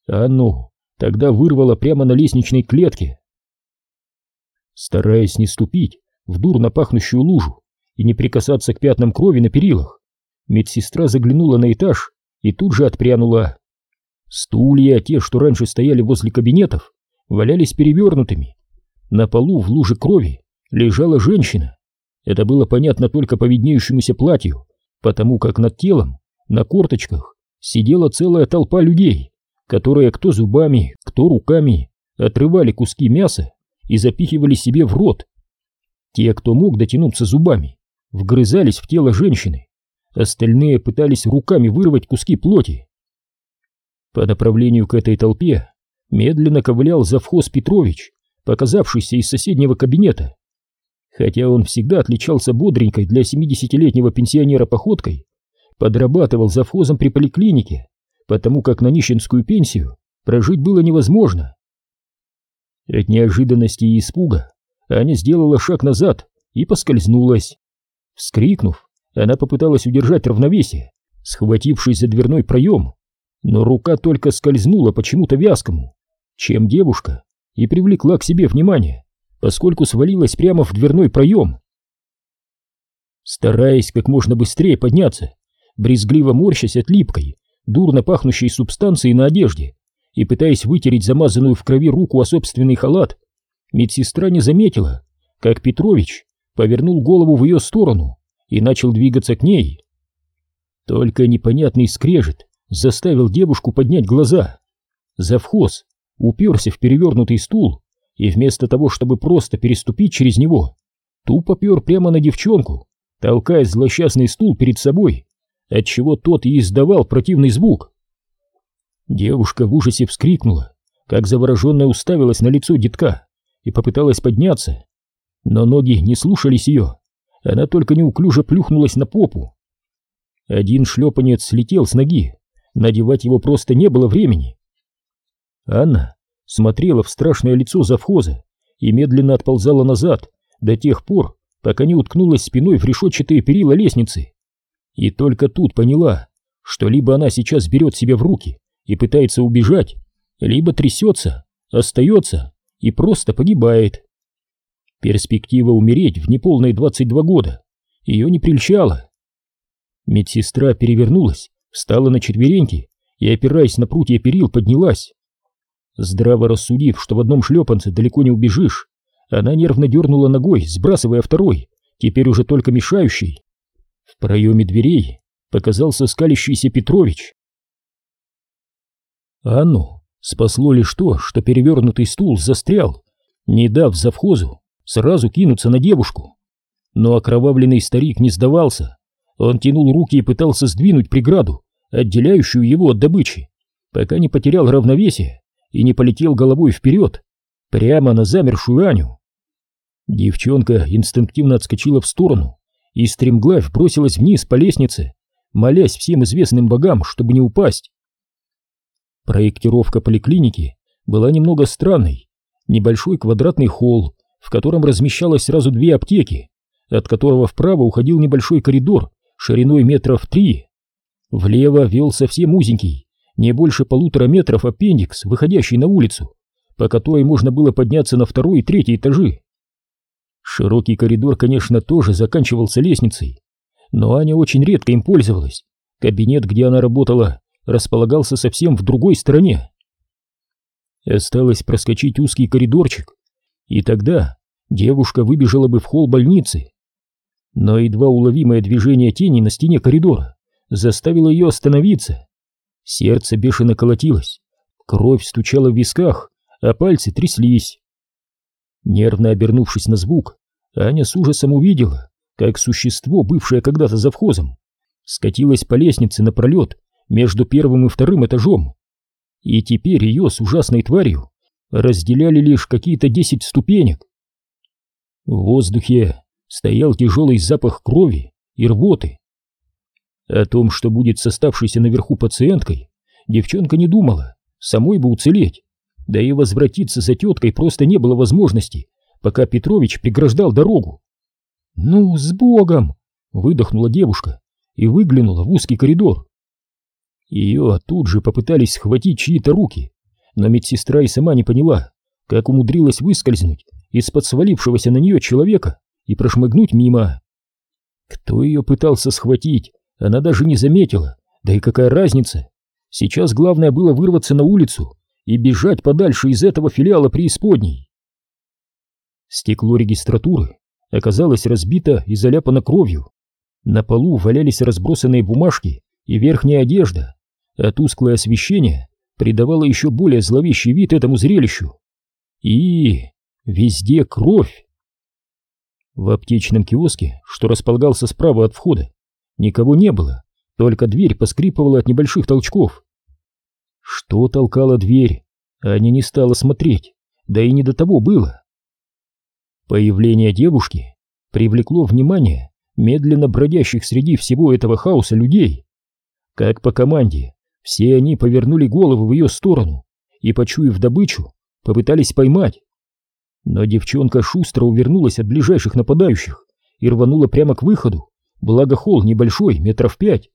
Анну тогда вырвало прямо на лестничной клетке. Стараясь не ступить в дурно пахнущую лужу и не прикасаться к пятнам крови на перилах, медсестра заглянула на этаж и тут же отпрянула. Стулья, те, что раньше стояли возле кабинетов, валялись перевернутыми. На полу в луже крови лежала женщина. Это было понятно только по виднеющемуся платью, потому как над телом, на корточках, сидела целая толпа людей которые кто зубами, кто руками отрывали куски мяса и запихивали себе в рот. Те, кто мог дотянуться зубами, вгрызались в тело женщины, остальные пытались руками вырвать куски плоти. По направлению к этой толпе медленно ковылял завхоз Петрович, показавшийся из соседнего кабинета. Хотя он всегда отличался бодренькой для 70-летнего пенсионера походкой, подрабатывал завхозом при поликлинике потому как на нищенскую пенсию прожить было невозможно. От неожиданности и испуга Аня сделала шаг назад и поскользнулась. Вскрикнув, она попыталась удержать равновесие, схватившись за дверной проем, но рука только скользнула почему-то вязкому, чем девушка и привлекла к себе внимание, поскольку свалилась прямо в дверной проем. Стараясь как можно быстрее подняться, брезгливо морщась от липкой, дурно пахнущей субстанцией на одежде и пытаясь вытереть замазанную в крови руку о собственный халат, медсестра не заметила, как Петрович повернул голову в ее сторону и начал двигаться к ней. Только непонятный скрежет заставил девушку поднять глаза. Завхоз уперся в перевернутый стул и вместо того, чтобы просто переступить через него, тупо пер прямо на девчонку, толкая злосчастный стул перед собой отчего тот и издавал противный звук. Девушка в ужасе вскрикнула, как завороженная уставилась на лицо детка и попыталась подняться. Но ноги не слушались ее, она только неуклюже плюхнулась на попу. Один шлепанец слетел с ноги, надевать его просто не было времени. Анна смотрела в страшное лицо завхоза и медленно отползала назад до тех пор, пока не уткнулась спиной в решетчатые перила лестницы. И только тут поняла, что либо она сейчас берет себя в руки и пытается убежать, либо трясется, остается и просто погибает. Перспектива умереть в неполные 22 года ее не прельщала. Медсестра перевернулась, встала на четвереньки и, опираясь на прутья перил, поднялась. Здраво рассудив, что в одном шлепанце далеко не убежишь, она нервно дернула ногой, сбрасывая второй, теперь уже только мешающий. В проеме дверей показался скалящийся Петрович. Анну спасло лишь то, что перевернутый стул застрял, не дав завхозу сразу кинуться на девушку. Но окровавленный старик не сдавался. Он тянул руки и пытался сдвинуть преграду, отделяющую его от добычи, пока не потерял равновесие и не полетел головой вперед, прямо на замершую Аню. Девчонка инстинктивно отскочила в сторону и стремглавь бросилась вниз по лестнице, молясь всем известным богам, чтобы не упасть. Проектировка поликлиники была немного странной. Небольшой квадратный холл, в котором размещалось сразу две аптеки, от которого вправо уходил небольшой коридор шириной метров три. Влево вел совсем узенький, не больше полутора метров аппендикс, выходящий на улицу, по которой можно было подняться на второй и третий этажи. Широкий коридор, конечно, тоже заканчивался лестницей, но Аня очень редко им пользовалась. Кабинет, где она работала, располагался совсем в другой стороне. Осталось проскочить узкий коридорчик, и тогда девушка выбежала бы в холл больницы. Но едва уловимое движение тени на стене коридора заставило ее остановиться. Сердце бешено колотилось, кровь стучала в висках, а пальцы тряслись. Нервно обернувшись на звук, Аня с ужасом увидела, как существо, бывшее когда-то завхозом, скатилось по лестнице напролет между первым и вторым этажом. И теперь ее с ужасной тварью разделяли лишь какие-то десять ступенек. В воздухе стоял тяжелый запах крови и рвоты. О том, что будет с оставшейся наверху пациенткой, девчонка не думала, самой бы уцелеть, да и возвратиться за теткой просто не было возможности, пока Петрович преграждал дорогу. «Ну, с Богом!» — выдохнула девушка и выглянула в узкий коридор. Ее тут же попытались схватить чьи-то руки, но медсестра и сама не поняла, как умудрилась выскользнуть из-под свалившегося на нее человека и прошмыгнуть мимо. Кто ее пытался схватить, она даже не заметила, да и какая разница. Сейчас главное было вырваться на улицу и бежать подальше из этого филиала преисподней. Стекло регистратуры оказалось разбито и заляпано кровью. На полу валялись разбросанные бумажки и верхняя одежда, а тусклое освещение придавало еще более зловещий вид этому зрелищу. И везде кровь. В аптечном киоске, что располагался справа от входа, никого не было, только дверь поскрипывала от небольших толчков. Что толкало дверь? Аня не стала смотреть, да и не до того было. Появление девушки привлекло внимание медленно бродящих среди всего этого хаоса людей. Как по команде, все они повернули головы в ее сторону и, почуяв добычу, попытались поймать. Но девчонка шустро увернулась от ближайших нападающих и рванула прямо к выходу, благо холл небольшой, метров пять.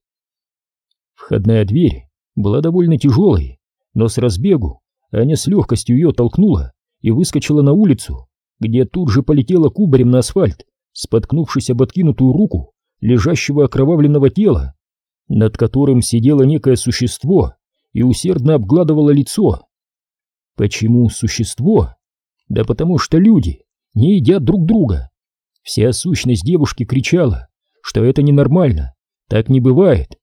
Входная дверь была довольно тяжелой, но с разбегу Аня с легкостью ее толкнула и выскочила на улицу, где тут же полетела кубарем на асфальт, споткнувшись об откинутую руку лежащего окровавленного тела над которым сидело некое существо и усердно обгладывало лицо. Почему существо? Да потому что люди не едят друг друга. Вся сущность девушки кричала, что это ненормально, так не бывает.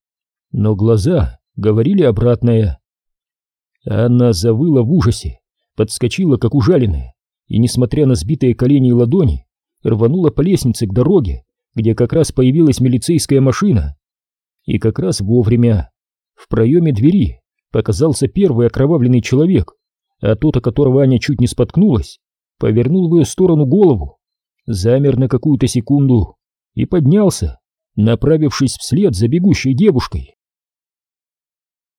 Но глаза говорили обратное. Она завыла в ужасе, подскочила как ужаленная, и, несмотря на сбитые колени и ладони, рванула по лестнице к дороге, где как раз появилась милицейская машина. И как раз вовремя. В проеме двери показался первый окровавленный человек, а тот, о которого Аня чуть не споткнулась, повернул в ее сторону голову, замер на какую-то секунду и поднялся, направившись вслед за бегущей девушкой.